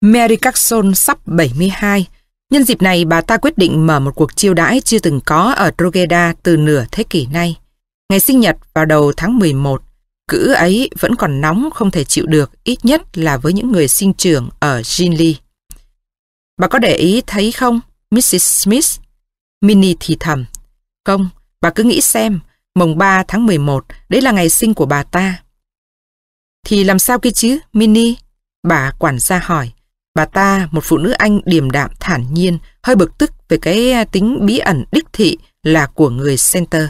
Mary Carson sắp 72. Nhân dịp này, bà ta quyết định mở một cuộc chiêu đãi chưa từng có ở Drogheda từ nửa thế kỷ nay. Ngày sinh nhật vào đầu tháng 11, cữ ấy vẫn còn nóng không thể chịu được, ít nhất là với những người sinh trưởng ở Ginley. Bà có để ý thấy không, Mrs. Smith? Minnie thì thầm. Không, bà cứ nghĩ xem, mồng 3 tháng 11, đấy là ngày sinh của bà ta. Thì làm sao kia chứ, Minnie? Bà quản gia hỏi. Bà ta, một phụ nữ Anh điềm đạm thản nhiên, hơi bực tức về cái tính bí ẩn đích thị là của người center.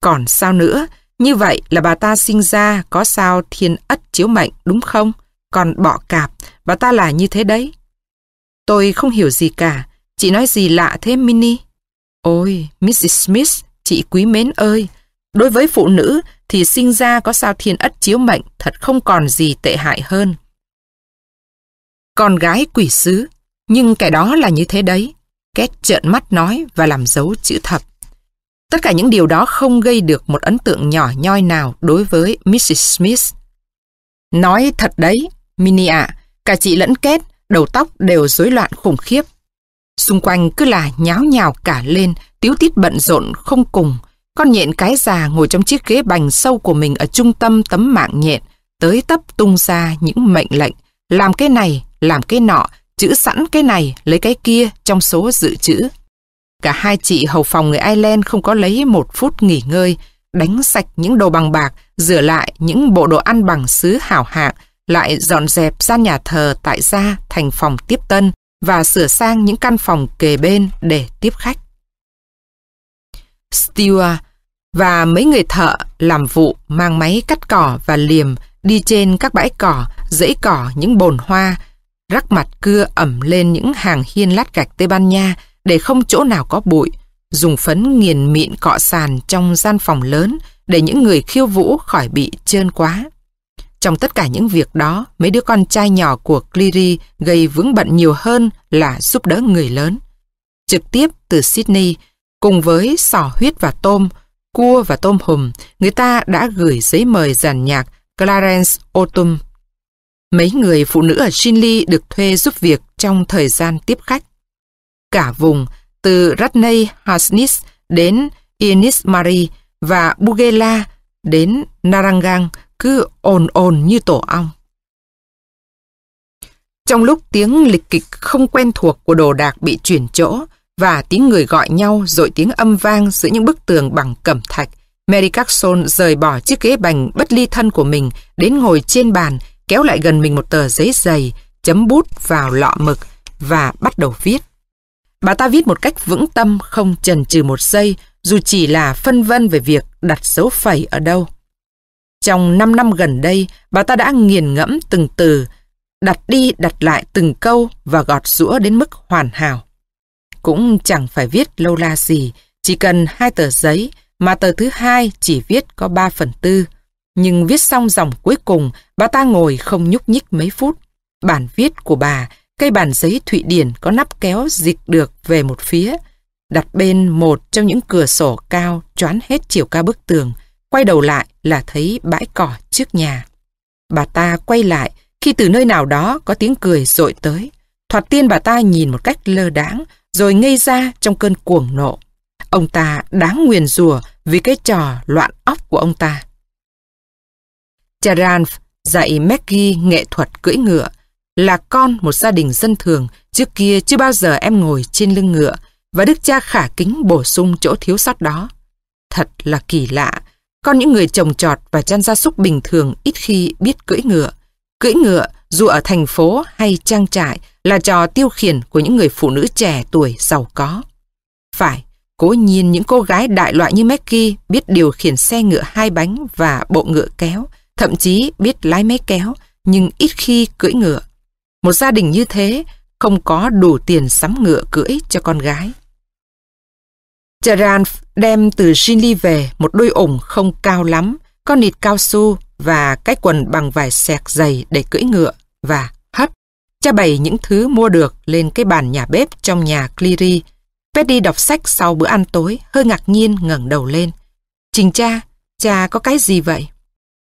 Còn sao nữa, như vậy là bà ta sinh ra có sao thiên ất chiếu mệnh đúng không? Còn bọ cạp, bà ta là như thế đấy. Tôi không hiểu gì cả, chị nói gì lạ thế Minnie? Ôi, Mrs. Smith, chị quý mến ơi, đối với phụ nữ thì sinh ra có sao thiên ất chiếu mệnh thật không còn gì tệ hại hơn. Con gái quỷ sứ, nhưng cái đó là như thế đấy. Két trợn mắt nói và làm dấu chữ thập. Tất cả những điều đó không gây được một ấn tượng nhỏ nhoi nào đối với Mrs. Smith. Nói thật đấy, Minnie ạ, cả chị lẫn két đầu tóc đều rối loạn khủng khiếp. Xung quanh cứ là nháo nhào cả lên, tiếu tít bận rộn không cùng. Con nhện cái già ngồi trong chiếc ghế bành sâu của mình ở trung tâm tấm mạng nhện, tới tấp tung ra những mệnh lệnh, làm cái này, làm cái nọ, chữ sẵn cái này, lấy cái kia trong số dự trữ. Cả hai chị hầu phòng người Ireland không có lấy một phút nghỉ ngơi, đánh sạch những đồ bằng bạc, rửa lại những bộ đồ ăn bằng sứ hảo hạng, lại dọn dẹp ra nhà thờ tại gia thành phòng tiếp tân và sửa sang những căn phòng kề bên để tiếp khách. Stewart và mấy người thợ làm vụ mang máy cắt cỏ và liềm đi trên các bãi cỏ, dãy cỏ, những bồn hoa, rắc mặt cưa ẩm lên những hàng hiên lát gạch Tây Ban Nha để không chỗ nào có bụi, dùng phấn nghiền mịn cọ sàn trong gian phòng lớn để những người khiêu vũ khỏi bị trơn quá. Trong tất cả những việc đó, mấy đứa con trai nhỏ của Cleary gây vướng bận nhiều hơn là giúp đỡ người lớn. Trực tiếp từ Sydney, cùng với sò huyết và tôm, cua và tôm hùm, người ta đã gửi giấy mời giàn nhạc Clarence Autumn. Mấy người phụ nữ ở Shinli được thuê giúp việc trong thời gian tiếp khách. Cả vùng, từ Ratney Hasnis đến Inismari và Bugela đến Narangang cứ ồn ồn như tổ ong. Trong lúc tiếng lịch kịch không quen thuộc của đồ đạc bị chuyển chỗ và tiếng người gọi nhau rồi tiếng âm vang giữa những bức tường bằng cẩm thạch, Mary Carson rời bỏ chiếc ghế bành bất ly thân của mình đến ngồi trên bàn, kéo lại gần mình một tờ giấy dày, chấm bút vào lọ mực và bắt đầu viết. Bà ta viết một cách vững tâm, không chần chừ một giây, dù chỉ là phân vân về việc đặt dấu phẩy ở đâu. Trong 5 năm gần đây, bà ta đã nghiền ngẫm từng từ, đặt đi đặt lại từng câu và gọt rũa đến mức hoàn hảo. Cũng chẳng phải viết lâu la gì, chỉ cần hai tờ giấy, mà tờ thứ hai chỉ viết có 3 phần tư. Nhưng viết xong dòng cuối cùng, bà ta ngồi không nhúc nhích mấy phút. Bản viết của bà, cây bản giấy Thụy Điển có nắp kéo dịch được về một phía, đặt bên một trong những cửa sổ cao choán hết chiều cao bức tường, Quay đầu lại là thấy bãi cỏ trước nhà. Bà ta quay lại khi từ nơi nào đó có tiếng cười rội tới. Thoạt tiên bà ta nhìn một cách lơ đãng rồi ngây ra trong cơn cuồng nộ. Ông ta đáng nguyền rủa vì cái trò loạn óc của ông ta. Charan dạy Maggie nghệ thuật cưỡi ngựa. Là con một gia đình dân thường, trước kia chưa bao giờ em ngồi trên lưng ngựa và đức cha khả kính bổ sung chỗ thiếu sót đó. Thật là kỳ lạ, con những người trồng trọt và chăn gia súc bình thường ít khi biết cưỡi ngựa. Cưỡi ngựa, dù ở thành phố hay trang trại, là trò tiêu khiển của những người phụ nữ trẻ tuổi giàu có. Phải, cố nhiên những cô gái đại loại như Maggie biết điều khiển xe ngựa hai bánh và bộ ngựa kéo, thậm chí biết lái máy kéo, nhưng ít khi cưỡi ngựa. Một gia đình như thế không có đủ tiền sắm ngựa cưỡi cho con gái. Gerard đem từ Ginny về một đôi ủng không cao lắm, con nịt cao su và cái quần bằng vải sẹc dày để cưỡi ngựa và hấp. Cha bày những thứ mua được lên cái bàn nhà bếp trong nhà Cleary. Petty đọc sách sau bữa ăn tối, hơi ngạc nhiên ngẩng đầu lên. Trình cha, cha có cái gì vậy?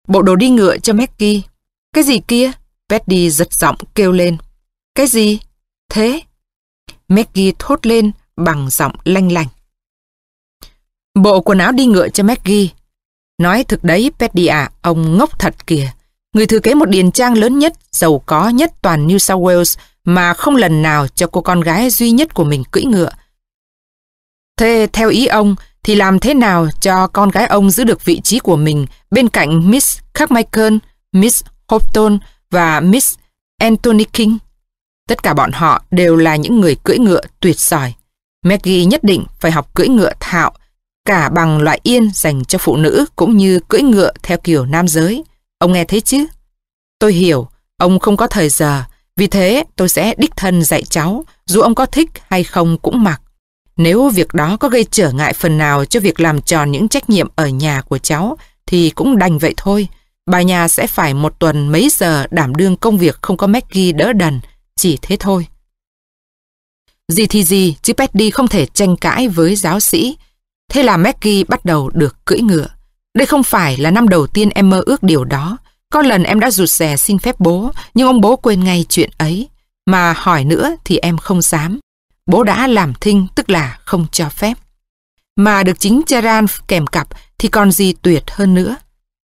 Bộ đồ đi ngựa cho Maggie. Cái gì kia? Betty giật giọng kêu lên. Cái gì? Thế? Maggie thốt lên bằng giọng lanh lành. Bộ quần áo đi ngựa cho Maggie. Nói thực đấy, Betty à, ông ngốc thật kìa. Người thừa kế một điền trang lớn nhất, giàu có nhất toàn New South Wales mà không lần nào cho cô con gái duy nhất của mình cưỡi ngựa. Thế theo ý ông thì làm thế nào cho con gái ông giữ được vị trí của mình bên cạnh Miss Carmichael, Miss Hopton và Miss Anthony King? Tất cả bọn họ đều là những người cưỡi ngựa tuyệt giỏi. Maggie nhất định phải học cưỡi ngựa thạo, cả bằng loại yên dành cho phụ nữ cũng như cưỡi ngựa theo kiểu nam giới. Ông nghe thấy chứ? Tôi hiểu, ông không có thời giờ, vì thế tôi sẽ đích thân dạy cháu, dù ông có thích hay không cũng mặc. Nếu việc đó có gây trở ngại phần nào cho việc làm tròn những trách nhiệm ở nhà của cháu, thì cũng đành vậy thôi. Bà nhà sẽ phải một tuần mấy giờ đảm đương công việc không có Maggie đỡ đần, chỉ thế thôi. Gì thì gì, chứ Petty không thể tranh cãi với giáo sĩ. Thế là Maggie bắt đầu được cưỡi ngựa. Đây không phải là năm đầu tiên em mơ ước điều đó. Có lần em đã rụt rè xin phép bố, nhưng ông bố quên ngay chuyện ấy. Mà hỏi nữa thì em không dám. Bố đã làm thinh, tức là không cho phép. Mà được chính Charan kèm cặp thì còn gì tuyệt hơn nữa.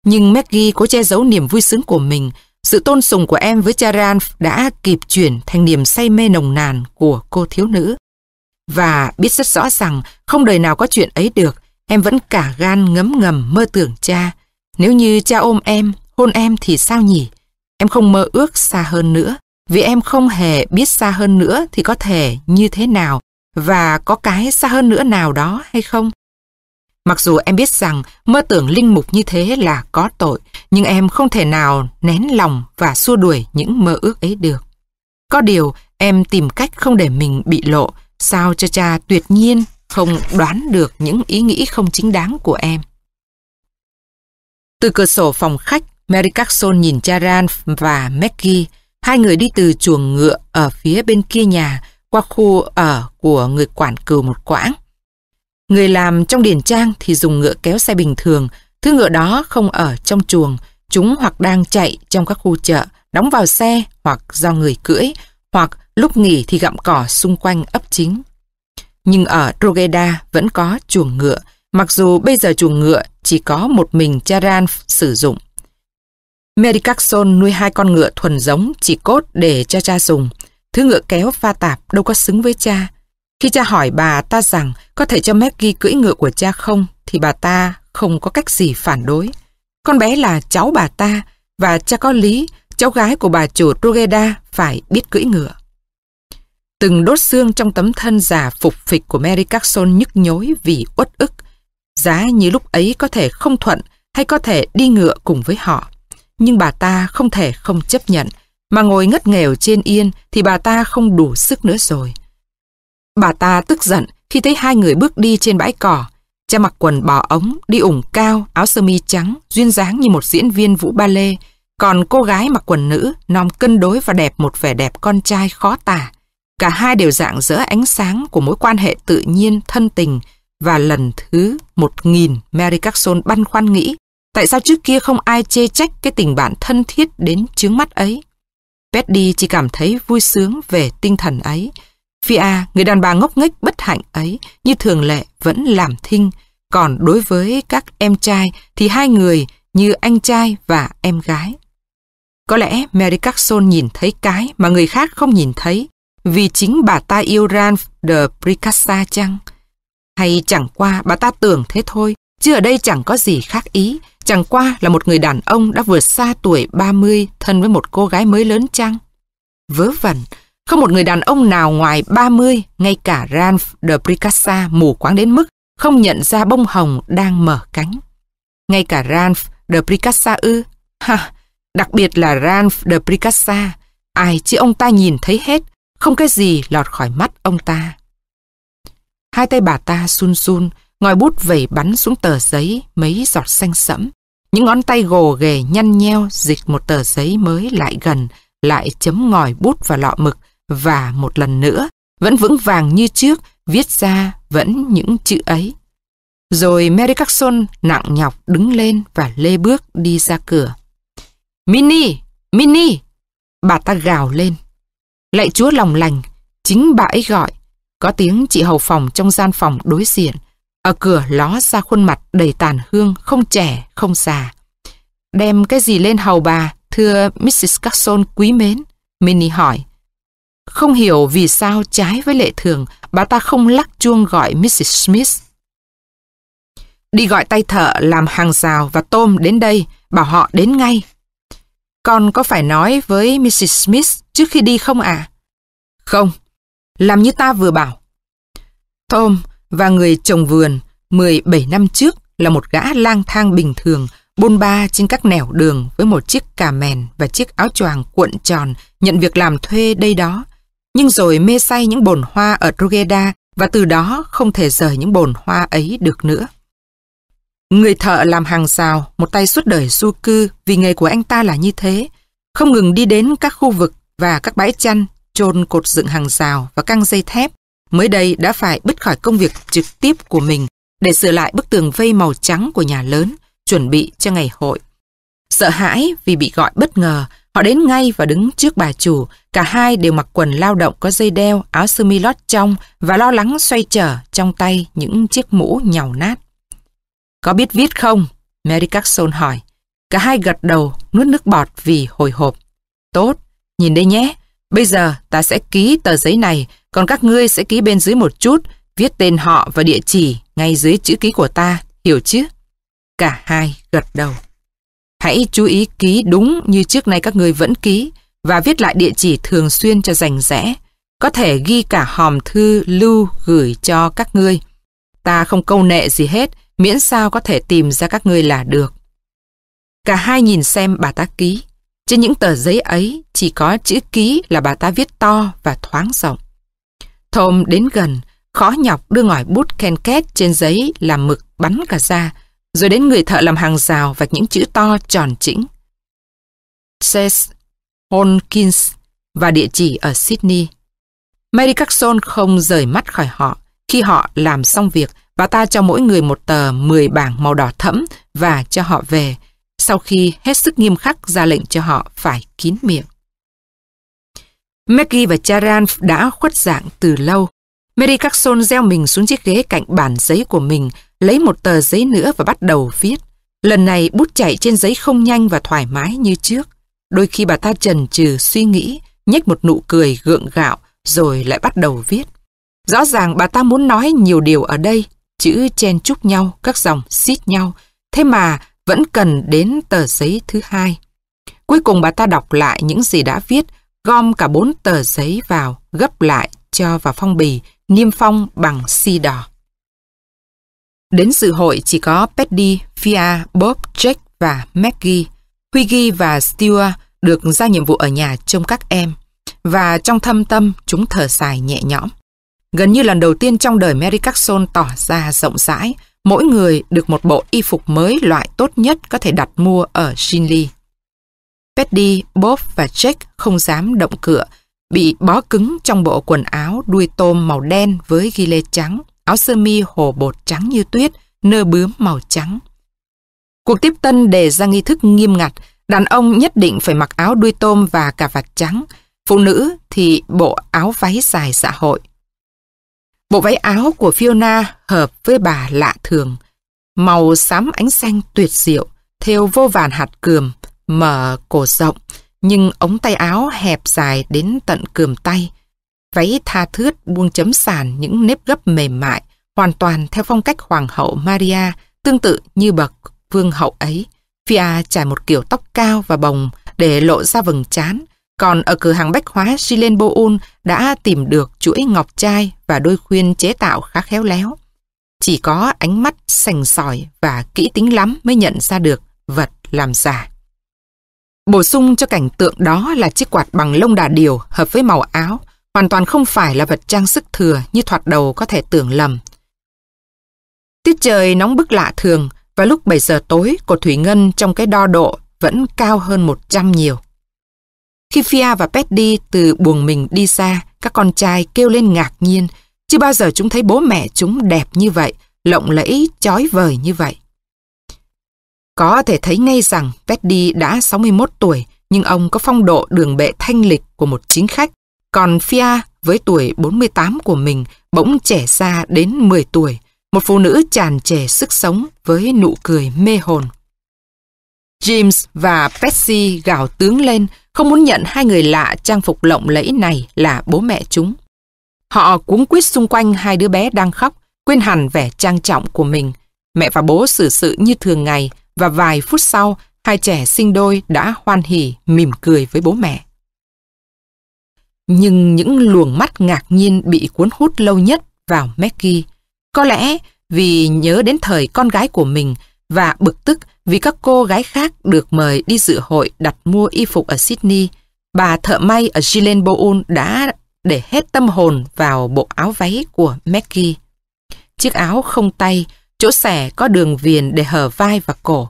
Nhưng Maggie cố che giấu niềm vui sướng của mình. Sự tôn sùng của em với Charan đã kịp chuyển thành niềm say mê nồng nàn của cô thiếu nữ. Và biết rất rõ rằng không đời nào có chuyện ấy được, em vẫn cả gan ngấm ngầm mơ tưởng cha. Nếu như cha ôm em, hôn em thì sao nhỉ? Em không mơ ước xa hơn nữa, vì em không hề biết xa hơn nữa thì có thể như thế nào và có cái xa hơn nữa nào đó hay không? Mặc dù em biết rằng mơ tưởng linh mục như thế là có tội, nhưng em không thể nào nén lòng và xua đuổi những mơ ước ấy được. Có điều, em tìm cách không để mình bị lộ, sao cho cha tuyệt nhiên không đoán được những ý nghĩ không chính đáng của em. Từ cửa sổ phòng khách, Mary Carson nhìn cha Ran và Maggie, hai người đi từ chuồng ngựa ở phía bên kia nhà qua khu ở của người quản cừu một quãng. Người làm trong điển trang thì dùng ngựa kéo xe bình thường, thứ ngựa đó không ở trong chuồng, chúng hoặc đang chạy trong các khu chợ, đóng vào xe hoặc do người cưỡi, hoặc lúc nghỉ thì gặm cỏ xung quanh ấp chính. Nhưng ở Rogeda vẫn có chuồng ngựa, mặc dù bây giờ chuồng ngựa chỉ có một mình Charan sử dụng. Mary Carson nuôi hai con ngựa thuần giống chỉ cốt để cho cha dùng. Thứ ngựa kéo pha tạp đâu có xứng với cha. Khi cha hỏi bà ta rằng có thể cho Maggie cưỡi ngựa của cha không, thì bà ta không có cách gì phản đối. Con bé là cháu bà ta, và cha có lý, cháu gái của bà chủ Rogeda phải biết cưỡi ngựa. Từng đốt xương trong tấm thân già phục phịch của Mary Carson nhức nhối vì uất ức. Giá như lúc ấy có thể không thuận hay có thể đi ngựa cùng với họ. Nhưng bà ta không thể không chấp nhận, mà ngồi ngất nghèo trên yên thì bà ta không đủ sức nữa rồi. Bà ta tức giận khi thấy hai người bước đi trên bãi cỏ. Cha mặc quần bò ống, đi ủng cao, áo sơ mi trắng, duyên dáng như một diễn viên vũ ba lê. Còn cô gái mặc quần nữ, non cân đối và đẹp một vẻ đẹp con trai khó tả. Cả hai đều dạng dỡ ánh sáng của mối quan hệ tự nhiên, thân tình. Và lần thứ một nghìn Mary Carson băn khoăn nghĩ tại sao trước kia không ai chê trách cái tình bạn thân thiết đến chướng mắt ấy. Betty chỉ cảm thấy vui sướng về tinh thần ấy. Fia, người đàn bà ngốc nghếch bất hạnh ấy, như thường lệ vẫn làm thinh. Còn đối với các em trai thì hai người như anh trai và em gái. Có lẽ Mary Carson nhìn thấy cái mà người khác không nhìn thấy vì chính bà ta yêu Ralph de Pricassa chăng? Hay chẳng qua bà ta tưởng thế thôi, chứ ở đây chẳng có gì khác ý, chẳng qua là một người đàn ông đã vượt xa tuổi 30 thân với một cô gái mới lớn chăng? Vớ vẩn, không một người đàn ông nào ngoài 30, ngay cả Ralph de Pricassa mù quáng đến mức không nhận ra bông hồng đang mở cánh. Ngay cả Ralph de Pricassa ư? Ha, đặc biệt là Ralph de Pricassa. Ai chứ ông ta nhìn thấy hết, không cái gì lọt khỏi mắt ông ta. Hai tay bà ta sun sun, ngòi bút vẩy bắn xuống tờ giấy mấy giọt xanh sẫm. Những ngón tay gồ ghề nhăn nheo dịch một tờ giấy mới lại gần, lại chấm ngòi bút vào lọ mực và một lần nữa, vẫn vững vàng như trước, viết ra vẫn những chữ ấy. Rồi Mary Carson nặng nhọc đứng lên và lê bước đi ra cửa. Minnie! Minnie! Bà ta gào lên. Lạy chúa lòng lành, chính bà ấy gọi. Có tiếng chị hầu phòng trong gian phòng đối diện. Ở cửa ló ra khuôn mặt đầy tàn hương, không trẻ, không già. Đem cái gì lên hầu bà, thưa Mrs. Carson quý mến? Minnie hỏi. Không hiểu vì sao trái với lệ thường, bà ta không lắc chuông gọi Mrs. Smith. Đi gọi tay thợ làm hàng rào và tôm đến đây, bảo họ đến ngay. Con có phải nói với Mrs. Smith trước khi đi không ạ? À? Không, làm như ta vừa bảo. Tom và người trồng vườn 17 năm trước là một gã lang thang bình thường, bôn ba trên các nẻo đường với một chiếc cà mèn và chiếc áo choàng cuộn tròn nhận việc làm thuê đây đó. Nhưng rồi mê say những bồn hoa ở Drogheda và từ đó không thể rời những bồn hoa ấy được nữa. Người thợ làm hàng rào, một tay suốt đời du cư vì nghề của anh ta là như thế, không ngừng đi đến các khu vực và các bãi chăn, chôn cột dựng hàng rào và căng dây thép, mới đây đã phải bứt khỏi công việc trực tiếp của mình để sửa lại bức tường vây màu trắng của nhà lớn, chuẩn bị cho ngày hội. Sợ hãi vì bị gọi bất ngờ, họ đến ngay và đứng trước bà chủ, cả hai đều mặc quần lao động có dây đeo, áo sơ mi lót trong và lo lắng xoay trở trong tay những chiếc mũ nhàu nát. Có biết viết không? Mary Carson hỏi. Cả hai gật đầu, nuốt nước bọt vì hồi hộp. Tốt, nhìn đây nhé. Bây giờ ta sẽ ký tờ giấy này, còn các ngươi sẽ ký bên dưới một chút, viết tên họ và địa chỉ ngay dưới chữ ký của ta, hiểu chứ? Cả hai gật đầu. Hãy chú ý ký đúng như trước nay các ngươi vẫn ký và viết lại địa chỉ thường xuyên cho rành rẽ. Có thể ghi cả hòm thư lưu gửi cho các ngươi. Ta không câu nệ gì hết, miễn sao có thể tìm ra các ngươi là được. Cả hai nhìn xem bà ta ký. Trên những tờ giấy ấy chỉ có chữ ký là bà ta viết to và thoáng rộng. Tom đến gần, khó nhọc đưa ngòi bút ken két trên giấy làm mực bắn cả ra, rồi đến người thợ làm hàng rào vạch những chữ to tròn chỉnh. Seth Holkins và địa chỉ ở Sydney. Mary Carson không rời mắt khỏi họ. Khi họ làm xong việc, bà ta cho mỗi người một tờ 10 bảng màu đỏ thẫm và cho họ về, sau khi hết sức nghiêm khắc ra lệnh cho họ phải kín miệng. Maggie và Charan đã khuất dạng từ lâu. Mary Carson gieo mình xuống chiếc ghế cạnh bản giấy của mình, lấy một tờ giấy nữa và bắt đầu viết. Lần này bút chạy trên giấy không nhanh và thoải mái như trước. Đôi khi bà ta chần chừ suy nghĩ, nhếch một nụ cười gượng gạo, rồi lại bắt đầu viết. Rõ ràng bà ta muốn nói nhiều điều ở đây, chữ chen chúc nhau, các dòng xít nhau, thế mà vẫn cần đến tờ giấy thứ hai. Cuối cùng bà ta đọc lại những gì đã viết, gom cả bốn tờ giấy vào, gấp lại, cho vào phong bì, niêm phong bằng si đỏ. Đến dự hội chỉ có Petty, Fia, Bob, Jack và Maggie. Huygy và Stewart được giao nhiệm vụ ở nhà trông các em. Và trong thâm tâm, chúng thở dài nhẹ nhõm. Gần như lần đầu tiên trong đời Mary Carson tỏ ra rộng rãi, mỗi người được một bộ y phục mới loại tốt nhất có thể đặt mua ở Shinley. Petty, Bob và Jack không dám động cửa, bị bó cứng trong bộ quần áo đuôi tôm màu đen với ghi lê trắng, áo sơ mi hồ bột trắng như tuyết, nơ bướm màu trắng. Cuộc tiếp tân đề ra nghi thức nghiêm ngặt, đàn ông nhất định phải mặc áo đuôi tôm và cà vạt trắng, phụ nữ thì bộ áo váy dài xã hội. Bộ váy áo của Fiona hợp với bà lạ thường. Màu xám ánh xanh tuyệt diệu, theo vô vàn hạt cườm, mở cổ rộng, nhưng ống tay áo hẹp dài đến tận cườm tay. Váy tha thướt buông chấm sàn những nếp gấp mềm mại, hoàn toàn theo phong cách hoàng hậu Maria, tương tự như bậc vương hậu ấy. Fia trải một kiểu tóc cao và bồng để lộ ra vầng trán, còn ở cửa hàng bách hóa Gilen Boun đã tìm được chuỗi ngọc trai và đôi khuyên chế tạo khá khéo léo. Chỉ có ánh mắt sành sỏi và kỹ tính lắm mới nhận ra được vật làm giả. Bổ sung cho cảnh tượng đó là chiếc quạt bằng lông đà điểu hợp với màu áo, hoàn toàn không phải là vật trang sức thừa như thoạt đầu có thể tưởng lầm. Tiết trời nóng bức lạ thường và lúc 7 giờ tối cột thủy ngân trong cái đo độ vẫn cao hơn 100 nhiều. Khi Fia và Petty từ buồng mình đi xa, các con trai kêu lên ngạc nhiên. Chưa bao giờ chúng thấy bố mẹ chúng đẹp như vậy, lộng lẫy, chói vời như vậy. Có thể thấy ngay rằng Teddy đã 61 tuổi, nhưng ông có phong độ đường bệ thanh lịch của một chính khách. Còn Fia với tuổi 48 của mình bỗng trẻ ra đến 10 tuổi, một phụ nữ tràn trề sức sống với nụ cười mê hồn. James và patsy gào tướng lên, không muốn nhận hai người lạ trang phục lộng lẫy này là bố mẹ chúng. Họ cuống quýt xung quanh hai đứa bé đang khóc, quên hẳn vẻ trang trọng của mình. Mẹ và bố xử sự như thường ngày và vài phút sau, hai trẻ sinh đôi đã hoan hỉ mỉm cười với bố mẹ. Nhưng những luồng mắt ngạc nhiên bị cuốn hút lâu nhất vào Maggie. Có lẽ vì nhớ đến thời con gái của mình và bực tức vì các cô gái khác được mời đi dự hội đặt mua y phục ở Sydney, bà thợ may ở Gillenbourne đã để hết tâm hồn vào bộ áo váy của Maggie. Chiếc áo không tay, chỗ xẻ có đường viền để hở vai và cổ.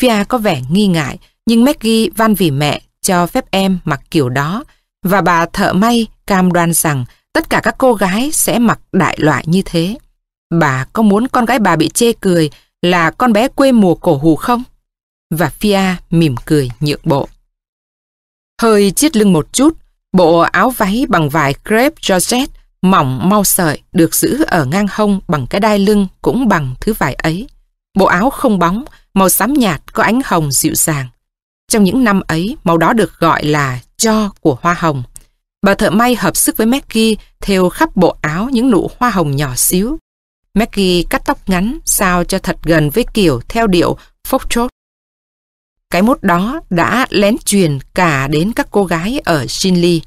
Fia có vẻ nghi ngại, nhưng Maggie van vì mẹ cho phép em mặc kiểu đó, và bà thợ may cam đoan rằng tất cả các cô gái sẽ mặc đại loại như thế. Bà có muốn con gái bà bị chê cười là con bé quê mùa cổ hù không? Và Fia mỉm cười nhượng bộ. Hơi chiết lưng một chút, bộ áo váy bằng vải crepe Georgette mỏng mau sợi được giữ ở ngang hông bằng cái đai lưng cũng bằng thứ vải ấy. Bộ áo không bóng, màu xám nhạt có ánh hồng dịu dàng. Trong những năm ấy, màu đó được gọi là cho của hoa hồng. Bà thợ may hợp sức với Maggie theo khắp bộ áo những nụ hoa hồng nhỏ xíu. Maggie cắt tóc ngắn sao cho thật gần với kiểu theo điệu foxtrot. Cái mốt đó đã lén truyền cả đến các cô gái ở Shinley.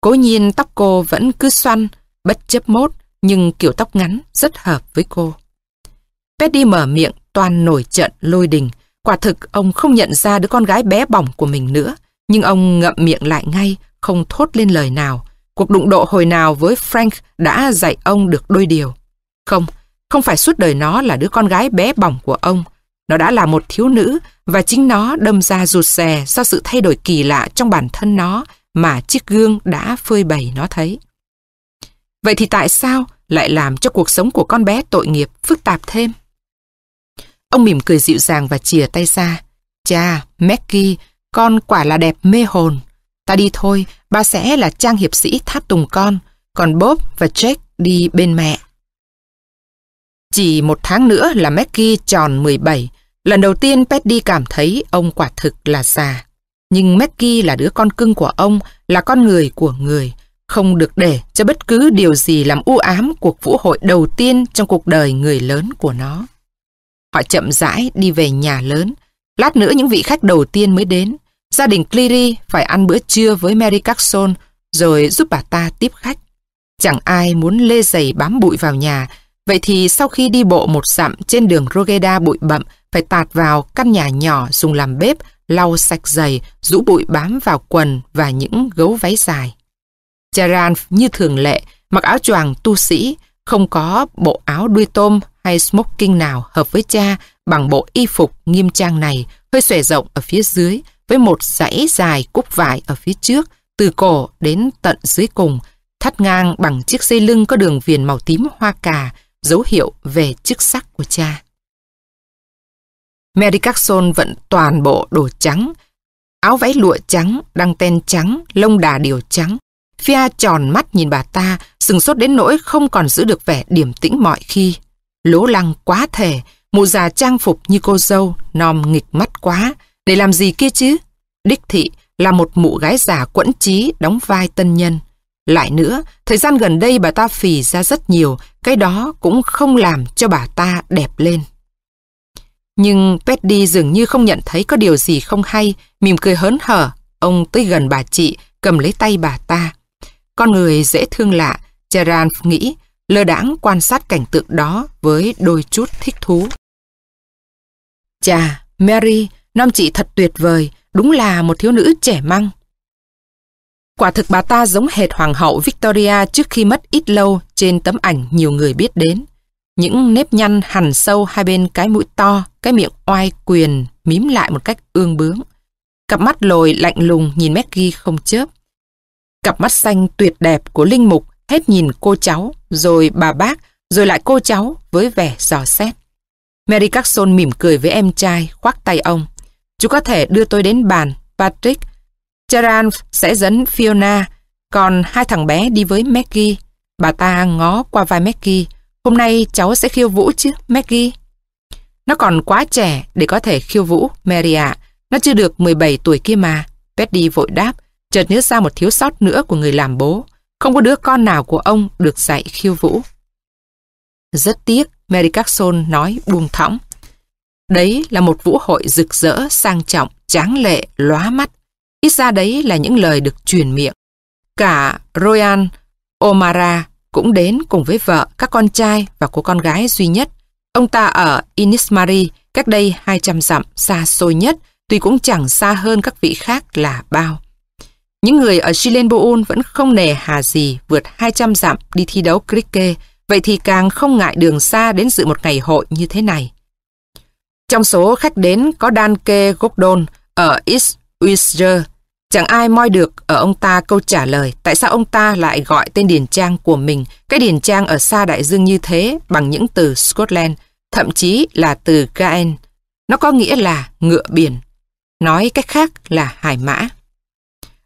Cố nhiên tóc cô vẫn cứ xoăn, bất chấp mốt, nhưng kiểu tóc ngắn rất hợp với cô. Petty mở miệng toàn nổi trận lôi đình. Quả thực ông không nhận ra đứa con gái bé bỏng của mình nữa, nhưng ông ngậm miệng lại ngay, không thốt lên lời nào. Cuộc đụng độ hồi nào với Frank đã dạy ông được đôi điều. Không, không phải suốt đời nó là đứa con gái bé bỏng của ông. Nó đã là một thiếu nữ và chính nó đâm ra rụt rè do sự thay đổi kỳ lạ trong bản thân nó mà chiếc gương đã phơi bày nó thấy. Vậy thì tại sao lại làm cho cuộc sống của con bé tội nghiệp phức tạp thêm? Ông mỉm cười dịu dàng và chìa tay ra. Cha, Maggie, con quả là đẹp mê hồn. Ta đi thôi, ba sẽ là trang hiệp sĩ tháp tùng con, còn Bob và Jack đi bên mẹ. Chỉ một tháng nữa là Maggie tròn 17. Lần đầu tiên Petty cảm thấy ông quả thực là già. Nhưng Maggie là đứa con cưng của ông, là con người của người. Không được để cho bất cứ điều gì làm u ám cuộc vũ hội đầu tiên trong cuộc đời người lớn của nó. Họ chậm rãi đi về nhà lớn. Lát nữa những vị khách đầu tiên mới đến. Gia đình Cleary phải ăn bữa trưa với Mary Carson rồi giúp bà ta tiếp khách. Chẳng ai muốn lê giày bám bụi vào nhà Vậy thì sau khi đi bộ một dặm trên đường Rogeda bụi bậm, phải tạt vào căn nhà nhỏ dùng làm bếp, lau sạch giày, rũ bụi bám vào quần và những gấu váy dài. Charan như thường lệ, mặc áo choàng tu sĩ, không có bộ áo đuôi tôm hay smoking nào hợp với cha bằng bộ y phục nghiêm trang này, hơi xòe rộng ở phía dưới, với một dãy dài cúc vải ở phía trước, từ cổ đến tận dưới cùng, thắt ngang bằng chiếc dây lưng có đường viền màu tím hoa cà, dấu hiệu về chức sắc của cha. Mary Carson vận toàn bộ đồ trắng, áo váy lụa trắng, đăng ten trắng, lông đà điều trắng. Fia tròn mắt nhìn bà ta, sừng sốt đến nỗi không còn giữ được vẻ điềm tĩnh mọi khi. Lố lăng quá thể, mụ già trang phục như cô dâu, nòm nghịch mắt quá, để làm gì kia chứ? Đích thị là một mụ gái già quẫn trí đóng vai tân nhân. Lại nữa, thời gian gần đây bà ta phì ra rất nhiều, cái đó cũng không làm cho bà ta đẹp lên. Nhưng Petty dường như không nhận thấy có điều gì không hay, mỉm cười hớn hở. Ông tới gần bà chị, cầm lấy tay bà ta. Con người dễ thương lạ, Gerard nghĩ, lơ đãng quan sát cảnh tượng đó với đôi chút thích thú. Chà, Mary, năm chị thật tuyệt vời, đúng là một thiếu nữ trẻ măng. Quả thực bà ta giống hệt hoàng hậu Victoria trước khi mất ít lâu trên tấm ảnh nhiều người biết đến. Những nếp nhăn hằn sâu hai bên cái mũi to, cái miệng oai quyền mím lại một cách ương bướng. Cặp mắt lồi lạnh lùng nhìn Maggie không chớp. Cặp mắt xanh tuyệt đẹp của Linh Mục hết nhìn cô cháu, rồi bà bác, rồi lại cô cháu với vẻ dò xét. Mary Carson mỉm cười với em trai, khoác tay ông. Chú có thể đưa tôi đến bàn, Patrick, Charan sẽ dẫn Fiona. Còn hai thằng bé đi với Maggie. Bà ta ngó qua vai Maggie. Hôm nay cháu sẽ khiêu vũ chứ, Maggie? Nó còn quá trẻ để có thể khiêu vũ, Mary ạ. Nó chưa được 17 tuổi kia mà. Betty vội đáp, chợt nhớ ra một thiếu sót nữa của người làm bố. Không có đứa con nào của ông được dạy khiêu vũ. Rất tiếc, Mary Carson nói buông thõng. Đấy là một vũ hội rực rỡ, sang trọng, tráng lệ, lóa mắt. Ít ra đấy là những lời được truyền miệng. Cả Royan O'Mara cũng đến cùng với vợ, các con trai và cô con gái duy nhất. Ông ta ở Inismari, cách đây 200 dặm, xa xôi nhất, tuy cũng chẳng xa hơn các vị khác là bao. Những người ở Chilenboon vẫn không nề hà gì vượt 200 dặm đi thi đấu cricket, vậy thì càng không ngại đường xa đến dự một ngày hội như thế này. Trong số khách đến có Danke Gordon ở East Windsor. Chẳng ai moi được ở ông ta câu trả lời tại sao ông ta lại gọi tên điền trang của mình, cái điền trang ở xa đại dương như thế bằng những từ Scotland, thậm chí là từ Gaen. Nó có nghĩa là ngựa biển. Nói cách khác là hải mã.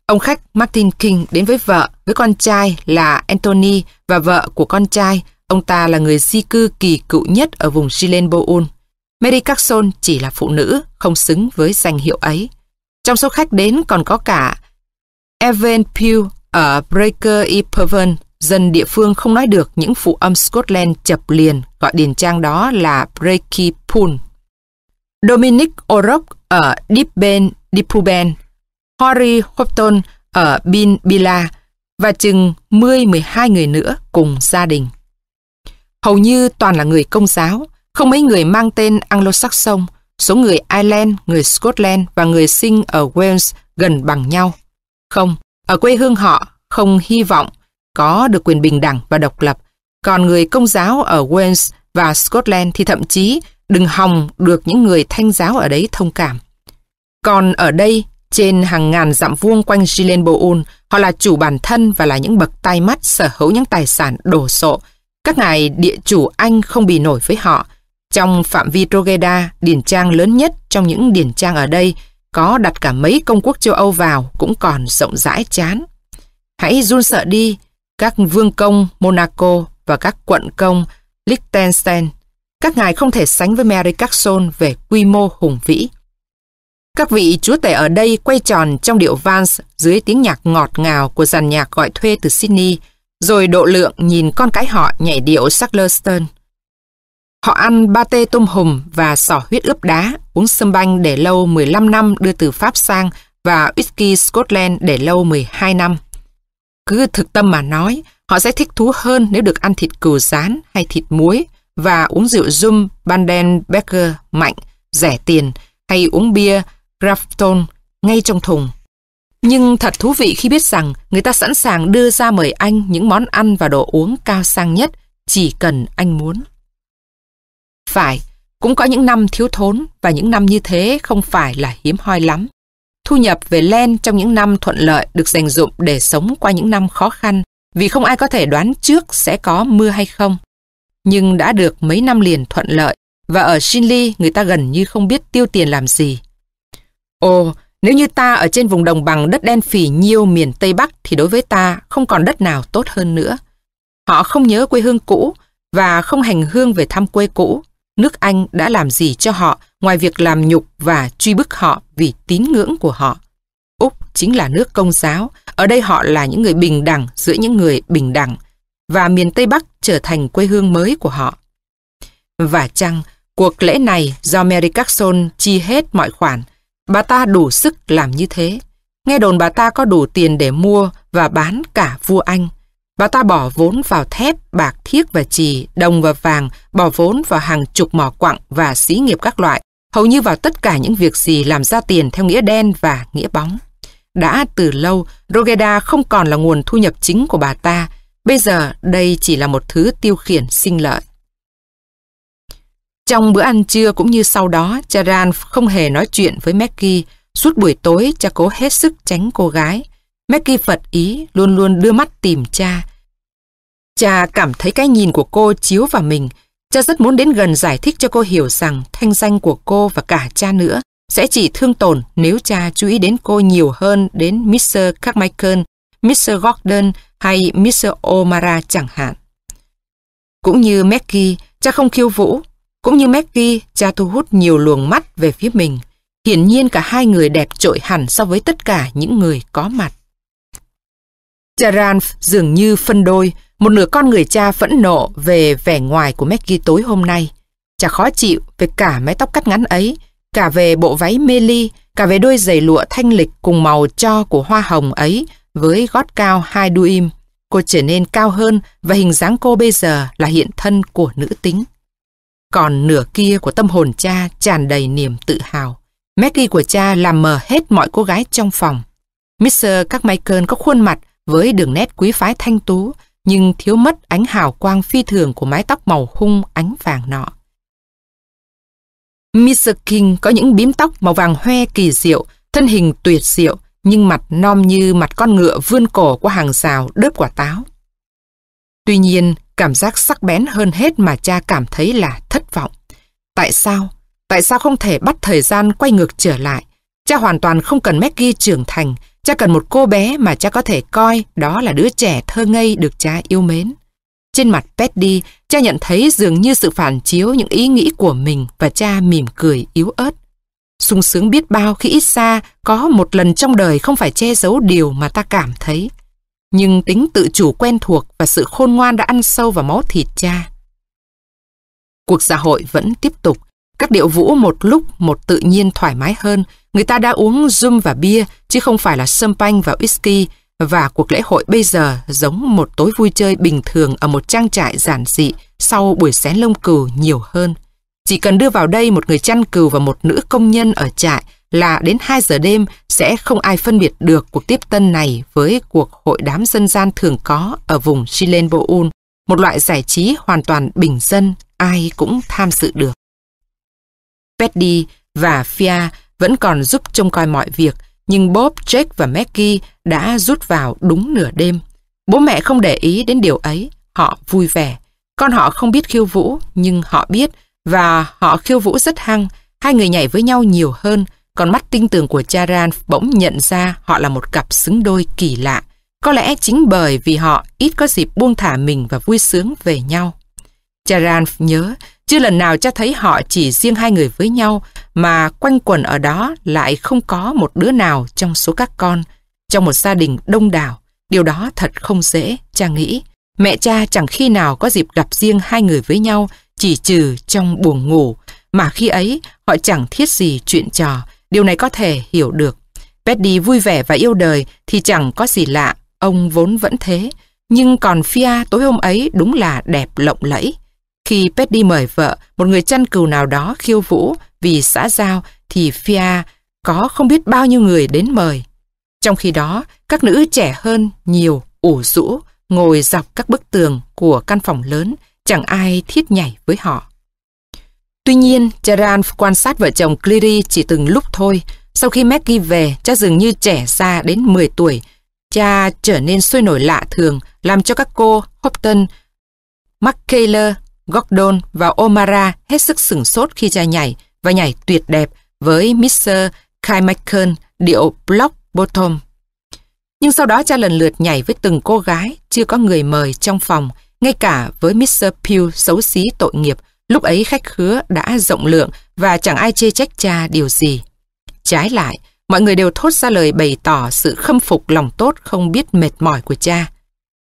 Ông khách Martin King đến với vợ, với con trai là Anthony và vợ của con trai. Ông ta là người di cư kỳ cựu nhất ở vùng Gilenboon. Mary Carson chỉ là phụ nữ, không xứng với danh hiệu ấy. Trong số khách đến còn có cả Evan Pugh ở Breaker e. y dân địa phương không nói được những phụ âm Scotland chập liền, gọi điền trang đó là Breaky Pool. Dominic O'Rourke ờ, ở Deepben Dipuben, Horry Hopton ở Bin Bila và chừng 10-12 người nữa cùng gia đình. Hầu như toàn là người công giáo, không mấy người mang tên Anglo-Saxon, số người Ireland, người Scotland và người sinh ở Wales gần bằng nhau. Không, ở quê hương họ không hy vọng có được quyền bình đẳng và độc lập, còn người công giáo ở Wales và Scotland thì thậm chí đừng hòng được những người thanh giáo ở đấy thông cảm. Còn ở đây, trên hàng ngàn dặm vuông quanh Gilenboul, họ là chủ bản thân và là những bậc tai mắt sở hữu những tài sản đồ sộ. Các ngài địa chủ Anh không bì nổi với họ, trong phạm vi Drogheda, điển trang lớn nhất trong những điển trang ở đây, có đặt cả mấy công quốc châu Âu vào cũng còn rộng rãi chán. Hãy run sợ đi, các vương công Monaco và các quận công Liechtenstein. Các ngài không thể sánh với Mary Carson về quy mô hùng vĩ. Các vị chúa tể ở đây quay tròn trong điệu vals dưới tiếng nhạc ngọt ngào của dàn nhạc gọi thuê từ Sydney, rồi độ lượng nhìn con cái họ nhảy điệu Charleston. Họ ăn ba tê tôm hùm và sò huyết ướp đá, uống sâm banh để lâu 15 năm đưa từ Pháp sang và whisky Scotland để lâu 12 năm. Cứ thực tâm mà nói, họ sẽ thích thú hơn nếu được ăn thịt cừu rán hay thịt muối và uống rượu rum Bandenberger mạnh, rẻ tiền hay uống bia Grafton ngay trong thùng. Nhưng thật thú vị khi biết rằng người ta sẵn sàng đưa ra mời anh những món ăn và đồ uống cao sang nhất chỉ cần anh muốn. Phải, cũng có những năm thiếu thốn và những năm như thế không phải là hiếm hoi lắm. Thu nhập về len trong những năm thuận lợi được dành dụng để sống qua những năm khó khăn vì không ai có thể đoán trước sẽ có mưa hay không. Nhưng đã được mấy năm liền thuận lợi và ở Shinli người ta gần như không biết tiêu tiền làm gì. Ồ, nếu như ta ở trên vùng đồng bằng đất đen phì nhiêu miền Tây Bắc thì đối với ta không còn đất nào tốt hơn nữa. Họ không nhớ quê hương cũ và không hành hương về thăm quê cũ nước Anh đã làm gì cho họ ngoài việc làm nhục và truy bức họ vì tín ngưỡng của họ. Úc chính là nước công giáo, ở đây họ là những người bình đẳng giữa những người bình đẳng, và miền Tây Bắc trở thành quê hương mới của họ. Và chăng, cuộc lễ này do Mary Carson chi hết mọi khoản, bà ta đủ sức làm như thế. Nghe đồn bà ta có đủ tiền để mua và bán cả vua Anh, và ta bỏ vốn vào thép, bạc, thiếc và trì, đồng và vàng, bỏ vốn vào hàng chục mỏ quặng và xí nghiệp các loại, hầu như vào tất cả những việc gì làm ra tiền theo nghĩa đen và nghĩa bóng. Đã từ lâu, Rogeda không còn là nguồn thu nhập chính của bà ta, bây giờ đây chỉ là một thứ tiêu khiển sinh lợi. Trong bữa ăn trưa cũng như sau đó, Charan không hề nói chuyện với Maggie. Suốt buổi tối, cha cố hết sức tránh cô gái. Maggie Phật ý luôn luôn đưa mắt tìm cha. Cha cảm thấy cái nhìn của cô chiếu vào mình. Cha rất muốn đến gần giải thích cho cô hiểu rằng thanh danh của cô và cả cha nữa sẽ chỉ thương tổn nếu cha chú ý đến cô nhiều hơn đến Mr. Carmichael Mr. Gordon hay Mr. O'Mara chẳng hạn. Cũng như Maggie, cha không khiêu vũ. Cũng như Maggie, cha thu hút nhiều luồng mắt về phía mình. Hiển nhiên cả hai người đẹp trội hẳn so với tất cả những người có mặt. Cha Ranf dường như phân đôi, một nửa con người cha phẫn nộ về vẻ ngoài của Maggie tối hôm nay. Cha khó chịu về cả mái tóc cắt ngắn ấy, cả về bộ váy mê ly, cả về đôi giày lụa thanh lịch cùng màu cho của hoa hồng ấy với gót cao hai đu im. Cô trở nên cao hơn và hình dáng cô bây giờ là hiện thân của nữ tính. Còn nửa kia của tâm hồn cha tràn đầy niềm tự hào. Maggie của cha làm mờ hết mọi cô gái trong phòng. Mr. các Michael có khuôn mặt với đường nét quý phái thanh tú, nhưng thiếu mất ánh hào quang phi thường của mái tóc màu hung ánh vàng nọ. Mr. King có những bím tóc màu vàng hoe kỳ diệu, thân hình tuyệt diệu, nhưng mặt non như mặt con ngựa vươn cổ qua hàng rào đớp quả táo. Tuy nhiên, cảm giác sắc bén hơn hết mà cha cảm thấy là thất vọng. Tại sao? Tại sao không thể bắt thời gian quay ngược trở lại? Cha hoàn toàn không cần Maggie trưởng thành, cha cần một cô bé mà cha có thể coi đó là đứa trẻ thơ ngây được cha yêu mến. Trên mặt Petty, cha nhận thấy dường như sự phản chiếu những ý nghĩ của mình và cha mỉm cười yếu ớt. sung sướng biết bao khi ít xa có một lần trong đời không phải che giấu điều mà ta cảm thấy. Nhưng tính tự chủ quen thuộc và sự khôn ngoan đã ăn sâu vào máu thịt cha. Cuộc xã hội vẫn tiếp tục. Các điệu vũ một lúc một tự nhiên thoải mái hơn. Người ta đã uống rum và bia chứ không phải là sâm panh và whisky và cuộc lễ hội bây giờ giống một tối vui chơi bình thường ở một trang trại giản dị sau buổi xén lông cừu nhiều hơn. Chỉ cần đưa vào đây một người chăn cừu và một nữ công nhân ở trại là đến 2 giờ đêm sẽ không ai phân biệt được cuộc tiếp tân này với cuộc hội đám dân gian thường có ở vùng Chilenboul, một loại giải trí hoàn toàn bình dân, ai cũng tham dự được. Petty và Fia vẫn còn giúp trông coi mọi việc, nhưng Bob, Jake và Maggie đã rút vào đúng nửa đêm. Bố mẹ không để ý đến điều ấy, họ vui vẻ. Con họ không biết khiêu vũ, nhưng họ biết, và họ khiêu vũ rất hăng. Hai người nhảy với nhau nhiều hơn, còn mắt tinh tường của Charan bỗng nhận ra họ là một cặp xứng đôi kỳ lạ. Có lẽ chính bởi vì họ ít có dịp buông thả mình và vui sướng về nhau. Charan nhớ, chưa lần nào cha thấy họ chỉ riêng hai người với nhau, mà quanh quẩn ở đó lại không có một đứa nào trong số các con. Trong một gia đình đông đảo, điều đó thật không dễ, cha nghĩ. Mẹ cha chẳng khi nào có dịp gặp riêng hai người với nhau, chỉ trừ trong buồng ngủ, mà khi ấy họ chẳng thiết gì chuyện trò, điều này có thể hiểu được. Petty vui vẻ và yêu đời thì chẳng có gì lạ, ông vốn vẫn thế. Nhưng còn Fia tối hôm ấy đúng là đẹp lộng lẫy. Khi Petty mời vợ, một người chăn cừu nào đó khiêu vũ vì xã giao thì Fia có không biết bao nhiêu người đến mời. Trong khi đó, các nữ trẻ hơn nhiều, ủ rũ, ngồi dọc các bức tường của căn phòng lớn, chẳng ai thiết nhảy với họ. Tuy nhiên, Charan quan sát vợ chồng Cleary chỉ từng lúc thôi. Sau khi Maggie về, cha dường như trẻ ra đến 10 tuổi. Cha trở nên sôi nổi lạ thường, làm cho các cô Hopton, McKayler, Gordon và O'Mara hết sức sửng sốt khi cha nhảy và nhảy tuyệt đẹp với Mr. Kyle điệu Block Bottom. Nhưng sau đó cha lần lượt nhảy với từng cô gái, chưa có người mời trong phòng, ngay cả với Mr. Pugh xấu xí tội nghiệp, lúc ấy khách khứa đã rộng lượng và chẳng ai chê trách cha điều gì. Trái lại, mọi người đều thốt ra lời bày tỏ sự khâm phục lòng tốt không biết mệt mỏi của cha.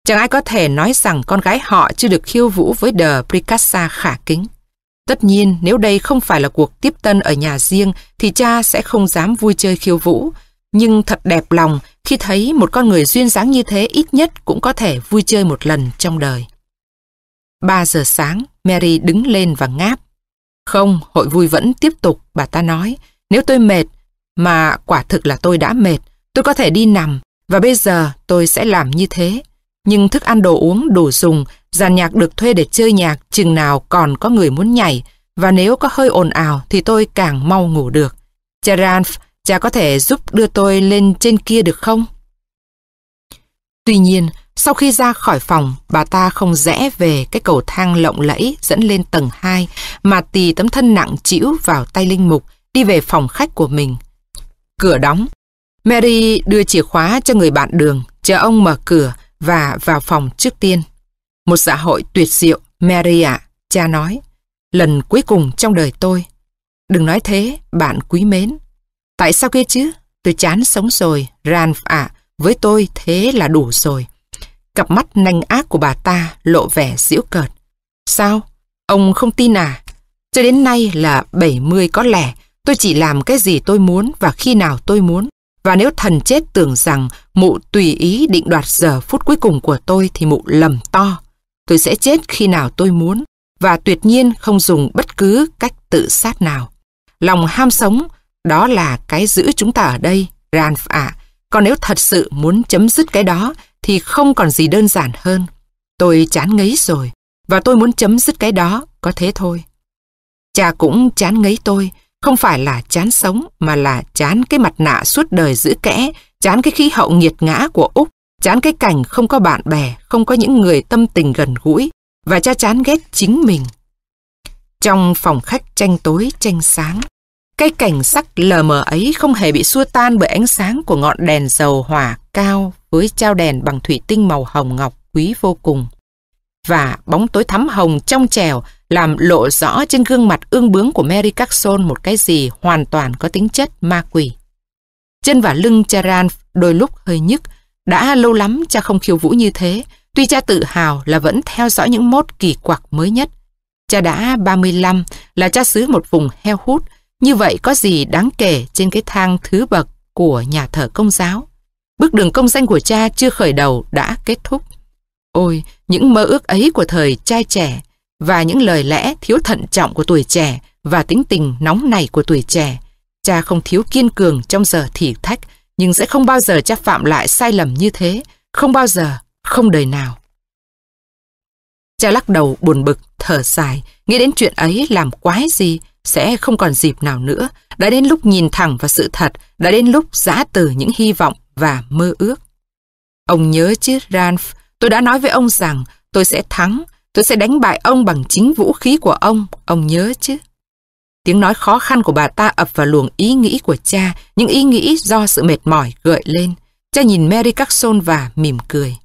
Chẳng ai có thể nói rằng con gái họ chưa được khiêu vũ với The Pricassa khả kính. Tất nhiên, nếu đây không phải là cuộc tiếp tân ở nhà riêng thì cha sẽ không dám vui chơi khiêu vũ. Nhưng thật đẹp lòng khi thấy một con người duyên dáng như thế ít nhất cũng có thể vui chơi một lần trong đời. 3 giờ sáng, Mary đứng lên và ngáp. Không, hội vui vẫn tiếp tục, bà ta nói. Nếu tôi mệt, mà quả thực là tôi đã mệt, tôi có thể đi nằm, và bây giờ tôi sẽ làm như thế. Nhưng thức ăn đồ uống đủ dùng, dàn nhạc được thuê để chơi nhạc chừng nào còn có người muốn nhảy, và nếu có hơi ồn ào thì tôi càng mau ngủ được. Cha Ranf, cha có thể giúp đưa tôi lên trên kia được không? Tuy nhiên, sau khi ra khỏi phòng, bà ta không rẽ về cái cầu thang lộng lẫy dẫn lên tầng 2, mà tì tấm thân nặng chịu vào tay linh mục, đi về phòng khách của mình. Cửa đóng. Mary đưa chìa khóa cho người bạn đường, chờ ông mở cửa và vào phòng trước tiên. Một xã hội tuyệt diệu, Mary ạ, cha nói. Lần cuối cùng trong đời tôi. Đừng nói thế, bạn quý mến. Tại sao kia chứ? Tôi chán sống rồi, Ralph ạ, với tôi thế là đủ rồi. Cặp mắt nanh ác của bà ta lộ vẻ giễu cợt. Sao? Ông không tin à? Cho đến nay là 70 có lẽ tôi chỉ làm cái gì tôi muốn và khi nào tôi muốn. Và nếu thần chết tưởng rằng mụ tùy ý định đoạt giờ phút cuối cùng của tôi thì mụ lầm to. Tôi sẽ chết khi nào tôi muốn và tuyệt nhiên không dùng bất cứ cách tự sát nào. Lòng ham sống, đó là cái giữ chúng ta ở đây, Ranf ạ. Còn nếu thật sự muốn chấm dứt cái đó thì không còn gì đơn giản hơn. Tôi chán ngấy rồi và tôi muốn chấm dứt cái đó, có thế thôi. Cha cũng chán ngấy tôi, không phải là chán sống mà là chán cái mặt nạ suốt đời giữ kẽ, chán cái khí hậu nghiệt ngã của Úc, chán cái cảnh không có bạn bè, không có những người tâm tình gần gũi, và cha chán ghét chính mình. Trong phòng khách tranh tối tranh sáng, cái cảnh sắc lờ mờ ấy không hề bị xua tan bởi ánh sáng của ngọn đèn dầu hỏa cao với trao đèn bằng thủy tinh màu hồng ngọc quý vô cùng. Và bóng tối thắm hồng trong trèo làm lộ rõ trên gương mặt ương bướng của Mary Carson một cái gì hoàn toàn có tính chất ma quỷ. Chân và lưng Charan đôi lúc hơi nhức, đã lâu lắm cha không khiêu vũ như thế, tuy cha tự hào là vẫn theo dõi những mốt kỳ quặc mới nhất. Cha đã 35, là cha xứ một vùng heo hút, như vậy có gì đáng kể trên cái thang thứ bậc của nhà thờ công giáo. Bước đường công danh của cha chưa khởi đầu đã kết thúc. Ôi, những mơ ước ấy của thời trai trẻ và những lời lẽ thiếu thận trọng của tuổi trẻ và tính tình nóng nảy của tuổi trẻ. Cha không thiếu kiên cường trong giờ thử thách, nhưng sẽ không bao giờ cha phạm lại sai lầm như thế, không bao giờ, không đời nào. Cha lắc đầu buồn bực, thở dài, nghĩ đến chuyện ấy làm quái gì, sẽ không còn dịp nào nữa. Đã đến lúc nhìn thẳng vào sự thật, đã đến lúc giã từ những hy vọng và mơ ước. Ông nhớ chứ, Ranf, tôi đã nói với ông rằng tôi sẽ thắng, tôi sẽ đánh bại ông bằng chính vũ khí của ông, ông nhớ chứ. Tiếng nói khó khăn của bà ta ập vào luồng ý nghĩ của cha, những ý nghĩ do sự mệt mỏi gợi lên. Cha nhìn Mary Carson và mỉm cười.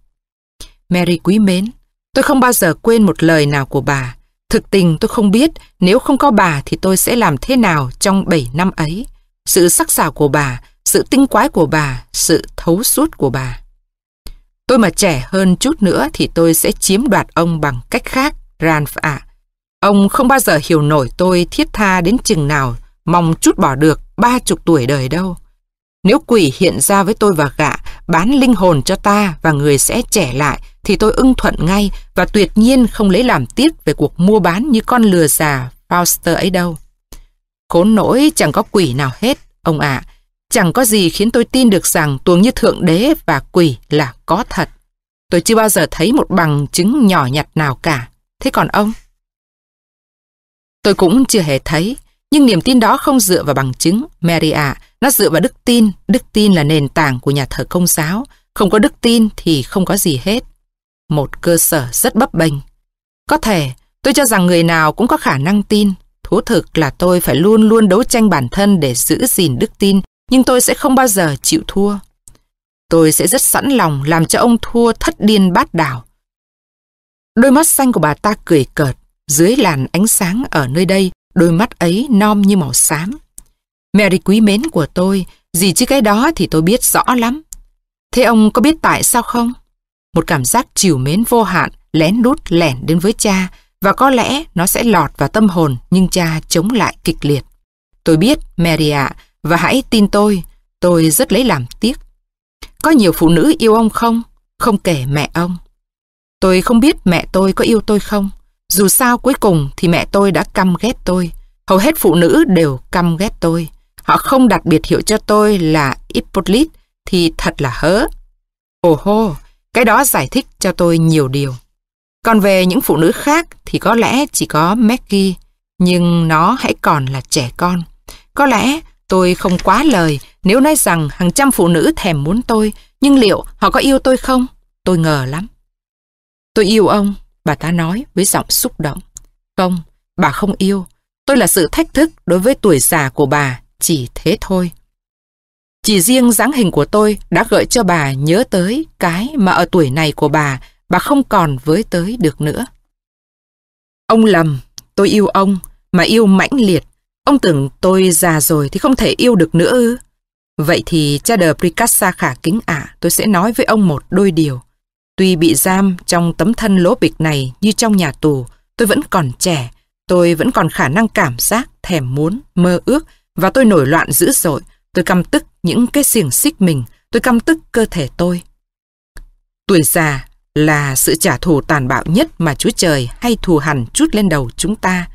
Mary quý mến, tôi không bao giờ quên một lời nào của bà. Thực tình tôi không biết nếu không có bà thì tôi sẽ làm thế nào trong 7 năm ấy. Sự sắc sảo của bà, sự tinh quái của bà, sự thấu suốt của bà. Tôi mà trẻ hơn chút nữa thì tôi sẽ chiếm đoạt ông bằng cách khác, Ranf ạ. Ông không bao giờ hiểu nổi tôi thiết tha đến chừng nào mong chút bỏ được ba chục tuổi đời đâu. Nếu quỷ hiện ra với tôi và gạ, bán linh hồn cho ta và người sẽ trẻ lại, thì tôi ưng thuận ngay và tuyệt nhiên không lấy làm tiếc về cuộc mua bán như con lừa già Fauster ấy đâu. Khốn nỗi chẳng có quỷ nào hết, ông ạ. Chẳng có gì khiến tôi tin được rằng tuồng như Thượng Đế và quỷ là có thật. Tôi chưa bao giờ thấy một bằng chứng nhỏ nhặt nào cả. Thế còn ông? Tôi cũng chưa hề thấy, nhưng niềm tin đó không dựa vào bằng chứng, Mary ạ. Nó dựa vào đức tin, đức tin là nền tảng của nhà thờ công giáo. Không có đức tin thì không có gì hết. Một cơ sở rất bấp bênh. Có thể, tôi cho rằng người nào cũng có khả năng tin. Thú thực là tôi phải luôn luôn đấu tranh bản thân để giữ gìn đức tin, nhưng tôi sẽ không bao giờ chịu thua. Tôi sẽ rất sẵn lòng làm cho ông thua thất điên bát đảo. Đôi mắt xanh của bà ta cười cợt, dưới làn ánh sáng ở nơi đây, đôi mắt ấy non như màu xám. Mary quý mến của tôi, gì chứ cái đó thì tôi biết rõ lắm. Thế ông có biết tại sao không? Một cảm giác chiều mến vô hạn lén lút lẻn đến với cha và có lẽ nó sẽ lọt vào tâm hồn nhưng cha chống lại kịch liệt. Tôi biết, Mary ạ, và hãy tin tôi, tôi rất lấy làm tiếc. Có nhiều phụ nữ yêu ông không? Không kể mẹ ông. Tôi không biết mẹ tôi có yêu tôi không. Dù sao cuối cùng thì mẹ tôi đã căm ghét tôi. Hầu hết phụ nữ đều căm ghét tôi. Họ không đặt biệt hiệu cho tôi là Hippolyte thì thật là hớ. Ồ hô, cái đó giải thích cho tôi nhiều điều. Còn về những phụ nữ khác thì có lẽ chỉ có Maggie, nhưng nó hãy còn là trẻ con. Có lẽ tôi không quá lời nếu nói rằng hàng trăm phụ nữ thèm muốn tôi, nhưng liệu họ có yêu tôi không? Tôi ngờ lắm. Tôi yêu ông, bà ta nói với giọng xúc động. Không, bà không yêu. Tôi là sự thách thức đối với tuổi già của bà, chỉ thế thôi. Chỉ riêng dáng hình của tôi đã gợi cho bà nhớ tới cái mà ở tuổi này của bà, bà không còn với tới được nữa. Ông lầm, tôi yêu ông, mà yêu mãnh liệt. Ông tưởng tôi già rồi thì không thể yêu được nữa ư. Vậy thì cha đờ Pricassa khả kính ạ, tôi sẽ nói với ông một đôi điều. Tuy bị giam trong tấm thân lỗ bịch này như trong nhà tù, tôi vẫn còn trẻ, tôi vẫn còn khả năng cảm giác, thèm muốn, mơ ước và tôi nổi loạn dữ dội. Tôi căm tức những cái xiềng xích mình, tôi căm tức cơ thể tôi. Tuổi già là sự trả thù tàn bạo nhất mà Chúa Trời hay thù hằn chút lên đầu chúng ta.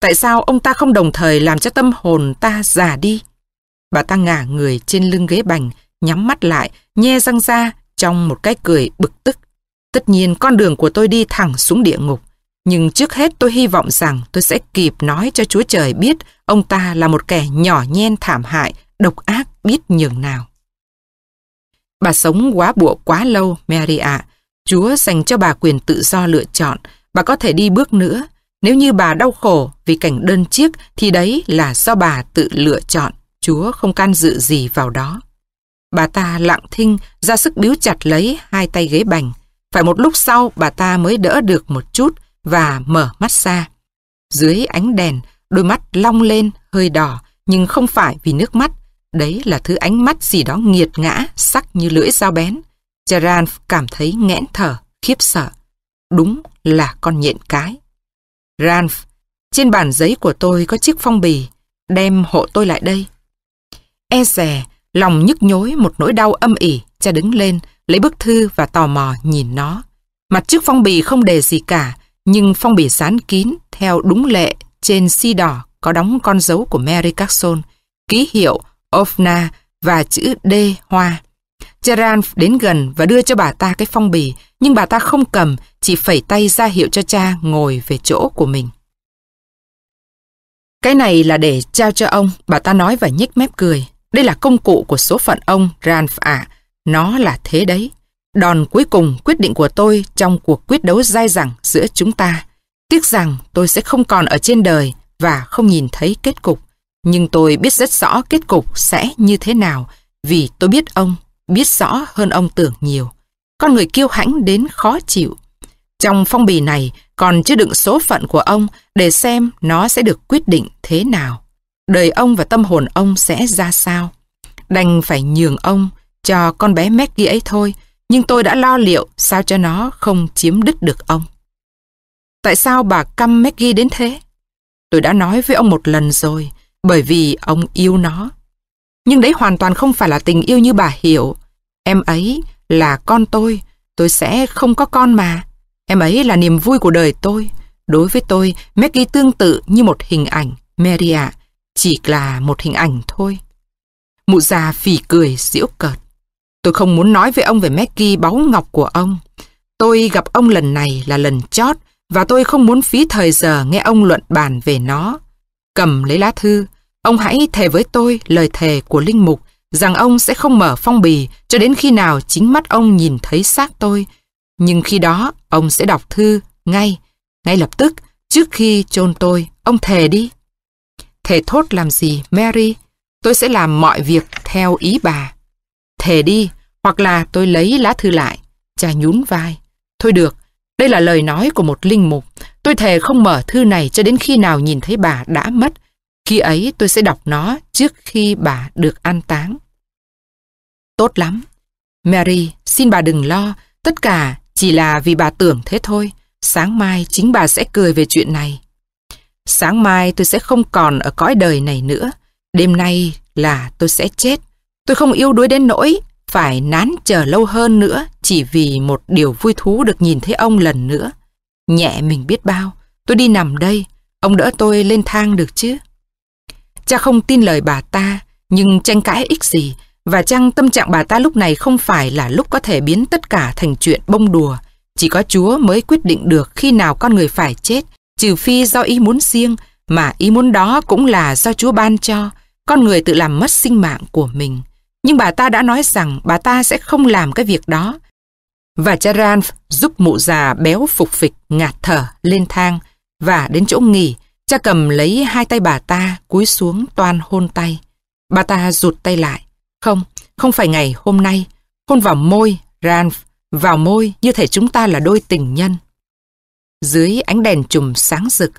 Tại sao ông ta không đồng thời làm cho tâm hồn ta già đi? Bà ta ngả người trên lưng ghế bành, nhắm mắt lại, nhe răng ra trong một cái cười bực tức. Tất nhiên con đường của tôi đi thẳng xuống địa ngục. Nhưng trước hết tôi hy vọng rằng tôi sẽ kịp nói cho Chúa Trời biết ông ta là một kẻ nhỏ nhen thảm hại, độc ác biết nhường nào. Bà sống quá bụa quá lâu, Mary ạ. Chúa dành cho bà quyền tự do lựa chọn. Bà có thể đi bước nữa. Nếu như bà đau khổ vì cảnh đơn chiếc thì đấy là do bà tự lựa chọn. Chúa không can dự gì vào đó. Bà ta lặng thinh ra sức biếu chặt lấy hai tay ghế bành. Phải một lúc sau bà ta mới đỡ được một chút và mở mắt ra. Dưới ánh đèn, đôi mắt long lên, hơi đỏ, nhưng không phải vì nước mắt. Đấy là thứ ánh mắt gì đó nghiệt ngã, sắc như lưỡi dao bén. Charan cảm thấy nghẽn thở, khiếp sợ. Đúng là con nhện cái. Ralph, trên bàn giấy của tôi có chiếc phong bì, đem hộ tôi lại đây. E rè, lòng nhức nhối một nỗi đau âm ỉ, cha đứng lên, lấy bức thư và tò mò nhìn nó. Mặt trước phong bì không đề gì cả, nhưng phong bì dán kín theo đúng lệ trên si đỏ có đóng con dấu của Mary Carson, ký hiệu Ofna và chữ D hoa. Gerard đến gần và đưa cho bà ta cái phong bì, nhưng bà ta không cầm, chỉ phẩy tay ra hiệu cho cha ngồi về chỗ của mình. Cái này là để trao cho ông, bà ta nói và nhếch mép cười. Đây là công cụ của số phận ông, Ranf ạ. Nó là thế đấy. Đòn cuối cùng quyết định của tôi trong cuộc quyết đấu dai dẳng giữa chúng ta. Tiếc rằng tôi sẽ không còn ở trên đời và không nhìn thấy kết cục. Nhưng tôi biết rất rõ kết cục sẽ như thế nào vì tôi biết ông, biết rõ hơn ông tưởng nhiều. Con người kiêu hãnh đến khó chịu. Trong phong bì này còn chứa đựng số phận của ông để xem nó sẽ được quyết định thế nào. Đời ông và tâm hồn ông sẽ ra sao. Đành phải nhường ông cho con bé Maggie ấy thôi, nhưng tôi đã lo liệu sao cho nó không chiếm đứt được ông. Tại sao bà căm Maggie đến thế? Tôi đã nói với ông một lần rồi, bởi vì ông yêu nó. Nhưng đấy hoàn toàn không phải là tình yêu như bà hiểu. Em ấy là con tôi, tôi sẽ không có con mà. Em ấy là niềm vui của đời tôi. Đối với tôi, Maggie tương tự như một hình ảnh, Maria, chỉ là một hình ảnh thôi. Mụ già phỉ cười, giễu cợt. Tôi không muốn nói với ông về Maggie báu ngọc của ông. Tôi gặp ông lần này là lần chót và tôi không muốn phí thời giờ nghe ông luận bàn về nó. Cầm lấy lá thư, ông hãy thề với tôi lời thề của Linh Mục rằng ông sẽ không mở phong bì cho đến khi nào chính mắt ông nhìn thấy xác tôi. Nhưng khi đó, ông sẽ đọc thư ngay, ngay lập tức, trước khi chôn tôi, ông thề đi. Thề thốt làm gì, Mary? Tôi sẽ làm mọi việc theo ý bà. Thề đi, hoặc là tôi lấy lá thư lại. Cha nhún vai. Thôi được, đây là lời nói của một linh mục. Tôi thề không mở thư này cho đến khi nào nhìn thấy bà đã mất. Khi ấy tôi sẽ đọc nó trước khi bà được an táng. Tốt lắm. Mary, xin bà đừng lo. Tất cả chỉ là vì bà tưởng thế thôi. Sáng mai chính bà sẽ cười về chuyện này. Sáng mai tôi sẽ không còn ở cõi đời này nữa. Đêm nay là tôi sẽ chết. Tôi không yêu đuối đến nỗi phải nán chờ lâu hơn nữa chỉ vì một điều vui thú được nhìn thấy ông lần nữa. Nhẹ mình biết bao, tôi đi nằm đây, ông đỡ tôi lên thang được chứ. Cha không tin lời bà ta, nhưng tranh cãi ích gì, và chăng tâm trạng bà ta lúc này không phải là lúc có thể biến tất cả thành chuyện bông đùa. Chỉ có Chúa mới quyết định được khi nào con người phải chết, trừ phi do ý muốn riêng, mà ý muốn đó cũng là do Chúa ban cho, con người tự làm mất sinh mạng của mình. Nhưng bà ta đã nói rằng bà ta sẽ không làm cái việc đó. Và cha Ranf giúp mụ già béo phục phịch ngạt thở lên thang và đến chỗ nghỉ, cha cầm lấy hai tay bà ta cúi xuống toàn hôn tay. Bà ta rụt tay lại. Không, không phải ngày hôm nay. Hôn vào môi, Ranf, vào môi như thể chúng ta là đôi tình nhân. Dưới ánh đèn chùm sáng rực,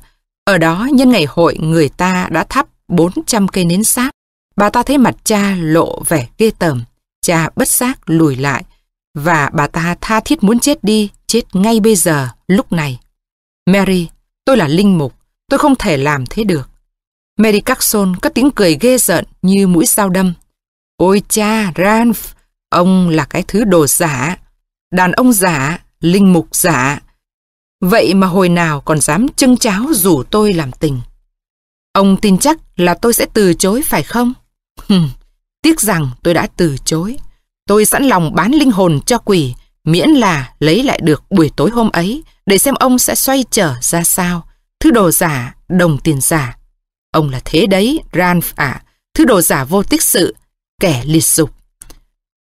ở đó nhân ngày hội người ta đã thắp 400 cây nến sáp. Bà ta thấy mặt cha lộ vẻ ghê tởm. Cha bất giác lùi lại. Và bà ta tha thiết muốn chết đi, chết ngay bây giờ, lúc này. Mary, tôi là linh mục, tôi không thể làm thế được. Mary Carson có tiếng cười ghê giận như mũi dao đâm. Ôi cha, Ranf, ông là cái thứ đồ giả. Đàn ông giả, linh mục giả. Vậy mà hồi nào còn dám trưng cháo rủ tôi làm tình. Ông tin chắc là tôi sẽ từ chối phải không? Hừm, tiếc rằng tôi đã từ chối. Tôi sẵn lòng bán linh hồn cho quỷ, miễn là lấy lại được buổi tối hôm ấy, để xem ông sẽ xoay trở ra sao. Thứ đồ giả, đồng tiền giả. Ông là thế đấy, Ranf ạ, thứ đồ giả vô tích sự, kẻ liệt dục.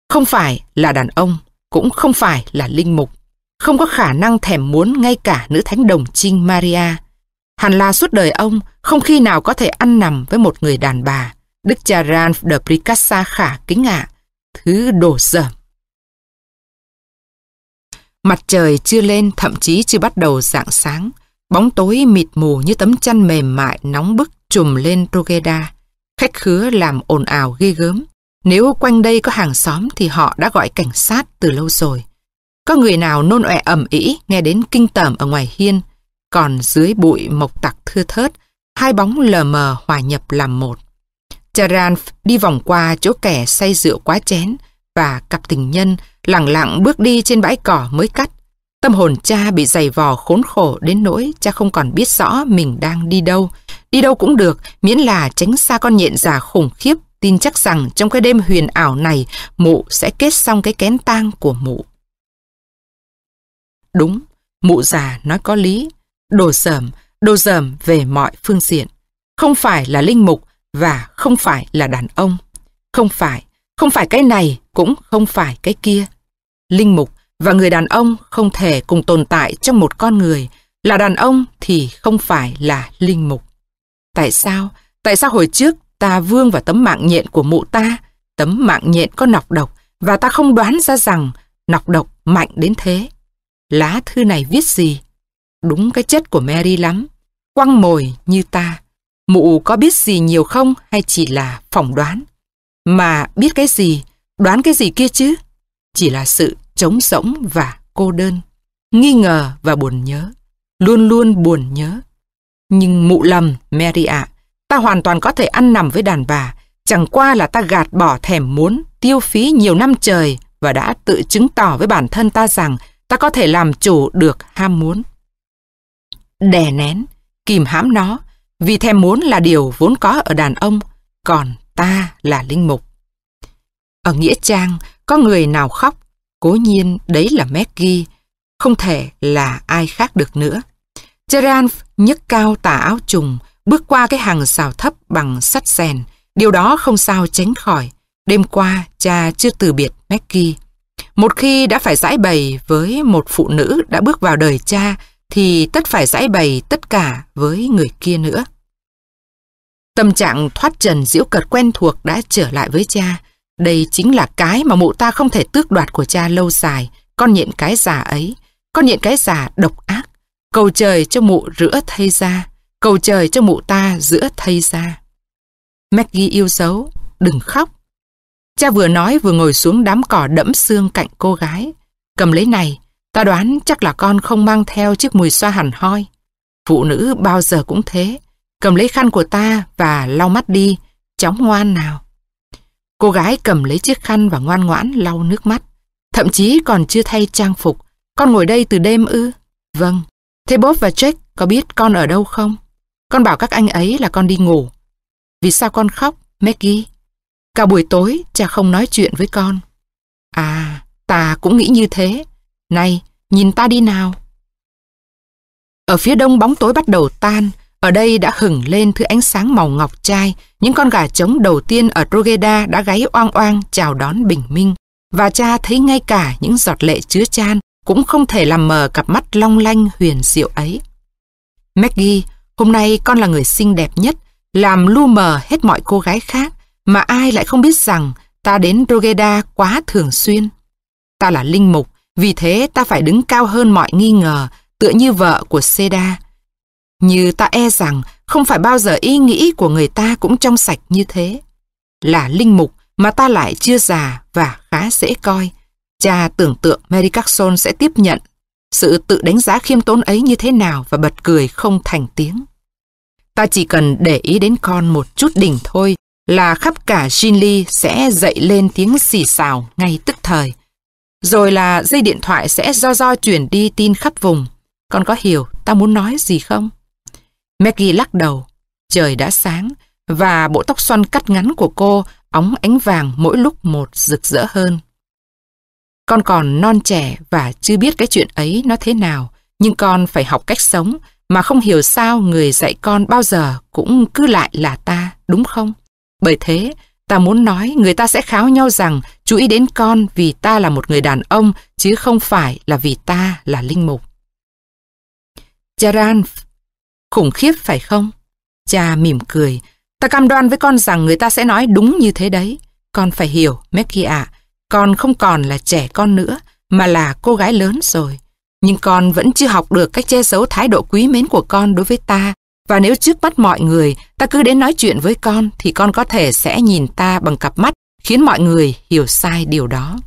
Không phải là đàn ông, cũng không phải là linh mục. Không có khả năng thèm muốn ngay cả nữ thánh đồng trinh Maria. Hẳn là suốt đời ông không khi nào có thể ăn nằm với một người đàn bà. Đức cha Ralph de Pricassa khả kính ạ. Thứ đồ dởm. Mặt trời chưa lên, thậm chí chưa bắt đầu dạng sáng. Bóng tối mịt mù như tấm chăn mềm mại nóng bức trùm lên Rogeda. Khách khứa làm ồn ào ghê gớm. Nếu quanh đây có hàng xóm thì họ đã gọi cảnh sát từ lâu rồi. Có người nào nôn ọe ẩm ĩ nghe đến kinh tởm ở ngoài hiên, còn dưới bụi mộc tặc thưa thớt, hai bóng lờ mờ hòa nhập làm một. Charan đi vòng qua chỗ kẻ say rượu quá chén và cặp tình nhân lặng lặng bước đi trên bãi cỏ mới cắt. Tâm hồn cha bị dày vò khốn khổ đến nỗi cha không còn biết rõ mình đang đi đâu. Đi đâu cũng được, miễn là tránh xa con nhện già khủng khiếp, tin chắc rằng trong cái đêm huyền ảo này, mụ sẽ kết xong cái kén tang của mụ. Đúng, mụ già nói có lý, đồ dởm, đồ dởm về mọi phương diện. Không phải là linh mục và không phải là đàn ông. Không phải, không phải cái này cũng không phải cái kia. Linh mục và người đàn ông không thể cùng tồn tại trong một con người. Là đàn ông thì không phải là linh mục. Tại sao? Tại sao hồi trước ta vương vào tấm mạng nhện của mụ ta, tấm mạng nhện có nọc độc và ta không đoán ra rằng nọc độc mạnh đến thế. Lá thư này viết gì? Đúng cái chất của Mary lắm. Quăng mồi như ta. Mụ có biết gì nhiều không hay chỉ là phỏng đoán? Mà biết cái gì, đoán cái gì kia chứ? Chỉ là sự trống rỗng và cô đơn. Nghi ngờ và buồn nhớ. Luôn luôn buồn nhớ. Nhưng mụ lầm, Mary ạ ta hoàn toàn có thể ăn nằm với đàn bà. Chẳng qua là ta gạt bỏ thèm muốn, tiêu phí nhiều năm trời và đã tự chứng tỏ với bản thân ta rằng ta có thể làm chủ được ham muốn. Đè nén, kìm hãm nó, vì thèm muốn là điều vốn có ở đàn ông, còn ta là linh mục. Ở Nghĩa Trang, có người nào khóc, cố nhiên đấy là Maggie, không thể là ai khác được nữa. Gerard nhấc cao tà áo trùng, bước qua cái hàng rào thấp bằng sắt rèn. Điều đó không sao tránh khỏi. Đêm qua, cha chưa từ biệt Maggie. Một khi đã phải giải bày với một phụ nữ đã bước vào đời cha, thì tất phải giải bày tất cả với người kia nữa. Tâm trạng thoát trần diễu cợt quen thuộc đã trở lại với cha. Đây chính là cái mà mụ ta không thể tước đoạt của cha lâu dài, con nhện cái già ấy, con nhện cái già độc ác. Cầu trời cho mụ rửa thay ra, cầu trời cho mụ ta giữa thay ra. Maggie yêu dấu, đừng khóc. Cha vừa nói vừa ngồi xuống đám cỏ đẫm xương cạnh cô gái. Cầm lấy này, ta đoán chắc là con không mang theo chiếc mùi xoa hẳn hoi. Phụ nữ bao giờ cũng thế. Cầm lấy khăn của ta và lau mắt đi, chóng ngoan nào. Cô gái cầm lấy chiếc khăn và ngoan ngoãn lau nước mắt. Thậm chí còn chưa thay trang phục. Con ngồi đây từ đêm ư? Vâng. Thế Bob và Jack có biết con ở đâu không? Con bảo các anh ấy là con đi ngủ. Vì sao con khóc, Maggie? Cả buổi tối cha không nói chuyện với con. À, ta cũng nghĩ như thế. Này, nhìn ta đi nào. Ở phía đông bóng tối bắt đầu tan, ở đây đã hửng lên thứ ánh sáng màu ngọc trai, những con gà trống đầu tiên ở Drogheda đã gáy oang oang chào đón bình minh. Và cha thấy ngay cả những giọt lệ chứa chan cũng không thể làm mờ cặp mắt long lanh huyền diệu ấy. Maggie, hôm nay con là người xinh đẹp nhất, làm lu mờ hết mọi cô gái khác, mà ai lại không biết rằng ta đến Rogeda quá thường xuyên. Ta là linh mục, vì thế ta phải đứng cao hơn mọi nghi ngờ, tựa như vợ của Seda. Như ta e rằng không phải bao giờ ý nghĩ của người ta cũng trong sạch như thế. Là linh mục mà ta lại chưa già và khá dễ coi. Cha tưởng tượng Mary Carson sẽ tiếp nhận sự tự đánh giá khiêm tốn ấy như thế nào và bật cười không thành tiếng. Ta chỉ cần để ý đến con một chút đỉnh thôi là khắp cả Jinli sẽ dậy lên tiếng xì xào ngay tức thời. Rồi là dây điện thoại sẽ do do chuyển đi tin khắp vùng. Con có hiểu ta muốn nói gì không? Maggie lắc đầu. Trời đã sáng và bộ tóc xoăn cắt ngắn của cô óng ánh vàng mỗi lúc một rực rỡ hơn. Con còn non trẻ và chưa biết cái chuyện ấy nó thế nào, nhưng con phải học cách sống mà không hiểu sao người dạy con bao giờ cũng cứ lại là ta, đúng không? Bởi thế, ta muốn nói người ta sẽ kháo nhau rằng chú ý đến con vì ta là một người đàn ông chứ không phải là vì ta là linh mục. Charan, khủng khiếp phải không? Cha mỉm cười. Ta cam đoan với con rằng người ta sẽ nói đúng như thế đấy. Con phải hiểu, Mekia ạ, con không còn là trẻ con nữa, mà là cô gái lớn rồi. Nhưng con vẫn chưa học được cách che giấu thái độ quý mến của con đối với ta. Và nếu trước mắt mọi người, ta cứ đến nói chuyện với con, thì con có thể sẽ nhìn ta bằng cặp mắt, khiến mọi người hiểu sai điều đó.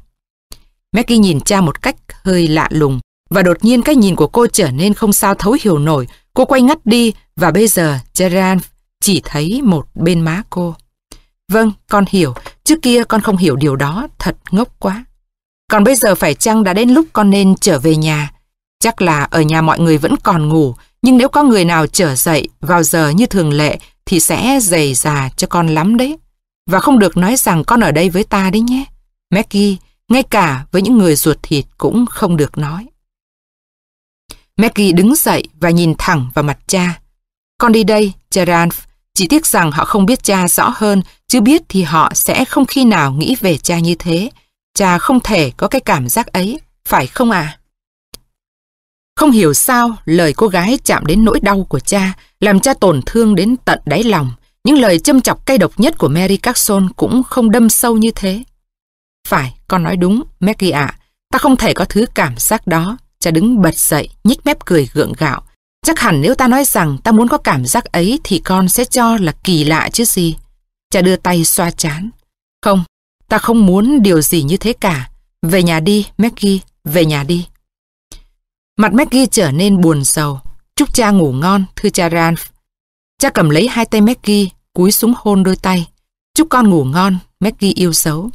Maggie nhìn cha một cách hơi lạ lùng, và đột nhiên cái nhìn của cô trở nên không sao thấu hiểu nổi. Cô quay ngắt đi, và bây giờ Gerard chỉ thấy một bên má cô. Vâng, con hiểu, trước kia con không hiểu điều đó, thật ngốc quá. Còn bây giờ phải chăng đã đến lúc con nên trở về nhà? Chắc là ở nhà mọi người vẫn còn ngủ, nhưng nếu có người nào trở dậy vào giờ như thường lệ thì sẽ dày già cho con lắm đấy. Và không được nói rằng con ở đây với ta đấy nhé. Maggie, ngay cả với những người ruột thịt cũng không được nói. Maggie đứng dậy và nhìn thẳng vào mặt cha. Con đi đây, Gerard. Chỉ tiếc rằng họ không biết cha rõ hơn, chứ biết thì họ sẽ không khi nào nghĩ về cha như thế. Cha không thể có cái cảm giác ấy, phải không à? Không hiểu sao lời cô gái chạm đến nỗi đau của cha, làm cha tổn thương đến tận đáy lòng. Những lời châm chọc cay độc nhất của Mary Carson cũng không đâm sâu như thế. Phải, con nói đúng, Maggie ạ. ta không thể có thứ cảm giác đó. Cha đứng bật dậy, nhích mép cười gượng gạo. Chắc hẳn nếu ta nói rằng ta muốn có cảm giác ấy thì con sẽ cho là kỳ lạ chứ gì. Cha đưa tay xoa chán. Không, ta không muốn điều gì như thế cả. Về nhà đi, Maggie, về nhà đi. Mặt Maggie trở nên buồn sầu. Chúc cha ngủ ngon, thưa cha Ralph. Cha cầm lấy hai tay Maggie, cúi xuống hôn đôi tay. Chúc con ngủ ngon, Maggie yêu xấu.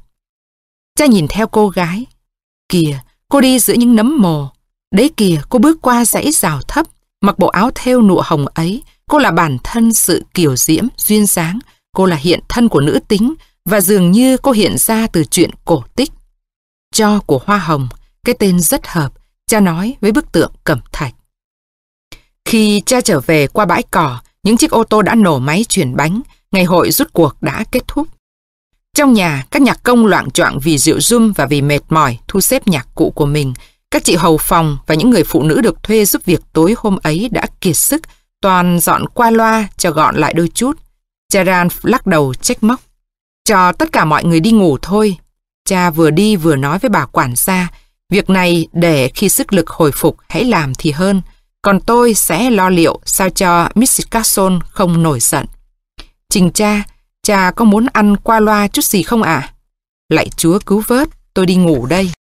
Cha nhìn theo cô gái. Kìa, cô đi giữa những nấm mồ. Đấy kìa, cô bước qua dãy rào thấp, mặc bộ áo thêu nụ hồng ấy. Cô là bản thân sự kiểu diễm, duyên dáng. Cô là hiện thân của nữ tính và dường như cô hiện ra từ chuyện cổ tích. Cho của hoa hồng, cái tên rất hợp, cha nói với bức tượng cẩm thạch. Khi cha trở về qua bãi cỏ, những chiếc ô tô đã nổ máy chuyển bánh, ngày hội rút cuộc đã kết thúc. Trong nhà, các nhạc công loạn choạng vì rượu rum và vì mệt mỏi thu xếp nhạc cụ của mình. Các chị hầu phòng và những người phụ nữ được thuê giúp việc tối hôm ấy đã kiệt sức, toàn dọn qua loa cho gọn lại đôi chút. Charan lắc đầu trách móc. Cho tất cả mọi người đi ngủ thôi. Cha vừa đi vừa nói với bà quản gia, việc này để khi sức lực hồi phục hãy làm thì hơn. Còn tôi sẽ lo liệu sao cho Mrs. Carson không nổi giận. Trình cha, cha có muốn ăn qua loa chút gì không ạ? À? Lạy chúa cứu vớt, tôi đi ngủ đây.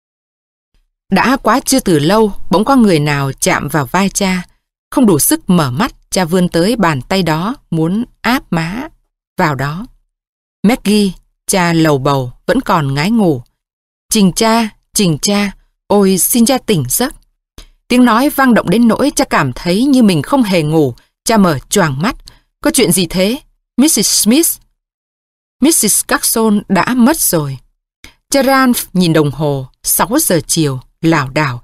Đã quá chưa từ lâu, bỗng có người nào chạm vào vai cha. Không đủ sức mở mắt, cha vươn tới bàn tay đó, muốn áp má vào đó. Maggie, cha lầu bầu, vẫn còn ngái ngủ. Trình cha, trình cha, ôi xin cha tỉnh giấc. Tiếng nói vang động đến nỗi cha cảm thấy như mình không hề ngủ. Cha mở choàng mắt. Có chuyện gì thế? Mrs. Smith. Mrs. Carson đã mất rồi. Cha Ralph nhìn đồng hồ, 6 giờ chiều, lảo đảo.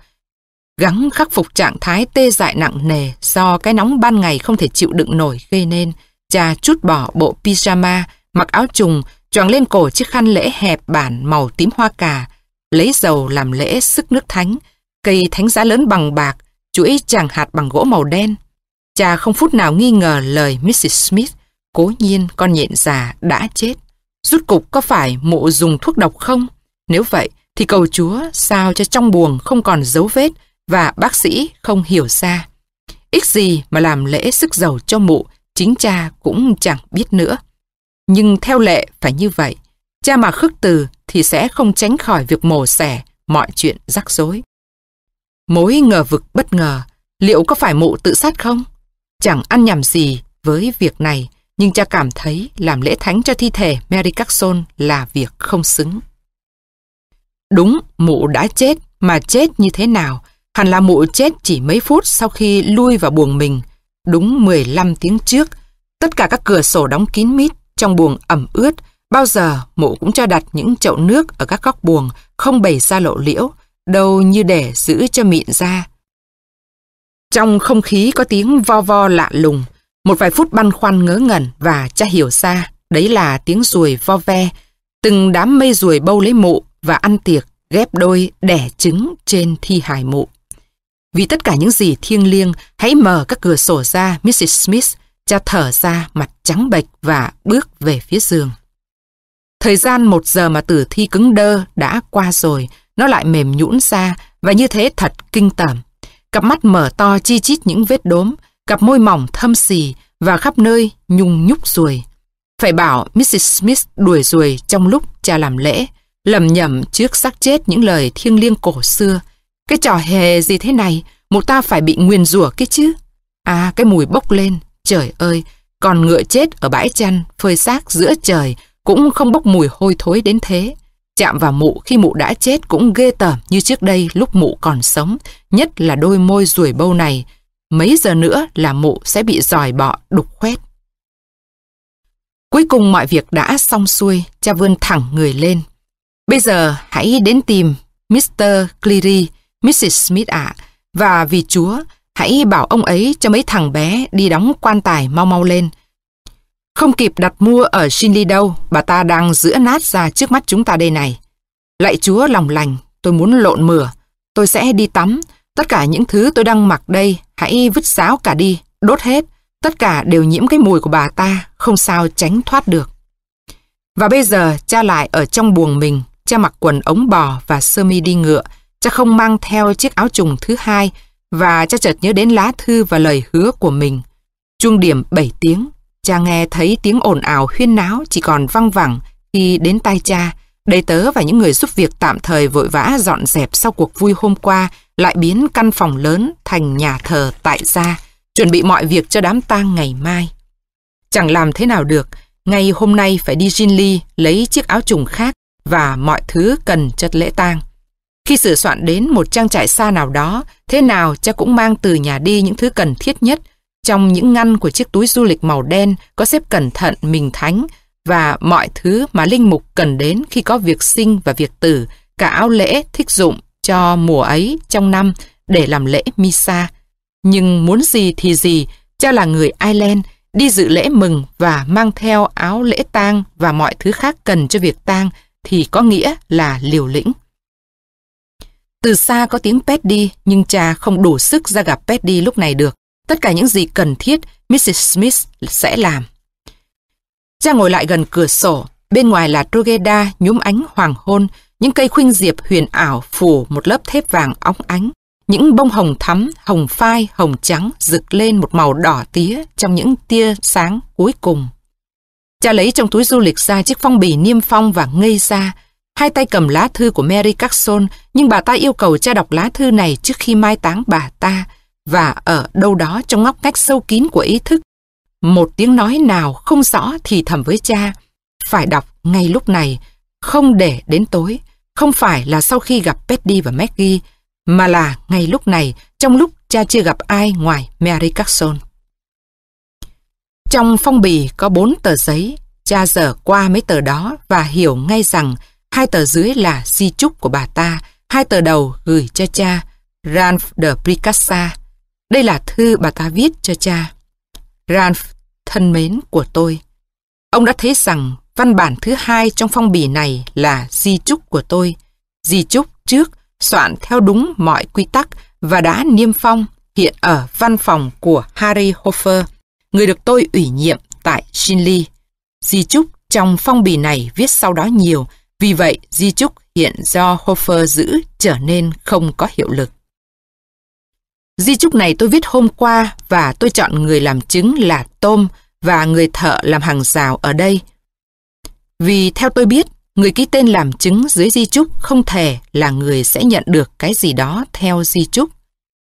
Gắng khắc phục trạng thái tê dại nặng nề do cái nóng ban ngày không thể chịu đựng nổi gây nên. Cha chút bỏ bộ pyjama, mặc áo trùng, choàng lên cổ chiếc khăn lễ hẹp bản màu tím hoa cà, lấy dầu làm lễ sức nước thánh, cây thánh giá lớn bằng bạc, chuỗi chàng hạt bằng gỗ màu đen. Cha không phút nào nghi ngờ lời Mrs. Smith, cố nhiên con nhện già đã chết. Rút cục có phải mụ dùng thuốc độc không? Nếu vậy thì cầu Chúa sao cho trong buồng không còn dấu vết và bác sĩ không hiểu ra. Ích gì mà làm lễ sức giàu cho mụ, chính cha cũng chẳng biết nữa. Nhưng theo lệ phải như vậy. Cha mà khước từ thì sẽ không tránh khỏi việc mổ xẻ mọi chuyện rắc rối. Mối ngờ vực bất ngờ, liệu có phải mụ tự sát không? Chẳng ăn nhầm gì với việc này, nhưng cha cảm thấy làm lễ thánh cho thi thể Mary Carson là việc không xứng. Đúng, mụ đã chết, mà chết như thế nào? Hẳn là mụ chết chỉ mấy phút sau khi lui vào buồng mình. Đúng 15 tiếng trước, tất cả các cửa sổ đóng kín mít, trong buồng ẩm ướt, bao giờ mụ cũng cho đặt những chậu nước ở các góc buồng, không bày ra lộ liễu, đâu như để giữ cho mịn ra. Trong không khí có tiếng vo vo lạ lùng, một vài phút băn khoăn ngớ ngẩn và cha hiểu ra, đấy là tiếng ruồi vo ve. Từng đám mây ruồi bâu lấy mụ và ăn tiệc, ghép đôi, đẻ trứng trên thi hài mụ. Vì tất cả những gì thiêng liêng, hãy mở các cửa sổ ra, Mrs. Smith, cha thở ra mặt trắng bệch và bước về phía giường. Thời gian một giờ mà tử thi cứng đơ đã qua rồi, nó lại mềm nhũn ra và như thế thật kinh tởm. Cặp mắt mở to chi chít những vết đốm, cặp môi mỏng thâm xì và khắp nơi nhung nhúc ruồi. Phải bảo Mrs. Smith đuổi ruồi trong lúc cha làm lễ, lầm nhầm trước xác chết những lời thiêng liêng cổ xưa. Cái trò hề gì thế này, một ta phải bị nguyền rủa cái chứ. À, cái mùi bốc lên, trời ơi, còn ngựa chết ở bãi chăn, phơi xác giữa trời, cũng không bốc mùi hôi thối đến thế. Chạm vào mụ khi mụ đã chết cũng ghê tởm như trước đây lúc mụ còn sống, nhất là đôi môi ruồi bâu này. Mấy giờ nữa là mụ sẽ bị dòi bọ đục khoét. Cuối cùng mọi việc đã xong xuôi, cha vươn thẳng người lên. Bây giờ hãy đến tìm Mr. Cleary, Mrs. Smith ạ, và vì Chúa, hãy bảo ông ấy cho mấy thằng bé đi đóng quan tài mau mau lên. Không kịp đặt mua ở Shinley đâu, bà ta đang giữa nát ra trước mắt chúng ta đây này. Lạy Chúa lòng lành, tôi muốn lộn mửa. Tôi sẽ đi tắm. Tất cả những thứ tôi đang mặc đây, hãy vứt sáo cả đi, đốt hết. Tất cả đều nhiễm cái mùi của bà ta, không sao tránh thoát được. Và bây giờ cha lại ở trong buồng mình, cha mặc quần ống bò và sơ mi đi ngựa. Cha không mang theo chiếc áo trùng thứ hai và cha chợt nhớ đến lá thư và lời hứa của mình. Chuông điểm 7 tiếng, Cha nghe thấy tiếng ồn ào huyên náo chỉ còn văng vẳng khi đến tai cha. Đầy tớ và những người giúp việc tạm thời vội vã dọn dẹp sau cuộc vui hôm qua lại biến căn phòng lớn thành nhà thờ tại gia, chuẩn bị mọi việc cho đám tang ngày mai. Chẳng làm thế nào được, ngay hôm nay phải đi Jinli lấy chiếc áo trùng khác và mọi thứ cần cho lễ tang. Khi sửa soạn đến một trang trại xa nào đó, thế nào cha cũng mang từ nhà đi những thứ cần thiết nhất trong những ngăn của chiếc túi du lịch màu đen có xếp cẩn thận mình thánh và mọi thứ mà linh mục cần đến khi có việc sinh và việc tử, cả áo lễ thích dụng cho mùa ấy trong năm để làm lễ Misa. Nhưng muốn gì thì gì, cha là người Ireland, đi dự lễ mừng và mang theo áo lễ tang và mọi thứ khác cần cho việc tang thì có nghĩa là liều lĩnh. Từ xa có tiếng pet đi, nhưng cha không đủ sức ra gặp pet đi lúc này được. Tất cả những gì cần thiết, Mrs. Smith sẽ làm. Cha ngồi lại gần cửa sổ, bên ngoài là Trogeda nhúm ánh hoàng hôn, những cây khuynh diệp huyền ảo phủ một lớp thép vàng óng ánh. Những bông hồng thắm, hồng phai, hồng trắng rực lên một màu đỏ tía trong những tia sáng cuối cùng. Cha lấy trong túi du lịch ra chiếc phong bì niêm phong và ngây ra. Hai tay cầm lá thư của Mary Carson, nhưng bà ta yêu cầu cha đọc lá thư này trước khi mai táng bà ta và ở đâu đó trong ngóc ngách sâu kín của ý thức, một tiếng nói nào không rõ thì thầm với cha, phải đọc ngay lúc này, không để đến tối, không phải là sau khi gặp Petty và Maggie, mà là ngay lúc này, trong lúc cha chưa gặp ai ngoài Mary Carson. Trong phong bì có bốn tờ giấy, cha dở qua mấy tờ đó và hiểu ngay rằng hai tờ dưới là di chúc của bà ta, hai tờ đầu gửi cho cha, Ralph de Pricassa, đây là thư bà ta viết cho cha. Ralph, thân mến của tôi. Ông đã thấy rằng văn bản thứ hai trong phong bì này là di chúc của tôi. Di chúc trước soạn theo đúng mọi quy tắc và đã niêm phong hiện ở văn phòng của Harry Hofer, người được tôi ủy nhiệm tại Shinli. Di chúc trong phong bì này viết sau đó nhiều, vì vậy di chúc hiện do Hofer giữ trở nên không có hiệu lực. Di chúc này tôi viết hôm qua và tôi chọn người làm chứng là Tom và người thợ làm hàng rào ở đây. Vì theo tôi biết, người ký tên làm chứng dưới di chúc không thể là người sẽ nhận được cái gì đó theo di chúc.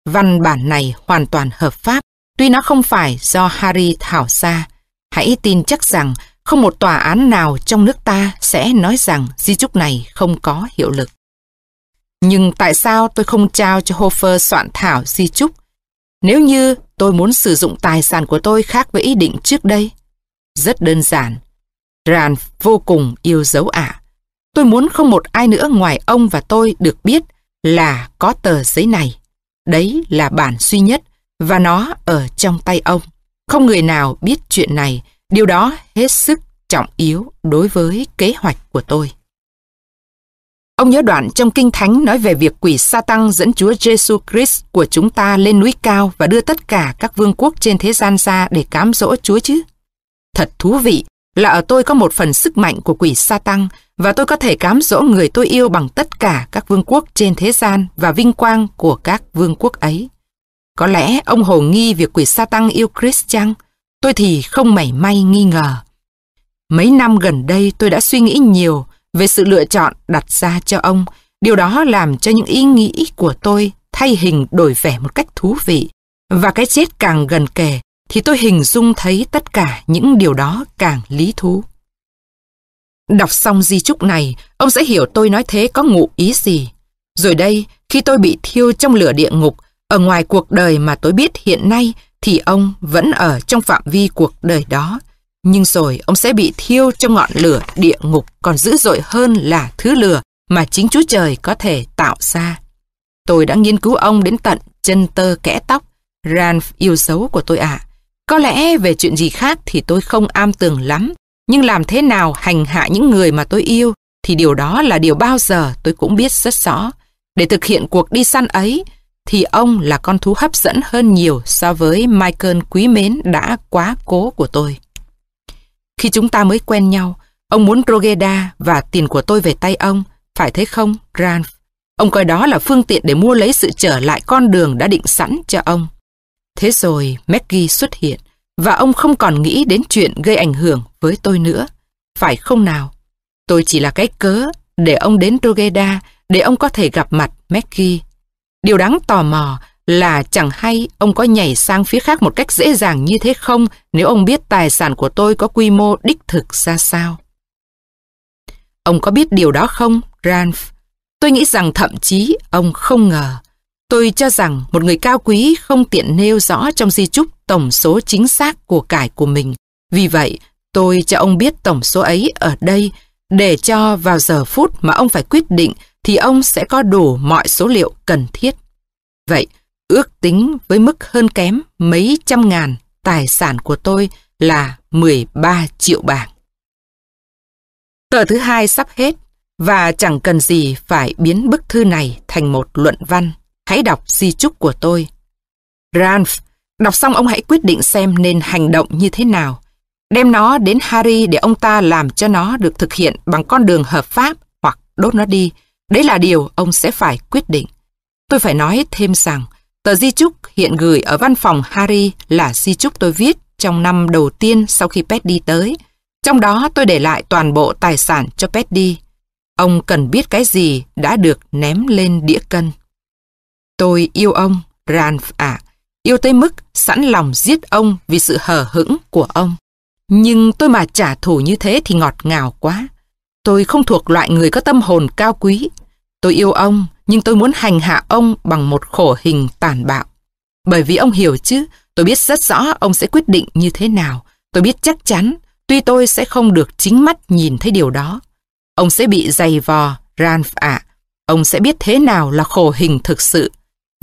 Văn bản này hoàn toàn hợp pháp, tuy nó không phải do Harry thảo ra. Hãy tin chắc rằng không một tòa án nào trong nước ta sẽ nói rằng di chúc này không có hiệu lực. Nhưng tại sao tôi không trao cho Hofer soạn thảo di chúc? Nếu như tôi muốn sử dụng tài sản của tôi khác với ý định trước đây. Rất đơn giản. Ran vô cùng yêu dấu ả. Tôi muốn không một ai nữa ngoài ông và tôi được biết là có tờ giấy này. Đấy là bản duy nhất và nó ở trong tay ông. Không người nào biết chuyện này, điều đó hết sức trọng yếu đối với kế hoạch của tôi. Ông nhớ đoạn trong Kinh Thánh nói về việc quỷ sa tăng dẫn Chúa Giêsu Christ của chúng ta lên núi cao và đưa tất cả các vương quốc trên thế gian ra để cám dỗ Chúa chứ? Thật thú vị là ở tôi có một phần sức mạnh của quỷ sa tăng và tôi có thể cám dỗ người tôi yêu bằng tất cả các vương quốc trên thế gian và vinh quang của các vương quốc ấy. Có lẽ ông hồ nghi việc quỷ sa tăng yêu Christ chăng? Tôi thì không mảy may nghi ngờ. Mấy năm gần đây tôi đã suy nghĩ nhiều về sự lựa chọn đặt ra cho ông. Điều đó làm cho những ý nghĩ của tôi thay hình đổi vẻ một cách thú vị. Và cái chết càng gần kề thì tôi hình dung thấy tất cả những điều đó càng lý thú. Đọc xong di chúc này, ông sẽ hiểu tôi nói thế có ngụ ý gì. Rồi đây, khi tôi bị thiêu trong lửa địa ngục, ở ngoài cuộc đời mà tôi biết hiện nay, thì ông vẫn ở trong phạm vi cuộc đời đó. Nhưng rồi ông sẽ bị thiêu trong ngọn lửa địa ngục còn dữ dội hơn là thứ lửa mà chính Chúa Trời có thể tạo ra. Tôi đã nghiên cứu ông đến tận chân tơ kẽ tóc. Ranf yêu dấu của tôi ạ. Có lẽ về chuyện gì khác thì tôi không am tường lắm. Nhưng làm thế nào hành hạ những người mà tôi yêu thì điều đó là điều bao giờ tôi cũng biết rất rõ. Để thực hiện cuộc đi săn ấy thì ông là con thú hấp dẫn hơn nhiều so với Michael quý mến đã quá cố của tôi. Khi chúng ta mới quen nhau, ông muốn Rogeda và tiền của tôi về tay ông, phải thế không, Ranf? Ông coi đó là phương tiện để mua lấy sự trở lại con đường đã định sẵn cho ông. Thế rồi Maggie xuất hiện và ông không còn nghĩ đến chuyện gây ảnh hưởng với tôi nữa. Phải không nào? Tôi chỉ là cái cớ để ông đến Rogeda để ông có thể gặp mặt Maggie. Điều đáng tò mò là chẳng hay ông có nhảy sang phía khác một cách dễ dàng như thế không nếu ông biết tài sản của tôi có quy mô đích thực ra sao. Ông có biết điều đó không, Ranf? Tôi nghĩ rằng thậm chí ông không ngờ. Tôi cho rằng một người cao quý không tiện nêu rõ trong di chúc tổng số chính xác của cải của mình. Vì vậy, tôi cho ông biết tổng số ấy ở đây để cho vào giờ phút mà ông phải quyết định thì ông sẽ có đủ mọi số liệu cần thiết. Vậy, ước tính với mức hơn kém mấy trăm ngàn tài sản của tôi là 13 triệu bảng. Tờ thứ hai sắp hết và chẳng cần gì phải biến bức thư này thành một luận văn. Hãy đọc di chúc của tôi. Ranf, đọc xong ông hãy quyết định xem nên hành động như thế nào. Đem nó đến Harry để ông ta làm cho nó được thực hiện bằng con đường hợp pháp hoặc đốt nó đi. Đấy là điều ông sẽ phải quyết định. Tôi phải nói thêm rằng Tờ di chúc hiện gửi ở văn phòng Harry là di chúc tôi viết trong năm đầu tiên sau khi Pet đi tới. Trong đó tôi để lại toàn bộ tài sản cho Pet đi. Ông cần biết cái gì đã được ném lên đĩa cân. Tôi yêu ông, Ranf ạ. yêu tới mức sẵn lòng giết ông vì sự hờ hững của ông. Nhưng tôi mà trả thù như thế thì ngọt ngào quá. Tôi không thuộc loại người có tâm hồn cao quý. Tôi yêu ông nhưng tôi muốn hành hạ ông bằng một khổ hình tàn bạo. Bởi vì ông hiểu chứ, tôi biết rất rõ ông sẽ quyết định như thế nào. Tôi biết chắc chắn, tuy tôi sẽ không được chính mắt nhìn thấy điều đó. Ông sẽ bị dày vò, Ranf ạ. Ông sẽ biết thế nào là khổ hình thực sự.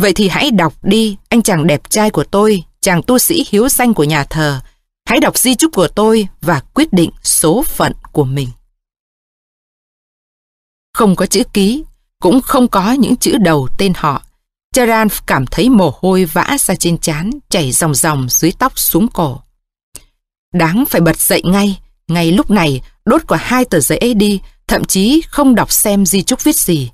Vậy thì hãy đọc đi, anh chàng đẹp trai của tôi, chàng tu sĩ hiếu danh của nhà thờ. Hãy đọc di chúc của tôi và quyết định số phận của mình. Không có chữ ký, cũng không có những chữ đầu tên họ. Charan cảm thấy mồ hôi vã ra trên trán, chảy dòng dòng dưới tóc xuống cổ. Đáng phải bật dậy ngay, ngay lúc này đốt quả hai tờ giấy ấy đi, thậm chí không đọc xem di chúc viết gì.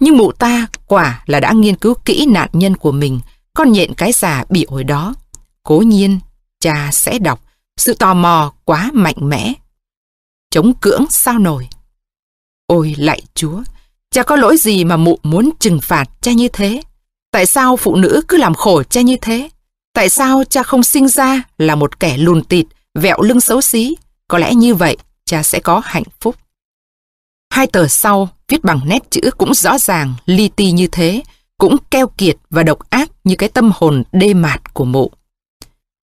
Nhưng mụ ta quả là đã nghiên cứu kỹ nạn nhân của mình, con nhện cái già bị ổi đó. Cố nhiên, cha sẽ đọc, sự tò mò quá mạnh mẽ. Chống cưỡng sao nổi. Ôi lạy chúa, cha có lỗi gì mà mụ muốn trừng phạt cha như thế? Tại sao phụ nữ cứ làm khổ cha như thế? Tại sao cha không sinh ra là một kẻ lùn tịt, vẹo lưng xấu xí? Có lẽ như vậy, cha sẽ có hạnh phúc. Hai tờ sau, viết bằng nét chữ cũng rõ ràng, li ti như thế, cũng keo kiệt và độc ác như cái tâm hồn đê mạt của mụ.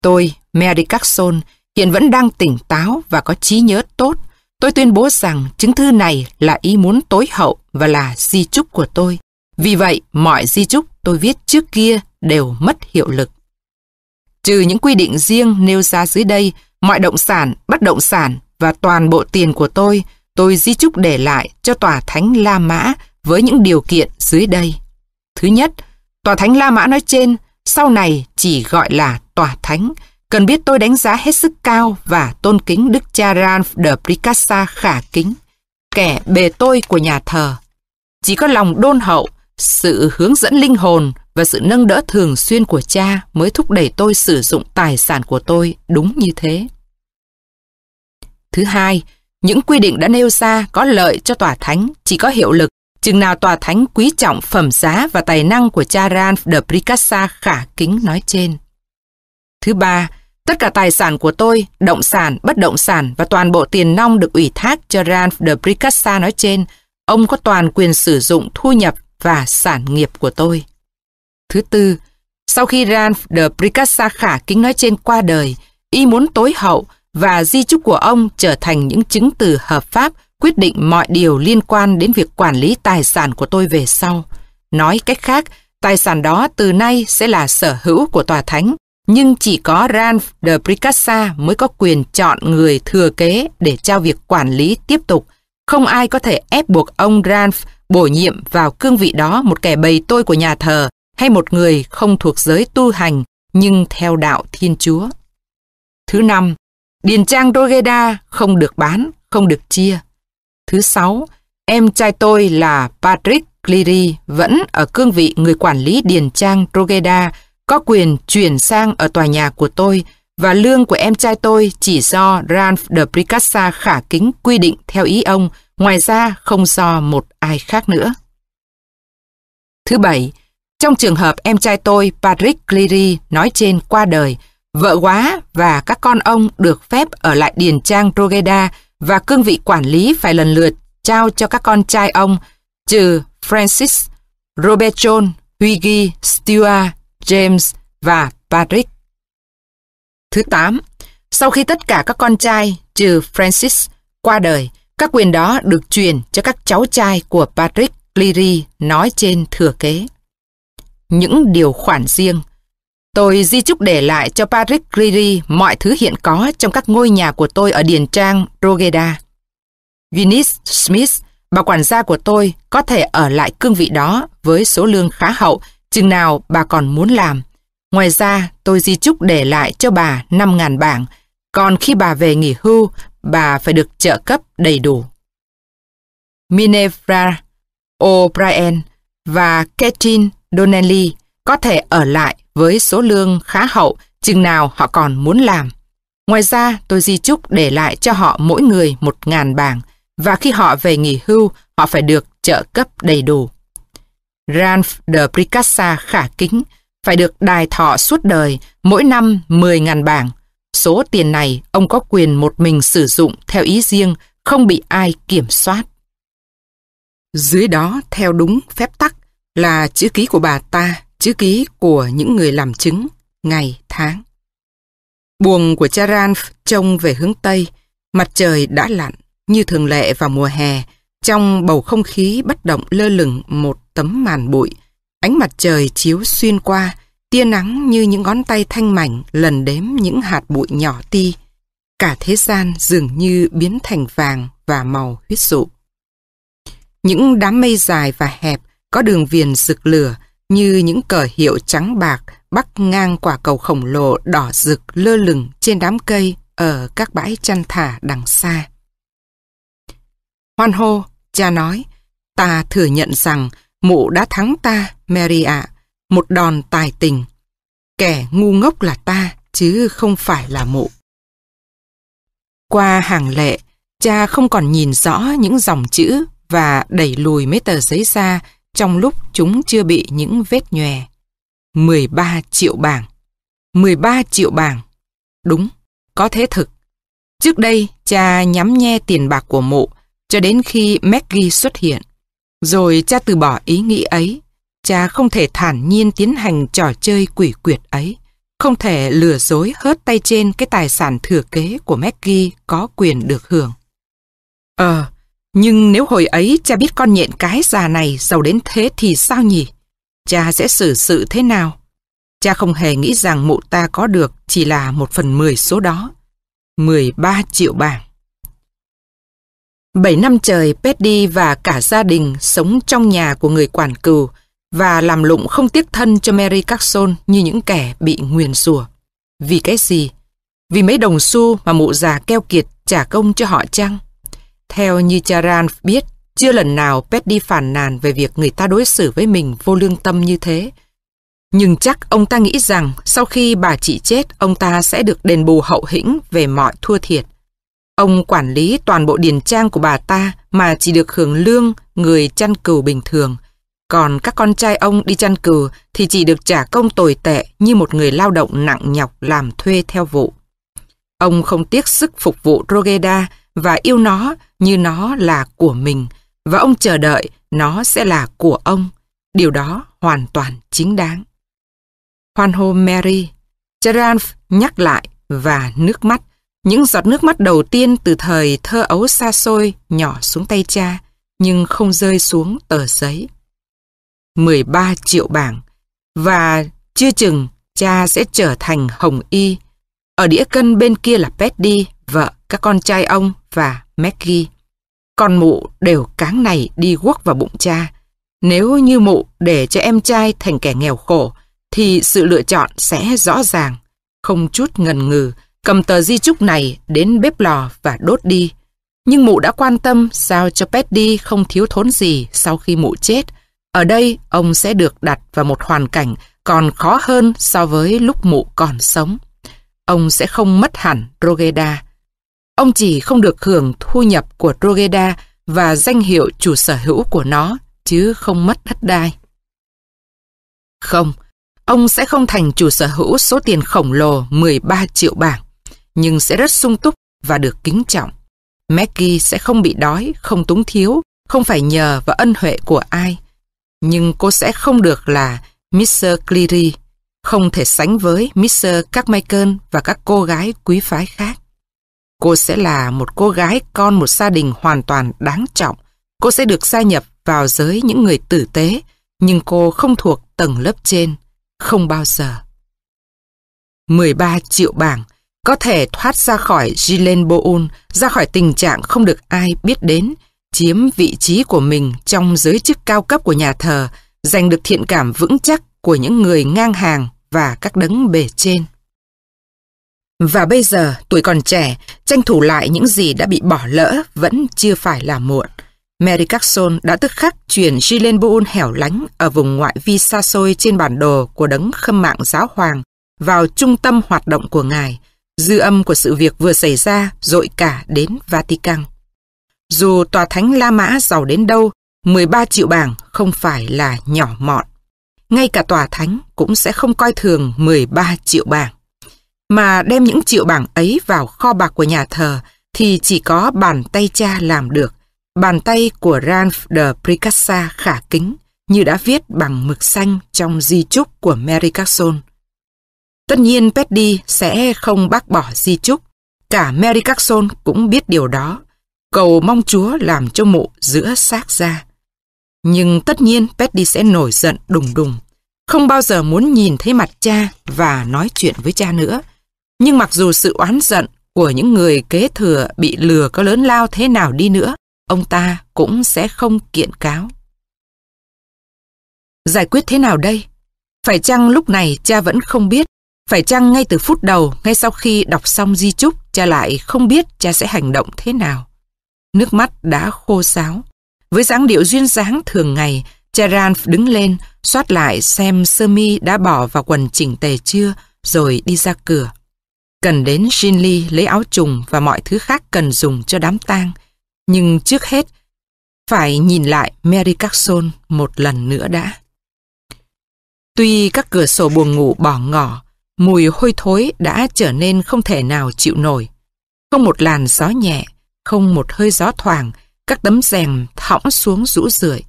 Tôi, Mary Carson, hiện vẫn đang tỉnh táo và có trí nhớ tốt. Tôi tuyên bố rằng chứng thư này là ý muốn tối hậu và là di chúc của tôi. Vì vậy, mọi di chúc tôi viết trước kia đều mất hiệu lực. Trừ những quy định riêng nêu ra dưới đây, mọi động sản, bất động sản và toàn bộ tiền của tôi, tôi di chúc để lại cho Tòa Thánh La Mã với những điều kiện dưới đây. Thứ nhất, Tòa Thánh La Mã nói trên sau này chỉ gọi là Tòa Thánh, cần biết tôi đánh giá hết sức cao và tôn kính Đức cha Ralph de Pricassa khả kính, kẻ bề tôi của nhà thờ. Chỉ có lòng đôn hậu, sự hướng dẫn linh hồn và sự nâng đỡ thường xuyên của cha mới thúc đẩy tôi sử dụng tài sản của tôi đúng như thế. Thứ hai, những quy định đã nêu ra có lợi cho tòa thánh chỉ có hiệu lực chừng nào tòa thánh quý trọng phẩm giá và tài năng của cha Ranf de Pricassa khả kính nói trên. Thứ ba, tất cả tài sản của tôi, động sản, bất động sản và toàn bộ tiền nong được ủy thác cho Ralph de Bricassa nói trên, ông có toàn quyền sử dụng thu nhập và sản nghiệp của tôi. Thứ tư, sau khi Ralph de Bricassa khả kính nói trên qua đời, y muốn tối hậu và di chúc của ông trở thành những chứng từ hợp pháp quyết định mọi điều liên quan đến việc quản lý tài sản của tôi về sau. Nói cách khác, tài sản đó từ nay sẽ là sở hữu của tòa thánh, nhưng chỉ có Ralph de Pricassa mới có quyền chọn người thừa kế để trao việc quản lý tiếp tục. Không ai có thể ép buộc ông Ralph bổ nhiệm vào cương vị đó một kẻ bầy tôi của nhà thờ hay một người không thuộc giới tu hành nhưng theo đạo Thiên Chúa. Thứ năm, Điền trang Rogeda không được bán, không được chia. Thứ sáu, em trai tôi là Patrick Cleary vẫn ở cương vị người quản lý điền trang Rogeda có quyền chuyển sang ở tòa nhà của tôi và lương của em trai tôi chỉ do Ralph de Pricassa khả kính quy định theo ý ông, ngoài ra không do một ai khác nữa. Thứ bảy, trong trường hợp em trai tôi Patrick Cleary nói trên qua đời, vợ quá và các con ông được phép ở lại điền trang Rogeda và cương vị quản lý phải lần lượt trao cho các con trai ông, trừ Francis, Robert John, Hughie, Stuart, James và Patrick. Thứ 8. Sau khi tất cả các con trai, trừ Francis, qua đời, các quyền đó được truyền cho các cháu trai của Patrick Cleary nói trên thừa kế. Những điều khoản riêng Tôi di chúc để lại cho Patrick Cleary mọi thứ hiện có trong các ngôi nhà của tôi ở Điền Trang, Rogeda. Eunice Smith, bà quản gia của tôi, có thể ở lại cương vị đó với số lương khá hậu, chừng nào bà còn muốn làm. Ngoài ra, tôi di chúc để lại cho bà 5.000 bảng, còn khi bà về nghỉ hưu, bà phải được trợ cấp đầy đủ. Minerva O'Brien và Ketin Donnelly có thể ở lại với số lương khá hậu chừng nào họ còn muốn làm. Ngoài ra, tôi di chúc để lại cho họ mỗi người một ngàn bảng và khi họ về nghỉ hưu, họ phải được trợ cấp đầy đủ. Ralph de Pricassa khả kính phải được đài thọ suốt đời mỗi năm 10.000 bảng. Số tiền này ông có quyền một mình sử dụng theo ý riêng, không bị ai kiểm soát. Dưới đó, theo đúng phép tắc, là chữ ký của bà ta chữ ký của những người làm chứng, ngày, tháng. Buồng của cha Ranf trông về hướng Tây, mặt trời đã lặn, như thường lệ vào mùa hè, trong bầu không khí bất động lơ lửng một tấm màn bụi, ánh mặt trời chiếu xuyên qua, tia nắng như những ngón tay thanh mảnh lần đếm những hạt bụi nhỏ ti. Cả thế gian dường như biến thành vàng và màu huyết dụ. Những đám mây dài và hẹp có đường viền rực lửa như những cờ hiệu trắng bạc bắc ngang quả cầu khổng lồ đỏ rực lơ lửng trên đám cây ở các bãi chăn thả đằng xa. Hoan hô, cha nói, ta thừa nhận rằng mụ đã thắng ta, Mary ạ, một đòn tài tình. Kẻ ngu ngốc là ta, chứ không phải là mụ. Qua hàng lệ, cha không còn nhìn rõ những dòng chữ và đẩy lùi mấy tờ giấy ra trong lúc chúng chưa bị những vết nhòe. 13 triệu bảng. 13 triệu bảng. Đúng, có thế thực. Trước đây, cha nhắm nhe tiền bạc của mụ cho đến khi Maggie xuất hiện. Rồi cha từ bỏ ý nghĩ ấy. Cha không thể thản nhiên tiến hành trò chơi quỷ quyệt ấy. Không thể lừa dối hớt tay trên cái tài sản thừa kế của Maggie có quyền được hưởng. Ờ, nhưng nếu hồi ấy cha biết con nhện cái già này giàu đến thế thì sao nhỉ? Cha sẽ xử sự thế nào? Cha không hề nghĩ rằng mụ ta có được chỉ là một phần mười số đó. 13 triệu bảng. Bảy năm trời, Petty và cả gia đình sống trong nhà của người quản cừu và làm lụng không tiếc thân cho Mary Carson như những kẻ bị nguyền rủa. Vì cái gì? Vì mấy đồng xu mà mụ già keo kiệt trả công cho họ chăng? Theo như Charan biết, chưa lần nào Petty phản nàn về việc người ta đối xử với mình vô lương tâm như thế. Nhưng chắc ông ta nghĩ rằng sau khi bà chị chết, ông ta sẽ được đền bù hậu hĩnh về mọi thua thiệt. Ông quản lý toàn bộ điền trang của bà ta mà chỉ được hưởng lương người chăn cừu bình thường. Còn các con trai ông đi chăn cừu thì chỉ được trả công tồi tệ như một người lao động nặng nhọc làm thuê theo vụ. Ông không tiếc sức phục vụ Rogeda và yêu nó như nó là của mình và ông chờ đợi nó sẽ là của ông. Điều đó hoàn toàn chính đáng. Hoan hô Mary, Gerard nhắc lại và nước mắt những giọt nước mắt đầu tiên từ thời thơ ấu xa xôi nhỏ xuống tay cha, nhưng không rơi xuống tờ giấy. 13 triệu bảng, và chưa chừng cha sẽ trở thành Hồng Y. Ở đĩa cân bên kia là Petty, vợ, các con trai ông và Maggie. Con mụ đều cáng này đi guốc vào bụng cha. Nếu như mụ để cho em trai thành kẻ nghèo khổ, thì sự lựa chọn sẽ rõ ràng. Không chút ngần ngừ, cầm tờ di chúc này đến bếp lò và đốt đi. Nhưng mụ đã quan tâm sao cho Petty không thiếu thốn gì sau khi mụ chết. Ở đây, ông sẽ được đặt vào một hoàn cảnh còn khó hơn so với lúc mụ còn sống. Ông sẽ không mất hẳn Rogeda. Ông chỉ không được hưởng thu nhập của Rogeda và danh hiệu chủ sở hữu của nó, chứ không mất đất đai. Không, ông sẽ không thành chủ sở hữu số tiền khổng lồ 13 triệu bảng nhưng sẽ rất sung túc và được kính trọng. Maggie sẽ không bị đói, không túng thiếu, không phải nhờ và ân huệ của ai. Nhưng cô sẽ không được là Mr. Cleary, không thể sánh với Mr. Carmichael và các cô gái quý phái khác. Cô sẽ là một cô gái con một gia đình hoàn toàn đáng trọng. Cô sẽ được gia nhập vào giới những người tử tế, nhưng cô không thuộc tầng lớp trên, không bao giờ. 13 triệu bảng có thể thoát ra khỏi Gilenboon, ra khỏi tình trạng không được ai biết đến, chiếm vị trí của mình trong giới chức cao cấp của nhà thờ, giành được thiện cảm vững chắc của những người ngang hàng và các đấng bề trên. Và bây giờ, tuổi còn trẻ, tranh thủ lại những gì đã bị bỏ lỡ vẫn chưa phải là muộn. Mary Carson đã tức khắc chuyển Gilenboon hẻo lánh ở vùng ngoại vi xa xôi trên bản đồ của đấng khâm mạng giáo hoàng vào trung tâm hoạt động của ngài, Dư âm của sự việc vừa xảy ra dội cả đến Vatican. Dù tòa thánh La Mã giàu đến đâu, 13 triệu bảng không phải là nhỏ mọn. Ngay cả tòa thánh cũng sẽ không coi thường 13 triệu bảng. Mà đem những triệu bảng ấy vào kho bạc của nhà thờ thì chỉ có bàn tay cha làm được. Bàn tay của Ralph de Pricassa khả kính như đã viết bằng mực xanh trong di chúc của Mary Carson. Tất nhiên Petty sẽ không bác bỏ di chúc. Cả Mary Carson cũng biết điều đó. Cầu mong Chúa làm cho mộ giữa xác ra. Nhưng tất nhiên Petty sẽ nổi giận đùng đùng. Không bao giờ muốn nhìn thấy mặt cha và nói chuyện với cha nữa. Nhưng mặc dù sự oán giận của những người kế thừa bị lừa có lớn lao thế nào đi nữa, ông ta cũng sẽ không kiện cáo. Giải quyết thế nào đây? Phải chăng lúc này cha vẫn không biết phải chăng ngay từ phút đầu, ngay sau khi đọc xong di chúc, cha lại không biết cha sẽ hành động thế nào. Nước mắt đã khô sáo. Với dáng điệu duyên dáng thường ngày, cha ran đứng lên, xoát lại xem sơ mi đã bỏ vào quần chỉnh tề chưa, rồi đi ra cửa. Cần đến Shinli lấy áo trùng và mọi thứ khác cần dùng cho đám tang. Nhưng trước hết, phải nhìn lại Mary Carson một lần nữa đã. Tuy các cửa sổ buồng ngủ bỏ ngỏ, mùi hôi thối đã trở nên không thể nào chịu nổi. Không một làn gió nhẹ, không một hơi gió thoảng, các tấm rèm thõng xuống rũ rượi.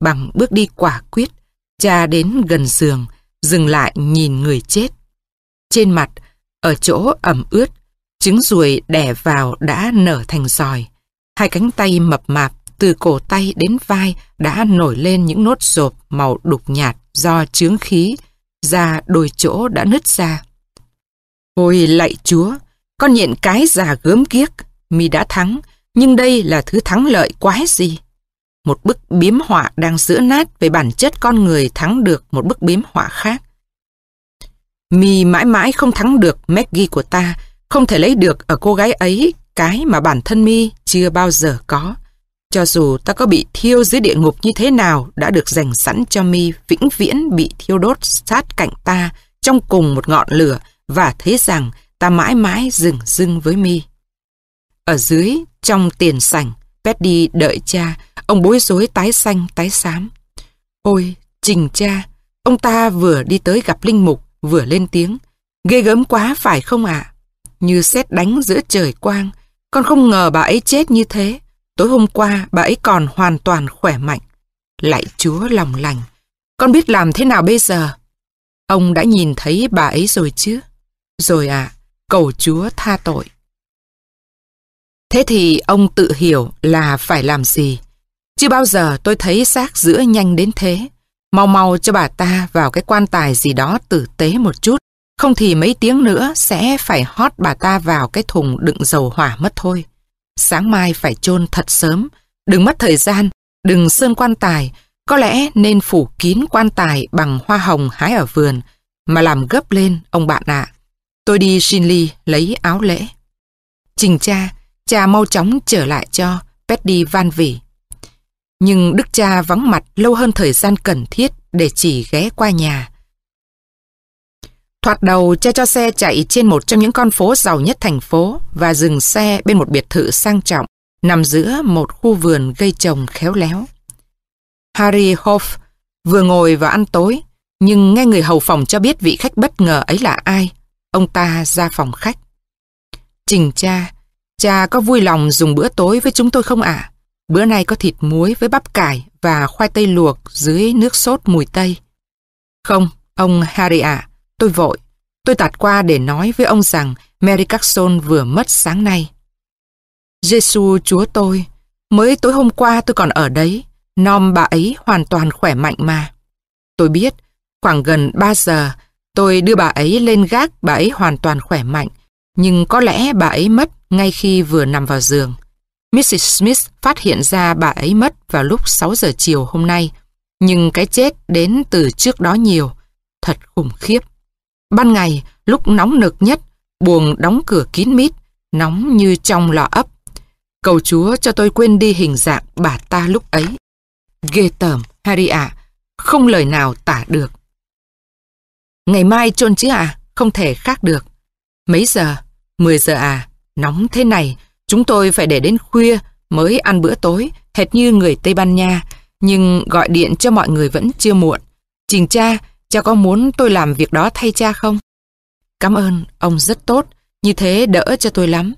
Bằng bước đi quả quyết, cha đến gần giường, dừng lại nhìn người chết. Trên mặt, ở chỗ ẩm ướt, trứng ruồi đẻ vào đã nở thành giòi. Hai cánh tay mập mạp từ cổ tay đến vai đã nổi lên những nốt rộp màu đục nhạt do chướng khí, da đôi chỗ đã nứt ra. Ôi lạy chúa, con nhện cái già gớm ghiếc, mi đã thắng, nhưng đây là thứ thắng lợi quái gì? Một bức biếm họa đang giữa nát về bản chất con người thắng được một bức biếm họa khác. Mi mãi mãi không thắng được Maggie của ta, không thể lấy được ở cô gái ấy cái mà bản thân Mi chưa bao giờ có. Cho dù ta có bị thiêu dưới địa ngục như thế nào đã được dành sẵn cho mi vĩnh viễn bị thiêu đốt sát cạnh ta trong cùng một ngọn lửa và thấy rằng ta mãi mãi dừng dưng với mi. Ở dưới, trong tiền sảnh, Petty đợi cha, ông bối rối tái xanh tái xám. Ôi, trình cha, ông ta vừa đi tới gặp Linh Mục, vừa lên tiếng. Ghê gớm quá phải không ạ? Như xét đánh giữa trời quang, con không ngờ bà ấy chết như thế. Tối hôm qua bà ấy còn hoàn toàn khỏe mạnh. Lại chúa lòng lành. Con biết làm thế nào bây giờ? Ông đã nhìn thấy bà ấy rồi chứ? Rồi à, cầu chúa tha tội. Thế thì ông tự hiểu là phải làm gì. Chưa bao giờ tôi thấy xác giữa nhanh đến thế. Mau mau cho bà ta vào cái quan tài gì đó tử tế một chút. Không thì mấy tiếng nữa sẽ phải hót bà ta vào cái thùng đựng dầu hỏa mất thôi sáng mai phải chôn thật sớm, đừng mất thời gian, đừng sơn quan tài, có lẽ nên phủ kín quan tài bằng hoa hồng hái ở vườn, mà làm gấp lên, ông bạn ạ. Tôi đi Shinley lấy áo lễ. Trình cha, cha mau chóng trở lại cho Petty van vỉ. Nhưng đức cha vắng mặt lâu hơn thời gian cần thiết để chỉ ghé qua nhà. Thoạt đầu cha cho xe chạy trên một trong những con phố giàu nhất thành phố và dừng xe bên một biệt thự sang trọng nằm giữa một khu vườn gây trồng khéo léo. Harry Hoff vừa ngồi và ăn tối nhưng nghe người hầu phòng cho biết vị khách bất ngờ ấy là ai. Ông ta ra phòng khách. Trình cha, cha có vui lòng dùng bữa tối với chúng tôi không ạ? Bữa nay có thịt muối với bắp cải và khoai tây luộc dưới nước sốt mùi tây. Không, ông Harry ạ. Tôi vội. Tôi tạt qua để nói với ông rằng Mary Carson vừa mất sáng nay. Giêsu Chúa tôi, mới tối hôm qua tôi còn ở đấy, nom bà ấy hoàn toàn khỏe mạnh mà. Tôi biết, khoảng gần 3 giờ, tôi đưa bà ấy lên gác bà ấy hoàn toàn khỏe mạnh, nhưng có lẽ bà ấy mất ngay khi vừa nằm vào giường. Mrs. Smith phát hiện ra bà ấy mất vào lúc 6 giờ chiều hôm nay, nhưng cái chết đến từ trước đó nhiều, thật khủng khiếp. Ban ngày, lúc nóng nực nhất, buồng đóng cửa kín mít, nóng như trong lò ấp. Cầu Chúa cho tôi quên đi hình dạng bà ta lúc ấy. Ghê tởm, Harry ạ, không lời nào tả được. Ngày mai chôn chứ à, không thể khác được. Mấy giờ? 10 giờ à, nóng thế này, chúng tôi phải để đến khuya mới ăn bữa tối, hệt như người Tây Ban Nha, nhưng gọi điện cho mọi người vẫn chưa muộn. Trình cha, Cha có muốn tôi làm việc đó thay cha không? Cảm ơn, ông rất tốt, như thế đỡ cho tôi lắm.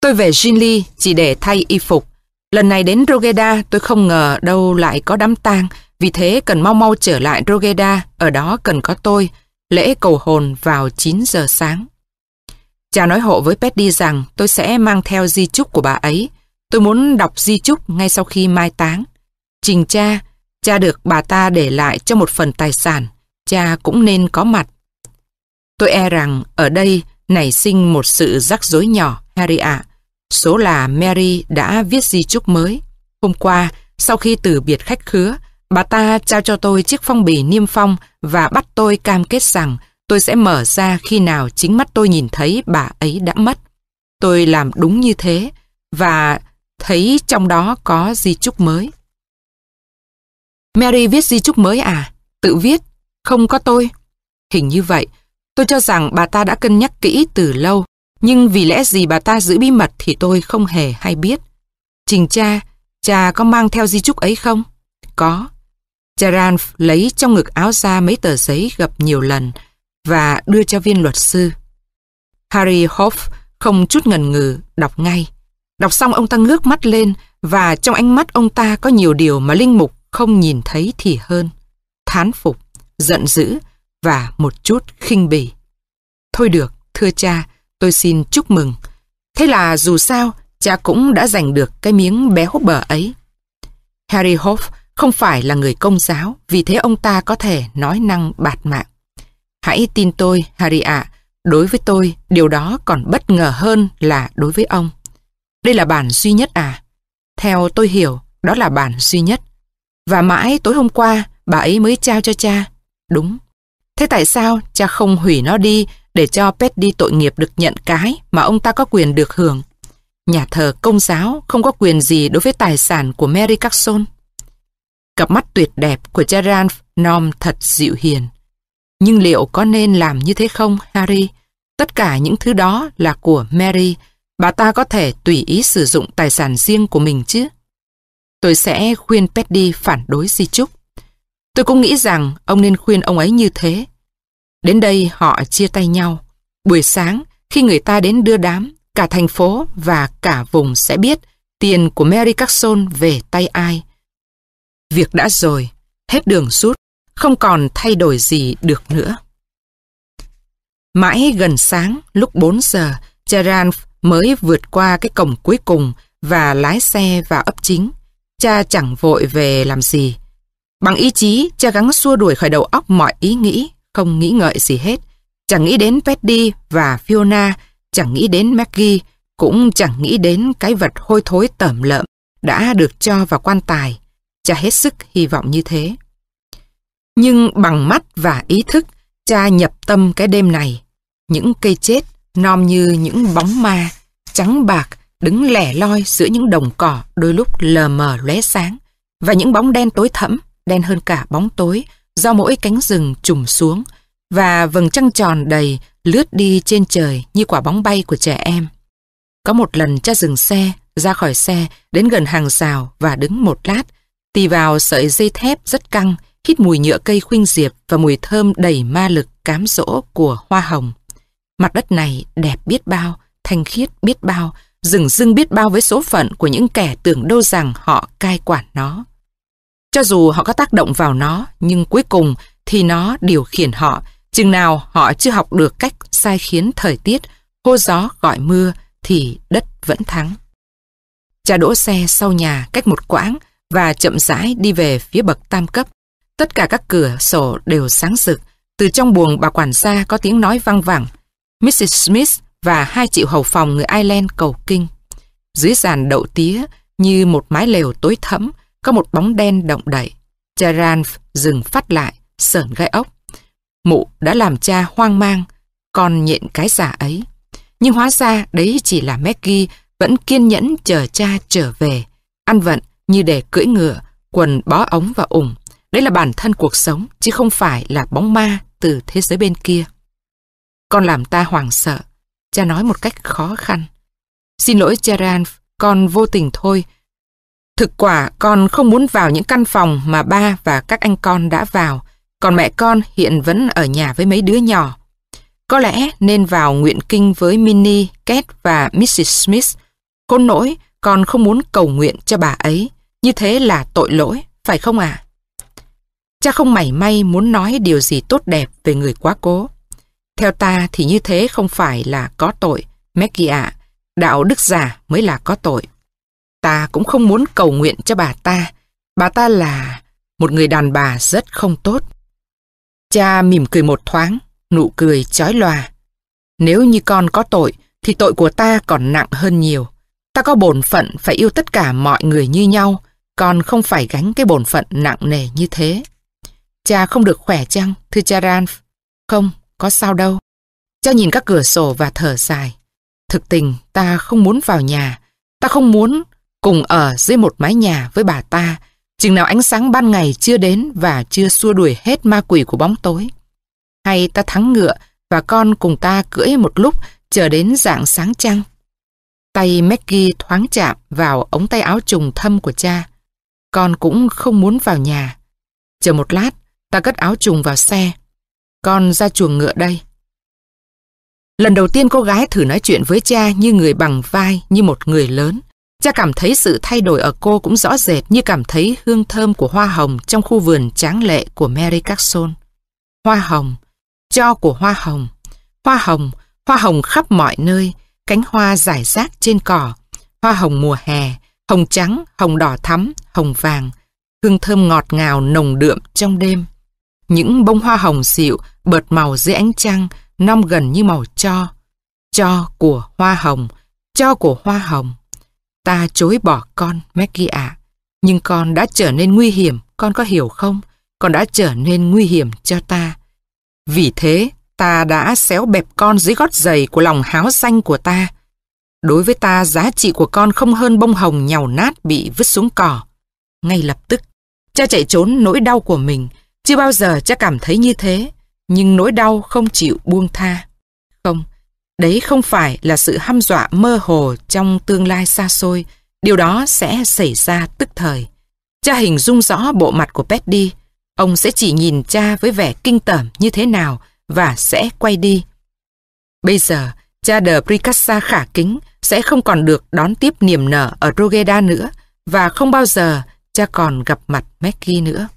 Tôi về Jinli chỉ để thay y phục. Lần này đến Rogeda tôi không ngờ đâu lại có đám tang, vì thế cần mau mau trở lại Rogeda, ở đó cần có tôi. Lễ cầu hồn vào 9 giờ sáng. Cha nói hộ với Petty rằng tôi sẽ mang theo di chúc của bà ấy. Tôi muốn đọc di chúc ngay sau khi mai táng. Trình cha, Cha được bà ta để lại cho một phần tài sản, cha cũng nên có mặt. Tôi e rằng ở đây nảy sinh một sự rắc rối nhỏ, Harry ạ. Số là Mary đã viết di chúc mới. Hôm qua, sau khi từ biệt khách khứa, bà ta trao cho tôi chiếc phong bì niêm phong và bắt tôi cam kết rằng tôi sẽ mở ra khi nào chính mắt tôi nhìn thấy bà ấy đã mất. tôi làm đúng như thế và thấy trong đó có di chúc mới. Mary viết di chúc mới à? Tự viết? Không có tôi. Hình như vậy. Tôi cho rằng bà ta đã cân nhắc kỹ từ lâu, nhưng vì lẽ gì bà ta giữ bí mật thì tôi không hề hay biết. Trình cha, cha có mang theo di chúc ấy không? Có. Cha Ranf lấy trong ngực áo ra mấy tờ giấy gập nhiều lần và đưa cho viên luật sư. Harry Hoff không chút ngần ngừ, đọc ngay. Đọc xong ông ta ngước mắt lên và trong ánh mắt ông ta có nhiều điều mà Linh Mục không nhìn thấy thì hơn. Thán phục, giận dữ và một chút khinh bỉ. Thôi được, thưa cha, tôi xin chúc mừng. Thế là dù sao, cha cũng đã giành được cái miếng béo bở ấy. Harry Hoff không phải là người công giáo, vì thế ông ta có thể nói năng bạt mạng. Hãy tin tôi, Harry ạ, đối với tôi, điều đó còn bất ngờ hơn là đối với ông. Đây là bản duy nhất à? Theo tôi hiểu, đó là bản duy nhất. Và mãi tối hôm qua, bà ấy mới trao cho cha. Đúng. Thế tại sao cha không hủy nó đi để cho pet đi tội nghiệp được nhận cái mà ông ta có quyền được hưởng? Nhà thờ công giáo không có quyền gì đối với tài sản của Mary Carson. Cặp mắt tuyệt đẹp của cha Ralph Norm thật dịu hiền. Nhưng liệu có nên làm như thế không, Harry? Tất cả những thứ đó là của Mary. Bà ta có thể tùy ý sử dụng tài sản riêng của mình chứ? Tôi sẽ khuyên Petty phản đối di chúc. Tôi cũng nghĩ rằng ông nên khuyên ông ấy như thế. Đến đây họ chia tay nhau. Buổi sáng, khi người ta đến đưa đám, cả thành phố và cả vùng sẽ biết tiền của Mary Carson về tay ai. Việc đã rồi, hết đường rút, không còn thay đổi gì được nữa. Mãi gần sáng, lúc 4 giờ, Gerard mới vượt qua cái cổng cuối cùng và lái xe vào ấp chính. Cha chẳng vội về làm gì. Bằng ý chí, cha gắng xua đuổi khỏi đầu óc mọi ý nghĩ, không nghĩ ngợi gì hết. Chẳng nghĩ đến Petty và Fiona, chẳng nghĩ đến Maggie, cũng chẳng nghĩ đến cái vật hôi thối tẩm lợm đã được cho vào quan tài. Cha hết sức hy vọng như thế. Nhưng bằng mắt và ý thức, cha nhập tâm cái đêm này. Những cây chết, nom như những bóng ma, trắng bạc, đứng lẻ loi giữa những đồng cỏ đôi lúc lờ mờ lóe sáng, và những bóng đen tối thẫm, đen hơn cả bóng tối, do mỗi cánh rừng trùm xuống, và vầng trăng tròn đầy lướt đi trên trời như quả bóng bay của trẻ em. Có một lần cha dừng xe, ra khỏi xe, đến gần hàng rào và đứng một lát, tì vào sợi dây thép rất căng, hít mùi nhựa cây khuynh diệp và mùi thơm đầy ma lực cám dỗ của hoa hồng. Mặt đất này đẹp biết bao, thanh khiết biết bao, rừng dưng biết bao với số phận của những kẻ tưởng đâu rằng họ cai quản nó. Cho dù họ có tác động vào nó, nhưng cuối cùng thì nó điều khiển họ, chừng nào họ chưa học được cách sai khiến thời tiết, hô gió gọi mưa, thì đất vẫn thắng. Cha đỗ xe sau nhà cách một quãng và chậm rãi đi về phía bậc tam cấp. Tất cả các cửa sổ đều sáng rực. Từ trong buồng bà quản gia có tiếng nói vang vẳng. Mrs. Smith và hai chị hầu phòng người Ireland cầu kinh. Dưới sàn đậu tía, như một mái lều tối thẫm, có một bóng đen động đậy. Cha Ranf dừng phát lại, sởn gai ốc. Mụ đã làm cha hoang mang, con nhện cái giả ấy. Nhưng hóa ra đấy chỉ là Maggie vẫn kiên nhẫn chờ cha trở về, ăn vận như để cưỡi ngựa, quần bó ống và ủng. Đấy là bản thân cuộc sống, chứ không phải là bóng ma từ thế giới bên kia. Con làm ta hoảng sợ, cha nói một cách khó khăn. Xin lỗi Gerard, con vô tình thôi. Thực quả con không muốn vào những căn phòng mà ba và các anh con đã vào, còn mẹ con hiện vẫn ở nhà với mấy đứa nhỏ. Có lẽ nên vào nguyện kinh với Minnie, Kate và Mrs. Smith. Khốn nỗi, con không muốn cầu nguyện cho bà ấy. Như thế là tội lỗi, phải không ạ? À? Cha không mảy may muốn nói điều gì tốt đẹp về người quá cố. Theo ta thì như thế không phải là có tội, Maggie ạ. đạo đức giả mới là có tội. Ta cũng không muốn cầu nguyện cho bà ta. Bà ta là một người đàn bà rất không tốt. Cha mỉm cười một thoáng, nụ cười chói lòa. Nếu như con có tội, thì tội của ta còn nặng hơn nhiều. Ta có bổn phận phải yêu tất cả mọi người như nhau, con không phải gánh cái bổn phận nặng nề như thế. Cha không được khỏe chăng, thưa cha Ranf? Không, có sao đâu. Cha nhìn các cửa sổ và thở dài. Thực tình, ta không muốn vào nhà. Ta không muốn cùng ở dưới một mái nhà với bà ta, chừng nào ánh sáng ban ngày chưa đến và chưa xua đuổi hết ma quỷ của bóng tối. Hay ta thắng ngựa và con cùng ta cưỡi một lúc chờ đến dạng sáng trăng. Tay Maggie thoáng chạm vào ống tay áo trùng thâm của cha. Con cũng không muốn vào nhà. Chờ một lát, ta cất áo trùng vào xe. Con ra chuồng ngựa đây. Lần đầu tiên cô gái thử nói chuyện với cha như người bằng vai, như một người lớn. Cha cảm thấy sự thay đổi ở cô cũng rõ rệt như cảm thấy hương thơm của hoa hồng trong khu vườn tráng lệ của Mary Carson. Hoa hồng, cho của hoa hồng, hoa hồng, hoa hồng khắp mọi nơi, cánh hoa rải rác trên cỏ, hoa hồng mùa hè, hồng trắng, hồng đỏ thắm, hồng vàng, hương thơm ngọt ngào nồng đượm trong đêm. Những bông hoa hồng dịu, bợt màu dưới ánh trăng, non gần như màu cho. Cho của hoa hồng, cho của hoa hồng. Ta chối bỏ con, Maggie ạ. Nhưng con đã trở nên nguy hiểm, con có hiểu không? Con đã trở nên nguy hiểm cho ta. Vì thế, ta đã xéo bẹp con dưới gót giày của lòng háo xanh của ta. Đối với ta, giá trị của con không hơn bông hồng nhàu nát bị vứt xuống cỏ. Ngay lập tức, cha chạy trốn nỗi đau của mình. Chưa bao giờ cha cảm thấy như thế, nhưng nỗi đau không chịu buông tha. Không, đấy không phải là sự hăm dọa mơ hồ trong tương lai xa xôi. Điều đó sẽ xảy ra tức thời. Cha hình dung rõ bộ mặt của Petty. Ông sẽ chỉ nhìn cha với vẻ kinh tởm như thế nào và sẽ quay đi. Bây giờ, cha de Pricassa khả kính sẽ không còn được đón tiếp niềm nở ở Rogeda nữa và không bao giờ cha còn gặp mặt Maggie nữa.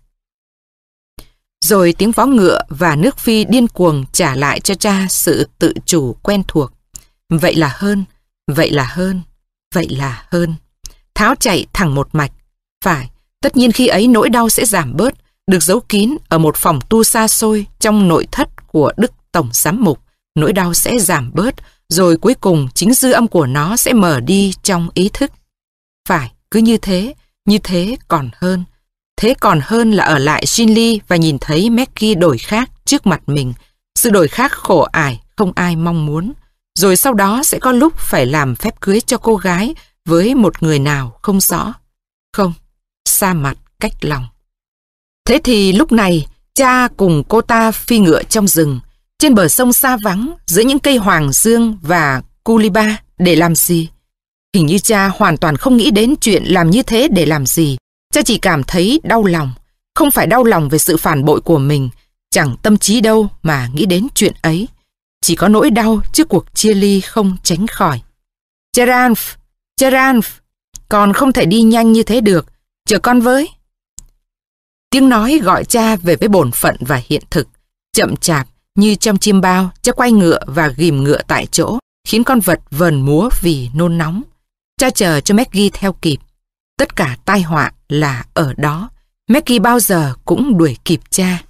Rồi tiếng vó ngựa và nước phi điên cuồng trả lại cho cha sự tự chủ quen thuộc. Vậy là hơn, vậy là hơn, vậy là hơn. Tháo chạy thẳng một mạch. Phải, tất nhiên khi ấy nỗi đau sẽ giảm bớt, được giấu kín ở một phòng tu xa xôi trong nội thất của Đức Tổng Giám Mục. Nỗi đau sẽ giảm bớt, rồi cuối cùng chính dư âm của nó sẽ mở đi trong ý thức. Phải, cứ như thế, như thế còn hơn. Thế còn hơn là ở lại Shinli và nhìn thấy Maggie đổi khác trước mặt mình. Sự đổi khác khổ ải, không ai mong muốn. Rồi sau đó sẽ có lúc phải làm phép cưới cho cô gái với một người nào không rõ. Không, xa mặt cách lòng. Thế thì lúc này, cha cùng cô ta phi ngựa trong rừng, trên bờ sông xa vắng, giữa những cây hoàng dương và culiba để làm gì? Hình như cha hoàn toàn không nghĩ đến chuyện làm như thế để làm gì. Cha chỉ cảm thấy đau lòng, không phải đau lòng về sự phản bội của mình, chẳng tâm trí đâu mà nghĩ đến chuyện ấy. Chỉ có nỗi đau trước cuộc chia ly không tránh khỏi. Geranf, Geranf, con không thể đi nhanh như thế được, chờ con với. Tiếng nói gọi cha về với bổn phận và hiện thực, chậm chạp như trong chim bao, cha quay ngựa và ghim ngựa tại chỗ, khiến con vật vờn múa vì nôn nóng. Cha chờ cho Maggie theo kịp. Tất cả tai họa là ở đó. Maggie bao giờ cũng đuổi kịp cha.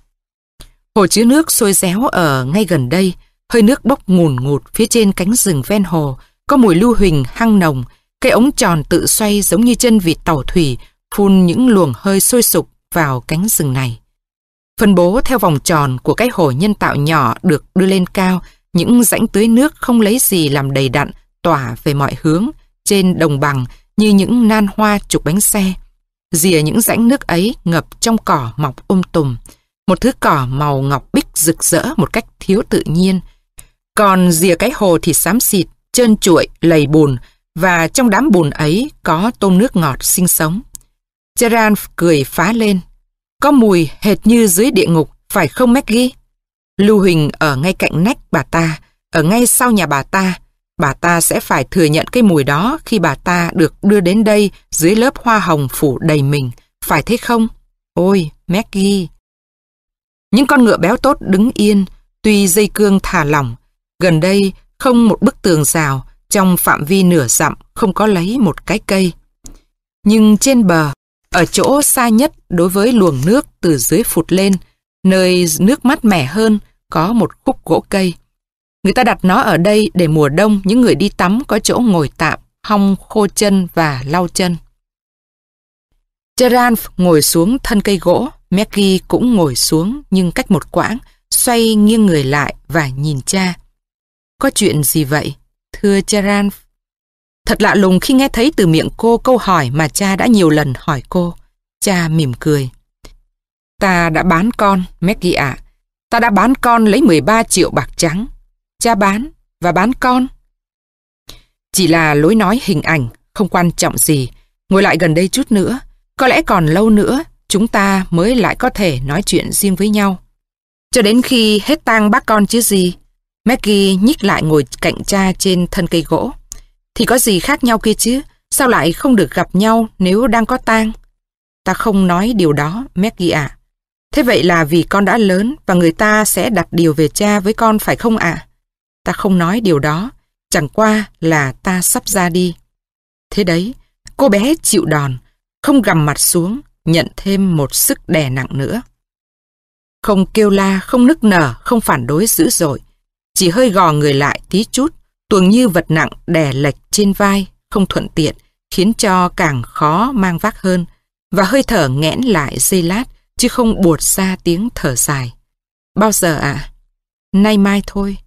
Hồ chứa nước sôi réo ở ngay gần đây, hơi nước bốc ngùn ngụt phía trên cánh rừng ven hồ, có mùi lưu huỳnh hăng nồng, cây ống tròn tự xoay giống như chân vịt tàu thủy, phun những luồng hơi sôi sục vào cánh rừng này. Phân bố theo vòng tròn của cái hồ nhân tạo nhỏ được đưa lên cao, những rãnh tưới nước không lấy gì làm đầy đặn, tỏa về mọi hướng, trên đồng bằng như những nan hoa trục bánh xe. dìa những rãnh nước ấy ngập trong cỏ mọc um tùm, một thứ cỏ màu ngọc bích rực rỡ một cách thiếu tự nhiên. Còn dìa cái hồ thì xám xịt, trơn trụi, lầy bùn, và trong đám bùn ấy có tôm nước ngọt sinh sống. Gerard cười phá lên. Có mùi hệt như dưới địa ngục, phải không Maggie? Lưu Huỳnh ở ngay cạnh nách bà ta, ở ngay sau nhà bà ta. Bà ta sẽ phải thừa nhận cái mùi đó khi bà ta được đưa đến đây dưới lớp hoa hồng phủ đầy mình. Phải thế không? Ôi, Maggie! Những con ngựa béo tốt đứng yên, tuy dây cương thả lỏng. Gần đây, không một bức tường rào, trong phạm vi nửa dặm không có lấy một cái cây. Nhưng trên bờ, ở chỗ xa nhất đối với luồng nước từ dưới phụt lên, nơi nước mát mẻ hơn, có một khúc gỗ cây. Người ta đặt nó ở đây để mùa đông những người đi tắm có chỗ ngồi tạm, hong khô chân và lau chân. Gerard ngồi xuống thân cây gỗ, Maggie cũng ngồi xuống nhưng cách một quãng, xoay nghiêng người lại và nhìn cha. Có chuyện gì vậy? thưa Charan. Thật lạ lùng khi nghe thấy từ miệng cô câu hỏi mà cha đã nhiều lần hỏi cô. Cha mỉm cười. Ta đã bán con, Maggie ạ. Ta đã bán con lấy 13 triệu bạc trắng. Cha bán và bán con. Chỉ là lối nói hình ảnh, không quan trọng gì. Ngồi lại gần đây chút nữa. Có lẽ còn lâu nữa, chúng ta mới lại có thể nói chuyện riêng với nhau. Cho đến khi hết tang bác con chứ gì. Maggie nhích lại ngồi cạnh cha trên thân cây gỗ. Thì có gì khác nhau kia chứ? Sao lại không được gặp nhau nếu đang có tang? Ta không nói điều đó, Maggie ạ. Thế vậy là vì con đã lớn và người ta sẽ đặt điều về cha với con phải không ạ? Ta không nói điều đó, chẳng qua là ta sắp ra đi. Thế đấy, cô bé chịu đòn, không gầm mặt xuống, nhận thêm một sức đè nặng nữa. Không kêu la, không nức nở, không phản đối dữ dội. Chỉ hơi gò người lại tí chút, tuồng như vật nặng đè lệch trên vai, không thuận tiện, khiến cho càng khó mang vác hơn, và hơi thở nghẽn lại dây lát, chứ không buột ra tiếng thở dài. Bao giờ ạ? À? Nay mai thôi.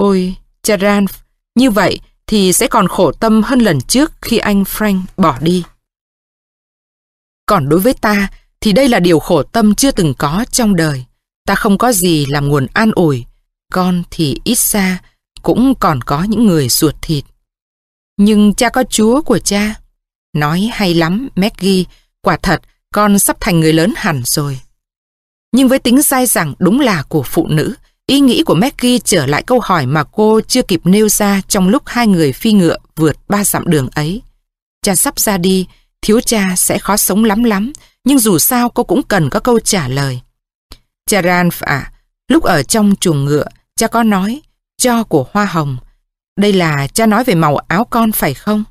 Ôi, Charan, như vậy thì sẽ còn khổ tâm hơn lần trước khi anh Frank bỏ đi. Còn đối với ta thì đây là điều khổ tâm chưa từng có trong đời. Ta không có gì làm nguồn an ủi. Con thì ít xa, cũng còn có những người ruột thịt. Nhưng cha có chúa của cha. Nói hay lắm, Maggie, quả thật con sắp thành người lớn hẳn rồi. Nhưng với tính sai rằng đúng là của phụ nữ, ý nghĩ của Maggie trở lại câu hỏi mà cô chưa kịp nêu ra trong lúc hai người phi ngựa vượt ba dặm đường ấy. Cha sắp ra đi, thiếu cha sẽ khó sống lắm lắm, nhưng dù sao cô cũng cần có câu trả lời. Cha Ranf à, lúc ở trong chuồng ngựa, cha có nói, cho của hoa hồng. Đây là cha nói về màu áo con phải không?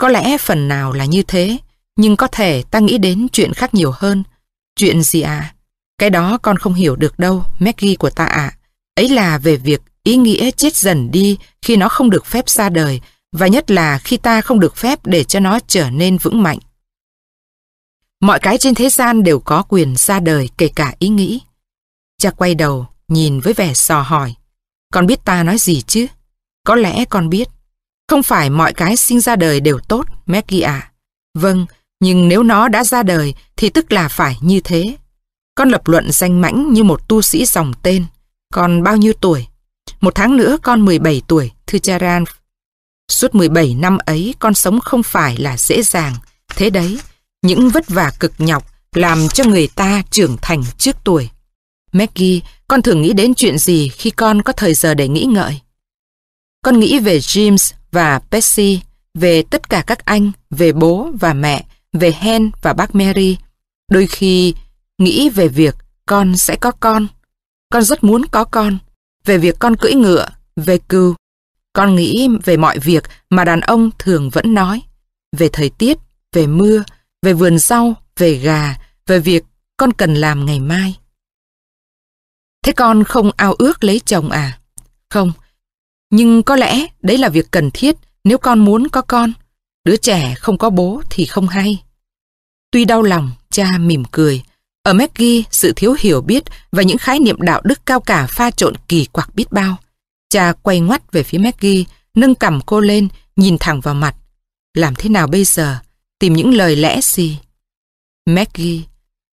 Có lẽ phần nào là như thế, nhưng có thể ta nghĩ đến chuyện khác nhiều hơn. Chuyện gì à? Cái đó con không hiểu được đâu, Maggie của ta ạ. Ấy là về việc ý nghĩa chết dần đi khi nó không được phép ra đời, và nhất là khi ta không được phép để cho nó trở nên vững mạnh. Mọi cái trên thế gian đều có quyền ra đời kể cả ý nghĩ. Cha quay đầu, nhìn với vẻ sò hỏi. Con biết ta nói gì chứ? Có lẽ con biết. Không phải mọi cái sinh ra đời đều tốt, Maggie à. Vâng, nhưng nếu nó đã ra đời thì tức là phải như thế. Con lập luận danh mãnh như một tu sĩ dòng tên. Con bao nhiêu tuổi? Một tháng nữa con 17 tuổi, thưa Charan. Suốt 17 năm ấy con sống không phải là dễ dàng. Thế đấy, những vất vả cực nhọc làm cho người ta trưởng thành trước tuổi. Maggie, con thường nghĩ đến chuyện gì khi con có thời giờ để nghĩ ngợi? Con nghĩ về James và Percy, về tất cả các anh, về bố và mẹ, về Hen và bác Mary. Đôi khi nghĩ về việc con sẽ có con. Con rất muốn có con. Về việc con cưỡi ngựa, về cừu. Con nghĩ về mọi việc mà đàn ông thường vẫn nói. Về thời tiết, về mưa, về vườn rau, về gà, về việc con cần làm ngày mai. Thế con không ao ước lấy chồng à? Không. Nhưng có lẽ đấy là việc cần thiết nếu con muốn có con. Đứa trẻ không có bố thì không hay. Tuy đau lòng, cha mỉm cười. Ở Maggie, sự thiếu hiểu biết và những khái niệm đạo đức cao cả pha trộn kỳ quặc biết bao. Cha quay ngoắt về phía Maggie, nâng cầm cô lên, nhìn thẳng vào mặt. Làm thế nào bây giờ? Tìm những lời lẽ gì? Maggie,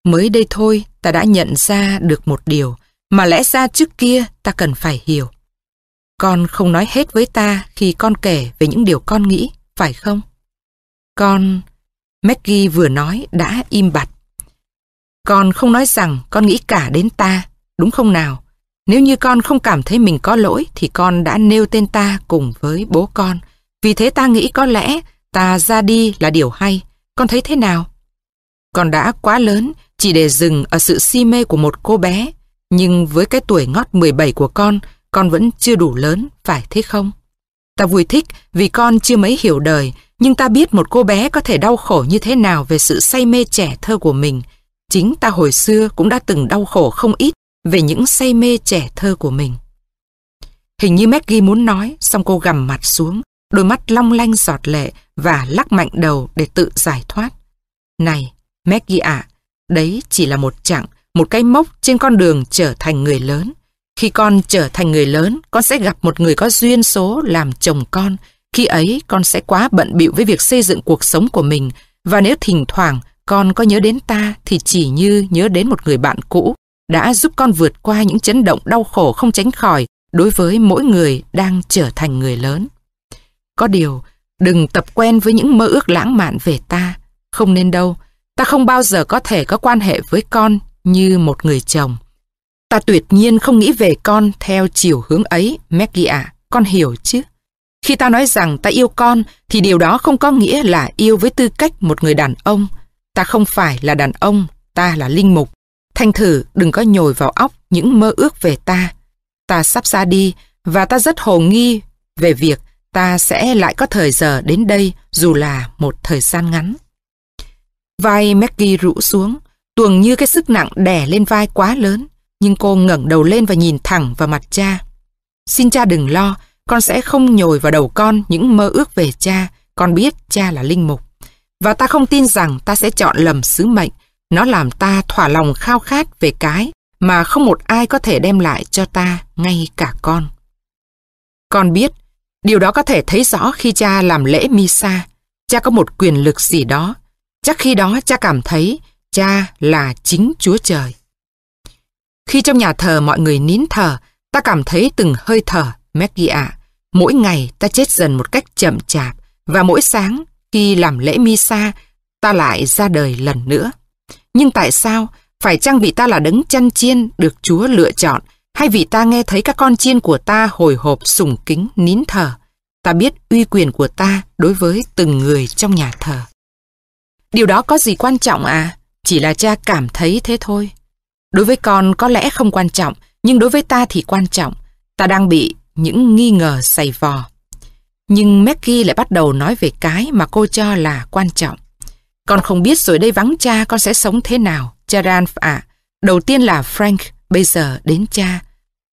mới đây thôi ta đã nhận ra được một điều mà lẽ ra trước kia ta cần phải hiểu. Con không nói hết với ta khi con kể về những điều con nghĩ, phải không? Con... Maggie vừa nói đã im bặt. Con không nói rằng con nghĩ cả đến ta, đúng không nào? Nếu như con không cảm thấy mình có lỗi thì con đã nêu tên ta cùng với bố con. Vì thế ta nghĩ có lẽ ta ra đi là điều hay. Con thấy thế nào? Con đã quá lớn chỉ để dừng ở sự si mê của một cô bé. Nhưng với cái tuổi ngót 17 của con, con vẫn chưa đủ lớn, phải thế không? Ta vui thích vì con chưa mấy hiểu đời, nhưng ta biết một cô bé có thể đau khổ như thế nào về sự say mê trẻ thơ của mình. Chính ta hồi xưa cũng đã từng đau khổ không ít về những say mê trẻ thơ của mình. Hình như Maggie muốn nói, xong cô gầm mặt xuống, đôi mắt long lanh giọt lệ và lắc mạnh đầu để tự giải thoát. Này, Maggie ạ, đấy chỉ là một chặng, một cái mốc trên con đường trở thành người lớn. Khi con trở thành người lớn, con sẽ gặp một người có duyên số làm chồng con. Khi ấy, con sẽ quá bận bịu với việc xây dựng cuộc sống của mình. Và nếu thỉnh thoảng con có nhớ đến ta thì chỉ như nhớ đến một người bạn cũ đã giúp con vượt qua những chấn động đau khổ không tránh khỏi đối với mỗi người đang trở thành người lớn. Có điều, đừng tập quen với những mơ ước lãng mạn về ta. Không nên đâu, ta không bao giờ có thể có quan hệ với con như một người chồng. Ta tuyệt nhiên không nghĩ về con theo chiều hướng ấy, Maggie ạ, con hiểu chứ? Khi ta nói rằng ta yêu con, thì điều đó không có nghĩa là yêu với tư cách một người đàn ông. Ta không phải là đàn ông, ta là linh mục. Thanh thử đừng có nhồi vào óc những mơ ước về ta. Ta sắp ra đi và ta rất hồ nghi về việc ta sẽ lại có thời giờ đến đây dù là một thời gian ngắn. Vai Maggie rũ xuống, tuồng như cái sức nặng đè lên vai quá lớn, nhưng cô ngẩng đầu lên và nhìn thẳng vào mặt cha. Xin cha đừng lo, con sẽ không nhồi vào đầu con những mơ ước về cha, con biết cha là linh mục. Và ta không tin rằng ta sẽ chọn lầm sứ mệnh, nó làm ta thỏa lòng khao khát về cái mà không một ai có thể đem lại cho ta, ngay cả con. Con biết, điều đó có thể thấy rõ khi cha làm lễ Misa. Cha có một quyền lực gì đó. Chắc khi đó cha cảm thấy cha là chính Chúa Trời. Khi trong nhà thờ mọi người nín thở, ta cảm thấy từng hơi thở, Maggie ạ. Mỗi ngày ta chết dần một cách chậm chạp và mỗi sáng khi làm lễ Misa, ta lại ra đời lần nữa. Nhưng tại sao phải chăng vì ta là đấng chăn chiên được Chúa lựa chọn hay vì ta nghe thấy các con chiên của ta hồi hộp sùng kính nín thở? Ta biết uy quyền của ta đối với từng người trong nhà thờ. Điều đó có gì quan trọng à? Chỉ là cha cảm thấy thế thôi. Đối với con có lẽ không quan trọng, nhưng đối với ta thì quan trọng. Ta đang bị những nghi ngờ dày vò. Nhưng Maggie lại bắt đầu nói về cái mà cô cho là quan trọng. Con không biết rồi đây vắng cha con sẽ sống thế nào, cha Ralph ạ. Đầu tiên là Frank, bây giờ đến cha.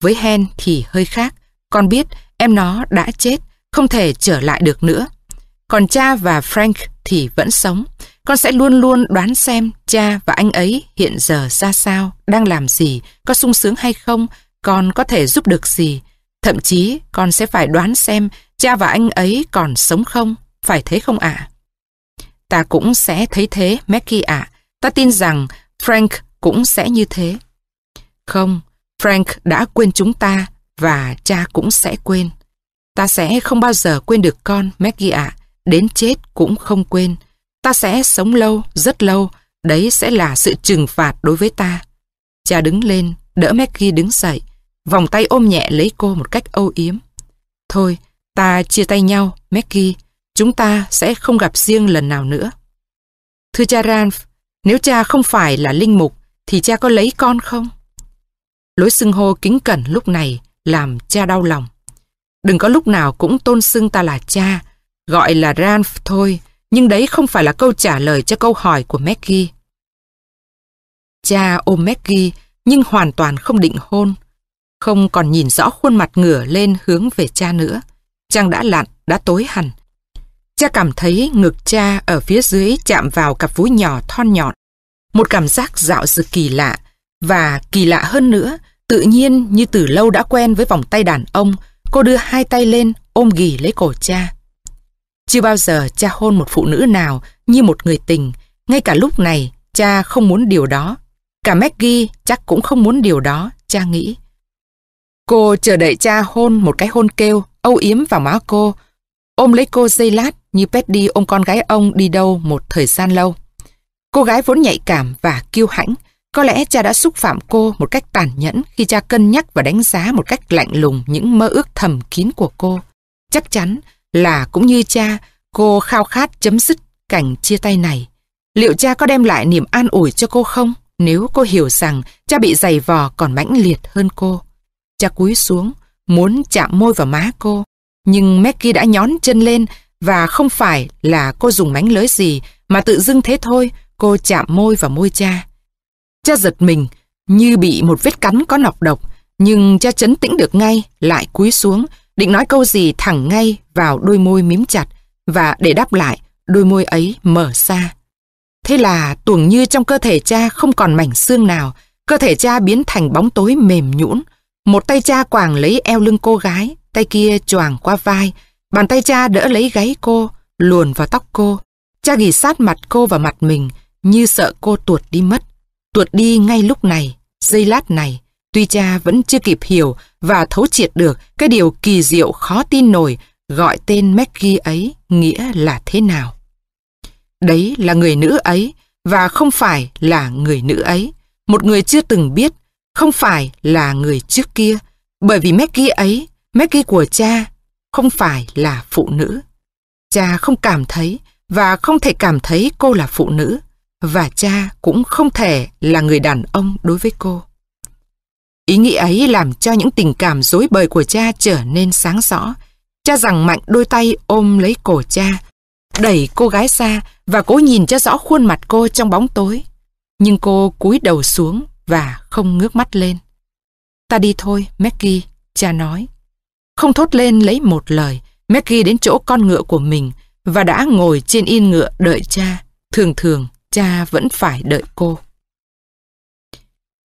Với Hen thì hơi khác. Con biết em nó đã chết, không thể trở lại được nữa. Còn cha và Frank thì vẫn sống. Con sẽ luôn luôn đoán xem cha và anh ấy hiện giờ ra sao, đang làm gì, có sung sướng hay không, con có thể giúp được gì. Thậm chí con sẽ phải đoán xem cha và anh ấy còn sống không, phải thế không ạ? Ta cũng sẽ thấy thế, Mackie ạ. Ta tin rằng Frank cũng sẽ như thế. Không, Frank đã quên chúng ta và cha cũng sẽ quên. Ta sẽ không bao giờ quên được con, Maggie ạ. Đến chết cũng không quên. Ta sẽ sống lâu, rất lâu. Đấy sẽ là sự trừng phạt đối với ta. Cha đứng lên, đỡ Maggie đứng dậy. Vòng tay ôm nhẹ lấy cô một cách âu yếm. Thôi, ta chia tay nhau, Maggie. Chúng ta sẽ không gặp riêng lần nào nữa. Thưa cha Ranf, nếu cha không phải là linh mục, thì cha có lấy con không? Lối xưng hô kính cẩn lúc này làm cha đau lòng. Đừng có lúc nào cũng tôn xưng ta là cha, gọi là Ranf thôi, nhưng đấy không phải là câu trả lời cho câu hỏi của Maggie. Cha ôm Maggie nhưng hoàn toàn không định hôn, không còn nhìn rõ khuôn mặt ngửa lên hướng về cha nữa. Trăng đã lặn, đã tối hẳn. Cha cảm thấy ngực cha ở phía dưới chạm vào cặp vú nhỏ thon nhọn. Một cảm giác dạo dực kỳ lạ, và kỳ lạ hơn nữa, tự nhiên như từ lâu đã quen với vòng tay đàn ông, cô đưa hai tay lên ôm ghì lấy cổ cha. Chưa bao giờ cha hôn một phụ nữ nào như một người tình, ngay cả lúc này cha không muốn điều đó. Cả Maggie chắc cũng không muốn điều đó, cha nghĩ. Cô chờ đợi cha hôn một cái hôn kêu, âu yếm vào má cô, ôm lấy cô dây lát như Petty ôm con gái ông đi đâu một thời gian lâu. Cô gái vốn nhạy cảm và kiêu hãnh, có lẽ cha đã xúc phạm cô một cách tàn nhẫn khi cha cân nhắc và đánh giá một cách lạnh lùng những mơ ước thầm kín của cô. Chắc chắn là cũng như cha, cô khao khát chấm dứt cảnh chia tay này. Liệu cha có đem lại niềm an ủi cho cô không nếu cô hiểu rằng cha bị giày vò còn mãnh liệt hơn cô? Cha cúi xuống, muốn chạm môi vào má cô, nhưng Maggie đã nhón chân lên và không phải là cô dùng mánh lưới gì mà tự dưng thế thôi cô chạm môi vào môi cha. Cha giật mình như bị một vết cắn có nọc độc nhưng cha chấn tĩnh được ngay lại cúi xuống định nói câu gì thẳng ngay vào đôi môi mím chặt và để đáp lại đôi môi ấy mở ra. Thế là tuồng như trong cơ thể cha không còn mảnh xương nào cơ thể cha biến thành bóng tối mềm nhũn một tay cha quàng lấy eo lưng cô gái, tay kia choàng qua vai, bàn tay cha đỡ lấy gáy cô, luồn vào tóc cô. Cha ghi sát mặt cô và mặt mình, như sợ cô tuột đi mất. Tuột đi ngay lúc này, giây lát này, tuy cha vẫn chưa kịp hiểu và thấu triệt được cái điều kỳ diệu khó tin nổi gọi tên Maggie ấy nghĩa là thế nào. Đấy là người nữ ấy và không phải là người nữ ấy. Một người chưa từng biết, không phải là người trước kia. Bởi vì Maggie ấy, Maggie của cha, không phải là phụ nữ. Cha không cảm thấy và không thể cảm thấy cô là phụ nữ. Và cha cũng không thể là người đàn ông đối với cô. Ý nghĩ ấy làm cho những tình cảm dối bời của cha trở nên sáng rõ. Cha rằng mạnh đôi tay ôm lấy cổ cha, đẩy cô gái xa và cố nhìn cho rõ khuôn mặt cô trong bóng tối. Nhưng cô cúi đầu xuống và không ngước mắt lên. Ta đi thôi, Maggie, cha nói. Không thốt lên lấy một lời, Maggie đến chỗ con ngựa của mình và đã ngồi trên yên ngựa đợi cha. Thường thường, cha vẫn phải đợi cô.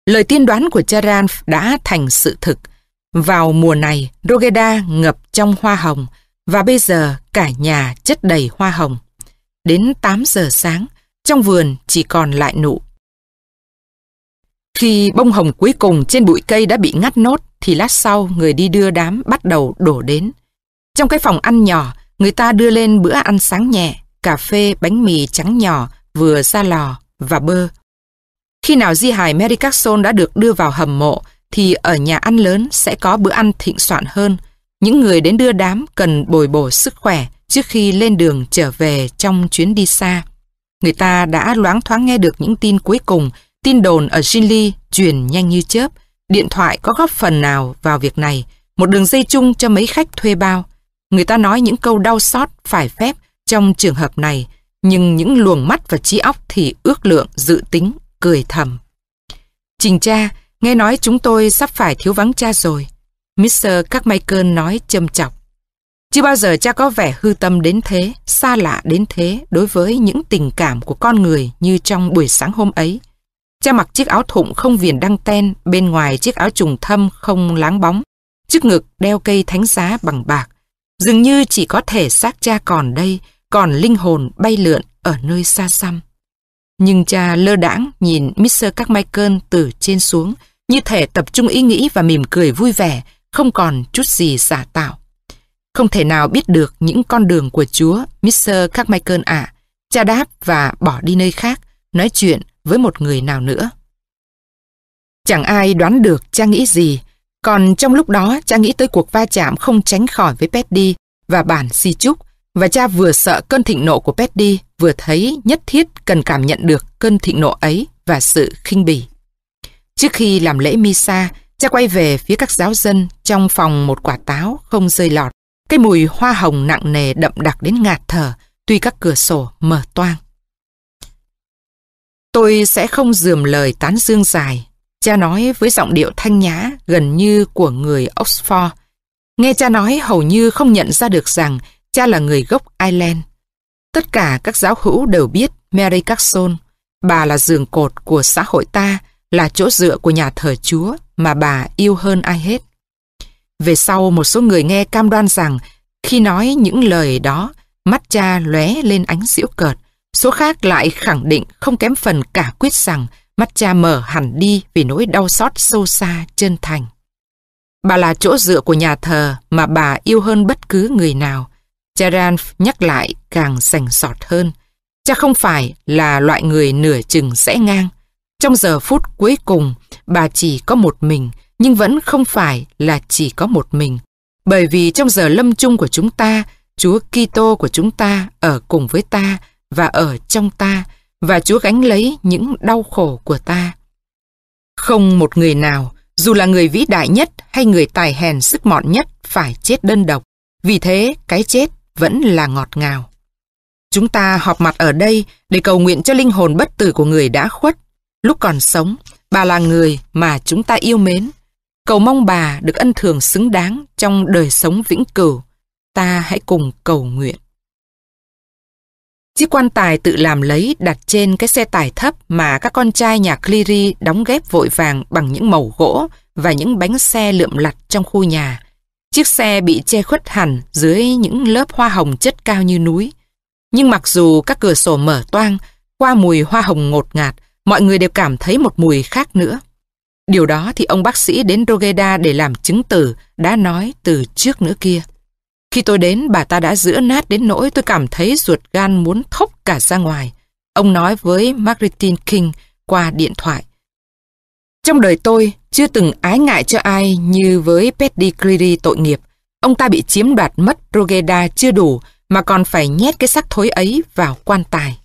Lời tiên đoán của cha Ranf đã thành sự thực. Vào mùa này, Rogeda ngập trong hoa hồng và bây giờ cả nhà chất đầy hoa hồng. Đến 8 giờ sáng, trong vườn chỉ còn lại nụ. Khi bông hồng cuối cùng trên bụi cây đã bị ngắt nốt, thì lát sau người đi đưa đám bắt đầu đổ đến. Trong cái phòng ăn nhỏ, người ta đưa lên bữa ăn sáng nhẹ, cà phê, bánh mì trắng nhỏ vừa ra lò và bơ. Khi nào di hài Mary Carson đã được đưa vào hầm mộ, thì ở nhà ăn lớn sẽ có bữa ăn thịnh soạn hơn. Những người đến đưa đám cần bồi bổ sức khỏe trước khi lên đường trở về trong chuyến đi xa. Người ta đã loáng thoáng nghe được những tin cuối cùng, tin đồn ở Ginley truyền nhanh như chớp. Điện thoại có góp phần nào vào việc này, một đường dây chung cho mấy khách thuê bao. Người ta nói những câu đau xót phải phép trong trường hợp này, nhưng những luồng mắt và trí óc thì ước lượng, dự tính, cười thầm. Trình cha, nghe nói chúng tôi sắp phải thiếu vắng cha rồi. Mr. Carmichael nói châm chọc. Chưa bao giờ cha có vẻ hư tâm đến thế, xa lạ đến thế đối với những tình cảm của con người như trong buổi sáng hôm ấy. Cha mặc chiếc áo thụng không viền đăng ten, bên ngoài chiếc áo trùng thâm không láng bóng. Trước ngực đeo cây thánh giá bằng bạc. Dường như chỉ có thể xác cha còn đây, còn linh hồn bay lượn ở nơi xa xăm. Nhưng cha lơ đãng nhìn Mr. Carmichael từ trên xuống, như thể tập trung ý nghĩ và mỉm cười vui vẻ, không còn chút gì giả tạo. Không thể nào biết được những con đường của Chúa, Mr. Carmichael ạ. Cha đáp và bỏ đi nơi khác, nói chuyện với một người nào nữa. Chẳng ai đoán được cha nghĩ gì, còn trong lúc đó cha nghĩ tới cuộc va chạm không tránh khỏi với Petty và bản si chúc, và cha vừa sợ cơn thịnh nộ của Petty, vừa thấy nhất thiết cần cảm nhận được cơn thịnh nộ ấy và sự khinh bỉ. Trước khi làm lễ Misa, cha quay về phía các giáo dân trong phòng một quả táo không rơi lọt. Cái mùi hoa hồng nặng nề đậm đặc đến ngạt thở, tuy các cửa sổ mở toang. Tôi sẽ không dườm lời tán dương dài. Cha nói với giọng điệu thanh nhã gần như của người Oxford. Nghe cha nói hầu như không nhận ra được rằng cha là người gốc Ireland. Tất cả các giáo hữu đều biết Mary Carson. Bà là giường cột của xã hội ta, là chỗ dựa của nhà thờ Chúa mà bà yêu hơn ai hết. Về sau một số người nghe cam đoan rằng khi nói những lời đó, mắt cha lóe lên ánh diễu cợt. Số khác lại khẳng định không kém phần cả quyết rằng mắt cha mở hẳn đi vì nỗi đau xót sâu xa, chân thành. Bà là chỗ dựa của nhà thờ mà bà yêu hơn bất cứ người nào. Cha Ranf nhắc lại càng sành sọt hơn. Cha không phải là loại người nửa chừng sẽ ngang. Trong giờ phút cuối cùng, bà chỉ có một mình, nhưng vẫn không phải là chỉ có một mình. Bởi vì trong giờ lâm chung của chúng ta, Chúa Kitô của chúng ta ở cùng với ta và ở trong ta, và Chúa gánh lấy những đau khổ của ta. Không một người nào, dù là người vĩ đại nhất hay người tài hèn sức mọn nhất phải chết đơn độc. Vì thế, cái chết vẫn là ngọt ngào. Chúng ta họp mặt ở đây để cầu nguyện cho linh hồn bất tử của người đã khuất. Lúc còn sống, bà là người mà chúng ta yêu mến. Cầu mong bà được ân thường xứng đáng trong đời sống vĩnh cửu. Ta hãy cùng cầu nguyện. Chiếc quan tài tự làm lấy đặt trên cái xe tải thấp mà các con trai nhà Cleary đóng ghép vội vàng bằng những màu gỗ và những bánh xe lượm lặt trong khu nhà. Chiếc xe bị che khuất hẳn dưới những lớp hoa hồng chất cao như núi. Nhưng mặc dù các cửa sổ mở toang, qua mùi hoa hồng ngột ngạt, mọi người đều cảm thấy một mùi khác nữa. Điều đó thì ông bác sĩ đến Rogeda để làm chứng tử đã nói từ trước nữa kia. Khi tôi đến, bà ta đã giữa nát đến nỗi tôi cảm thấy ruột gan muốn thốc cả ra ngoài. Ông nói với Martin King qua điện thoại. Trong đời tôi, chưa từng ái ngại cho ai như với Petty Cleary tội nghiệp. Ông ta bị chiếm đoạt mất Rogeda chưa đủ mà còn phải nhét cái xác thối ấy vào quan tài.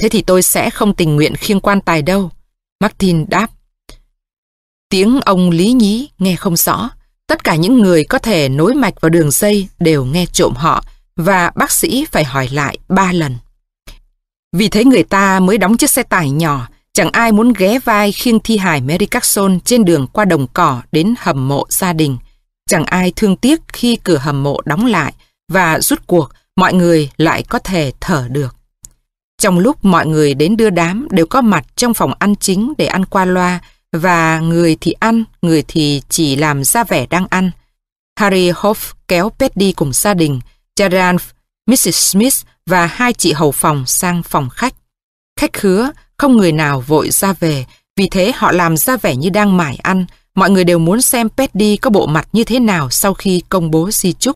Thế thì tôi sẽ không tình nguyện khiêng quan tài đâu. Martin đáp. Tiếng ông lý nhí nghe không rõ. Tất cả những người có thể nối mạch vào đường dây đều nghe trộm họ và bác sĩ phải hỏi lại ba lần. Vì thế người ta mới đóng chiếc xe tải nhỏ, chẳng ai muốn ghé vai khiêng thi hài Mary Carson trên đường qua đồng cỏ đến hầm mộ gia đình. Chẳng ai thương tiếc khi cửa hầm mộ đóng lại và rút cuộc mọi người lại có thể thở được. Trong lúc mọi người đến đưa đám đều có mặt trong phòng ăn chính để ăn qua loa và người thì ăn, người thì chỉ làm ra vẻ đang ăn. Harry Hoff kéo Petty cùng gia đình, Gerard, Mrs. Smith và hai chị hầu phòng sang phòng khách. Khách khứa, không người nào vội ra về, vì thế họ làm ra vẻ như đang mải ăn. Mọi người đều muốn xem Petty có bộ mặt như thế nào sau khi công bố di chúc.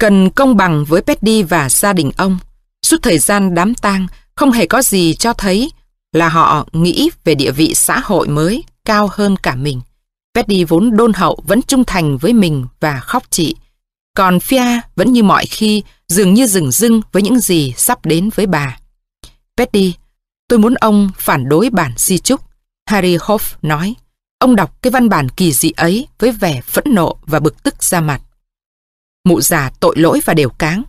Cần công bằng với Petty và gia đình ông. Suốt thời gian đám tang, không hề có gì cho thấy là họ nghĩ về địa vị xã hội mới cao hơn cả mình. Betty vốn đôn hậu vẫn trung thành với mình và khóc chị. Còn Fia vẫn như mọi khi dường như rừng rưng với những gì sắp đến với bà. Betty, tôi muốn ông phản đối bản di chúc. Harry Hoff nói. Ông đọc cái văn bản kỳ dị ấy với vẻ phẫn nộ và bực tức ra mặt. Mụ già tội lỗi và đều cáng.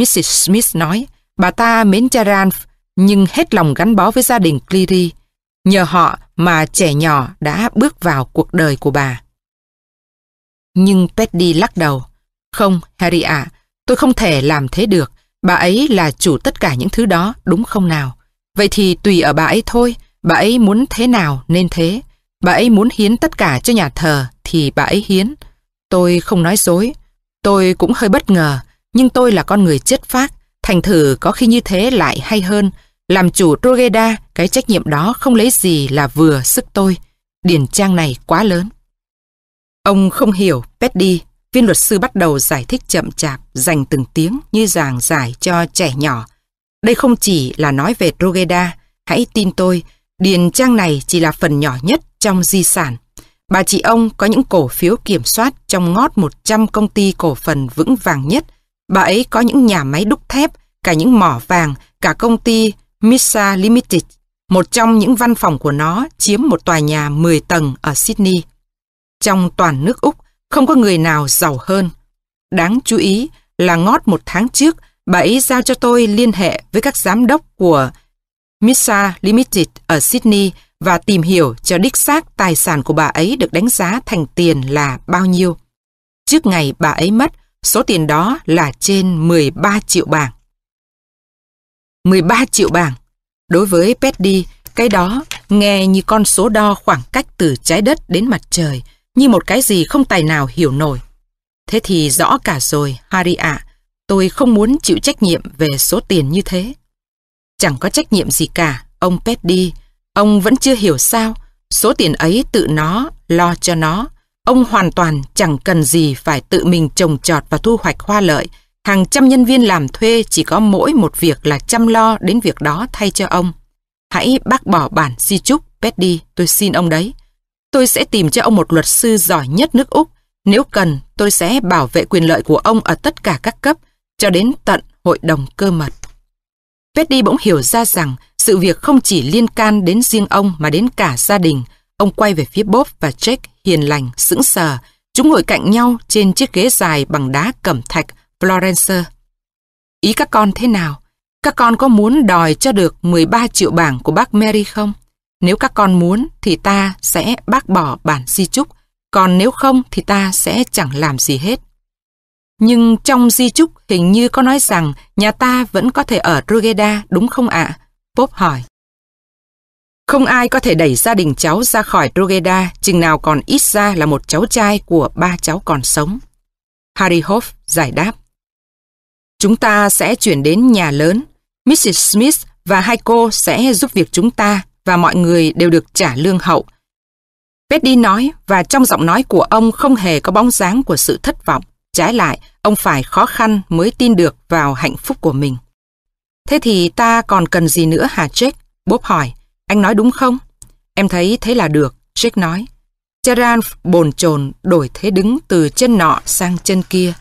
Mrs. Smith nói, bà ta mến Charan nhưng hết lòng gắn bó với gia đình Cleary. Nhờ họ mà trẻ nhỏ đã bước vào cuộc đời của bà. Nhưng Petty lắc đầu. Không, Harry ạ, tôi không thể làm thế được. Bà ấy là chủ tất cả những thứ đó, đúng không nào? Vậy thì tùy ở bà ấy thôi, bà ấy muốn thế nào nên thế. Bà ấy muốn hiến tất cả cho nhà thờ thì bà ấy hiến. Tôi không nói dối. Tôi cũng hơi bất ngờ, nhưng tôi là con người chất phác. Thành thử có khi như thế lại hay hơn làm chủ Rogeda, cái trách nhiệm đó không lấy gì là vừa sức tôi. Điển trang này quá lớn. Ông không hiểu, Petty, viên luật sư bắt đầu giải thích chậm chạp, dành từng tiếng như giảng giải cho trẻ nhỏ. Đây không chỉ là nói về Rogeda, hãy tin tôi, điền trang này chỉ là phần nhỏ nhất trong di sản. Bà chị ông có những cổ phiếu kiểm soát trong ngót 100 công ty cổ phần vững vàng nhất. Bà ấy có những nhà máy đúc thép, cả những mỏ vàng, cả công ty Missa Limited, một trong những văn phòng của nó chiếm một tòa nhà 10 tầng ở Sydney. Trong toàn nước Úc, không có người nào giàu hơn. Đáng chú ý là ngót một tháng trước, bà ấy giao cho tôi liên hệ với các giám đốc của Missa Limited ở Sydney và tìm hiểu cho đích xác tài sản của bà ấy được đánh giá thành tiền là bao nhiêu. Trước ngày bà ấy mất, số tiền đó là trên 13 triệu bảng. 13 triệu bảng. Đối với Petty, cái đó nghe như con số đo khoảng cách từ trái đất đến mặt trời, như một cái gì không tài nào hiểu nổi. Thế thì rõ cả rồi, Harry ạ, tôi không muốn chịu trách nhiệm về số tiền như thế. Chẳng có trách nhiệm gì cả, ông Petty. Ông vẫn chưa hiểu sao, số tiền ấy tự nó, lo cho nó. Ông hoàn toàn chẳng cần gì phải tự mình trồng trọt và thu hoạch hoa lợi, Hàng trăm nhân viên làm thuê chỉ có mỗi một việc là chăm lo đến việc đó thay cho ông. Hãy bác bỏ bản di chúc, Petty, tôi xin ông đấy. Tôi sẽ tìm cho ông một luật sư giỏi nhất nước Úc. Nếu cần, tôi sẽ bảo vệ quyền lợi của ông ở tất cả các cấp, cho đến tận hội đồng cơ mật. Petty bỗng hiểu ra rằng sự việc không chỉ liên can đến riêng ông mà đến cả gia đình. Ông quay về phía Bob và Jake hiền lành, sững sờ. Chúng ngồi cạnh nhau trên chiếc ghế dài bằng đá cẩm thạch Florence. Ý các con thế nào? Các con có muốn đòi cho được 13 triệu bảng của bác Mary không? Nếu các con muốn thì ta sẽ bác bỏ bản di chúc, còn nếu không thì ta sẽ chẳng làm gì hết. Nhưng trong di chúc hình như có nói rằng nhà ta vẫn có thể ở Rugeda đúng không ạ? Bob hỏi. Không ai có thể đẩy gia đình cháu ra khỏi Rugeda chừng nào còn ít ra là một cháu trai của ba cháu còn sống. Harry Hoff giải đáp. Chúng ta sẽ chuyển đến nhà lớn. Mrs. Smith và hai cô sẽ giúp việc chúng ta và mọi người đều được trả lương hậu. Petty nói và trong giọng nói của ông không hề có bóng dáng của sự thất vọng. Trái lại, ông phải khó khăn mới tin được vào hạnh phúc của mình. Thế thì ta còn cần gì nữa hả Jake? Bob hỏi. Anh nói đúng không? Em thấy thế là được, Jack nói. Charan bồn chồn đổi thế đứng từ chân nọ sang chân kia.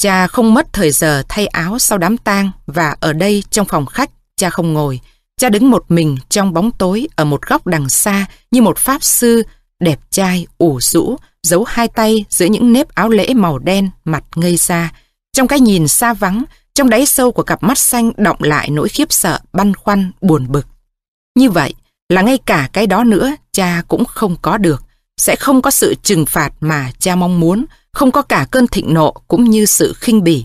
Cha không mất thời giờ thay áo sau đám tang và ở đây trong phòng khách, cha không ngồi. Cha đứng một mình trong bóng tối ở một góc đằng xa như một pháp sư đẹp trai, ủ rũ, giấu hai tay giữa những nếp áo lễ màu đen, mặt ngây ra. Trong cái nhìn xa vắng, trong đáy sâu của cặp mắt xanh động lại nỗi khiếp sợ, băn khoăn, buồn bực. Như vậy, là ngay cả cái đó nữa cha cũng không có được. Sẽ không có sự trừng phạt mà cha mong muốn, không có cả cơn thịnh nộ cũng như sự khinh bỉ.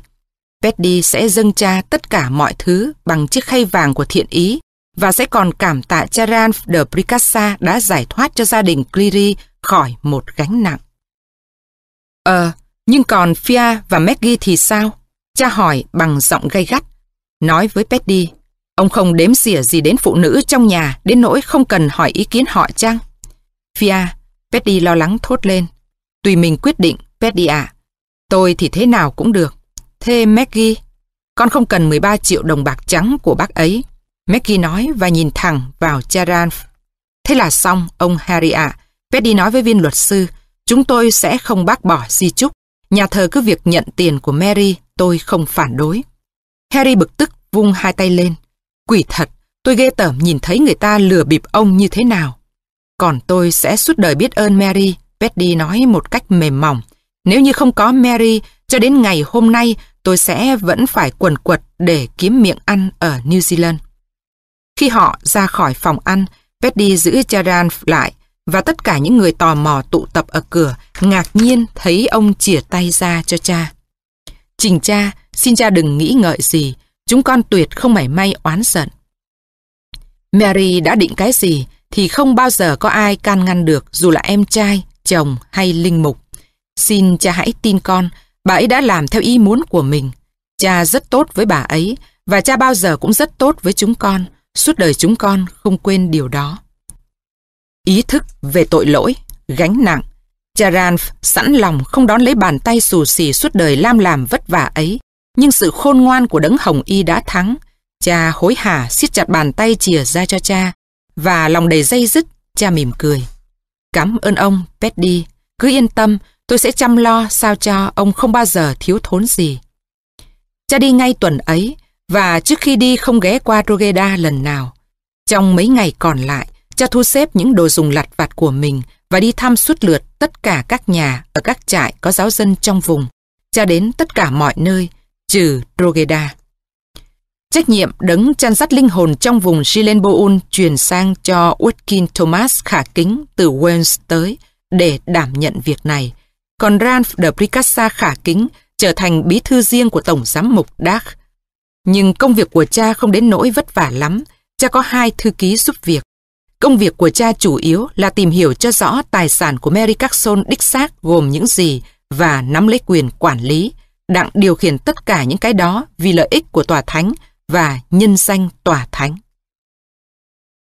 Petty sẽ dâng cha tất cả mọi thứ bằng chiếc khay vàng của thiện ý và sẽ còn cảm tạ cha Ran de Pricassa đã giải thoát cho gia đình Cleary khỏi một gánh nặng. Ờ, nhưng còn Fia và Maggie thì sao? Cha hỏi bằng giọng gay gắt. Nói với Petty, Ông không đếm xỉa gì đến phụ nữ trong nhà đến nỗi không cần hỏi ý kiến họ chăng? Fia, Petty lo lắng thốt lên. Tùy mình quyết định, Petty ạ. Tôi thì thế nào cũng được. Thế Maggie, con không cần 13 triệu đồng bạc trắng của bác ấy. Maggie nói và nhìn thẳng vào Charan. Thế là xong, ông Harry ạ. Petty nói với viên luật sư, chúng tôi sẽ không bác bỏ di chúc. Nhà thờ cứ việc nhận tiền của Mary, tôi không phản đối. Harry bực tức vung hai tay lên. Quỷ thật, tôi ghê tởm nhìn thấy người ta lừa bịp ông như thế nào. Còn tôi sẽ suốt đời biết ơn Mary, Petty nói một cách mềm mỏng. Nếu như không có Mary, cho đến ngày hôm nay tôi sẽ vẫn phải quần quật để kiếm miệng ăn ở New Zealand. Khi họ ra khỏi phòng ăn, Betty giữ Charan lại và tất cả những người tò mò tụ tập ở cửa ngạc nhiên thấy ông chìa tay ra cho cha. Trình cha, xin cha đừng nghĩ ngợi gì, Chúng con tuyệt không mảy may oán giận. Mary đã định cái gì thì không bao giờ có ai can ngăn được dù là em trai, chồng hay linh mục. Xin cha hãy tin con, bà ấy đã làm theo ý muốn của mình. Cha rất tốt với bà ấy và cha bao giờ cũng rất tốt với chúng con. Suốt đời chúng con không quên điều đó. Ý thức về tội lỗi, gánh nặng. Cha Ranf sẵn lòng không đón lấy bàn tay xù xì suốt đời lam làm vất vả ấy nhưng sự khôn ngoan của đấng hồng y đã thắng. Cha hối hả siết chặt bàn tay chìa ra cho cha, và lòng đầy dây dứt, cha mỉm cười. Cảm ơn ông, Petty. Cứ yên tâm, tôi sẽ chăm lo sao cho ông không bao giờ thiếu thốn gì. Cha đi ngay tuần ấy, và trước khi đi không ghé qua Rogeda lần nào. Trong mấy ngày còn lại, cha thu xếp những đồ dùng lặt vặt của mình và đi thăm suốt lượt tất cả các nhà ở các trại có giáo dân trong vùng. Cha đến tất cả mọi nơi, trừ rogeda Trách nhiệm đấng chăn dắt linh hồn trong vùng Gilenboul truyền sang cho Watkin Thomas khả kính từ Wales tới để đảm nhận việc này. Còn Ralph de Pricassa khả kính, trở thành bí thư riêng của Tổng giám mục Dark. Nhưng công việc của cha không đến nỗi vất vả lắm. Cha có hai thư ký giúp việc. Công việc của cha chủ yếu là tìm hiểu cho rõ tài sản của Mary Carson đích xác gồm những gì và nắm lấy quyền quản lý, đặng điều khiển tất cả những cái đó vì lợi ích của tòa thánh và nhân danh tòa thánh.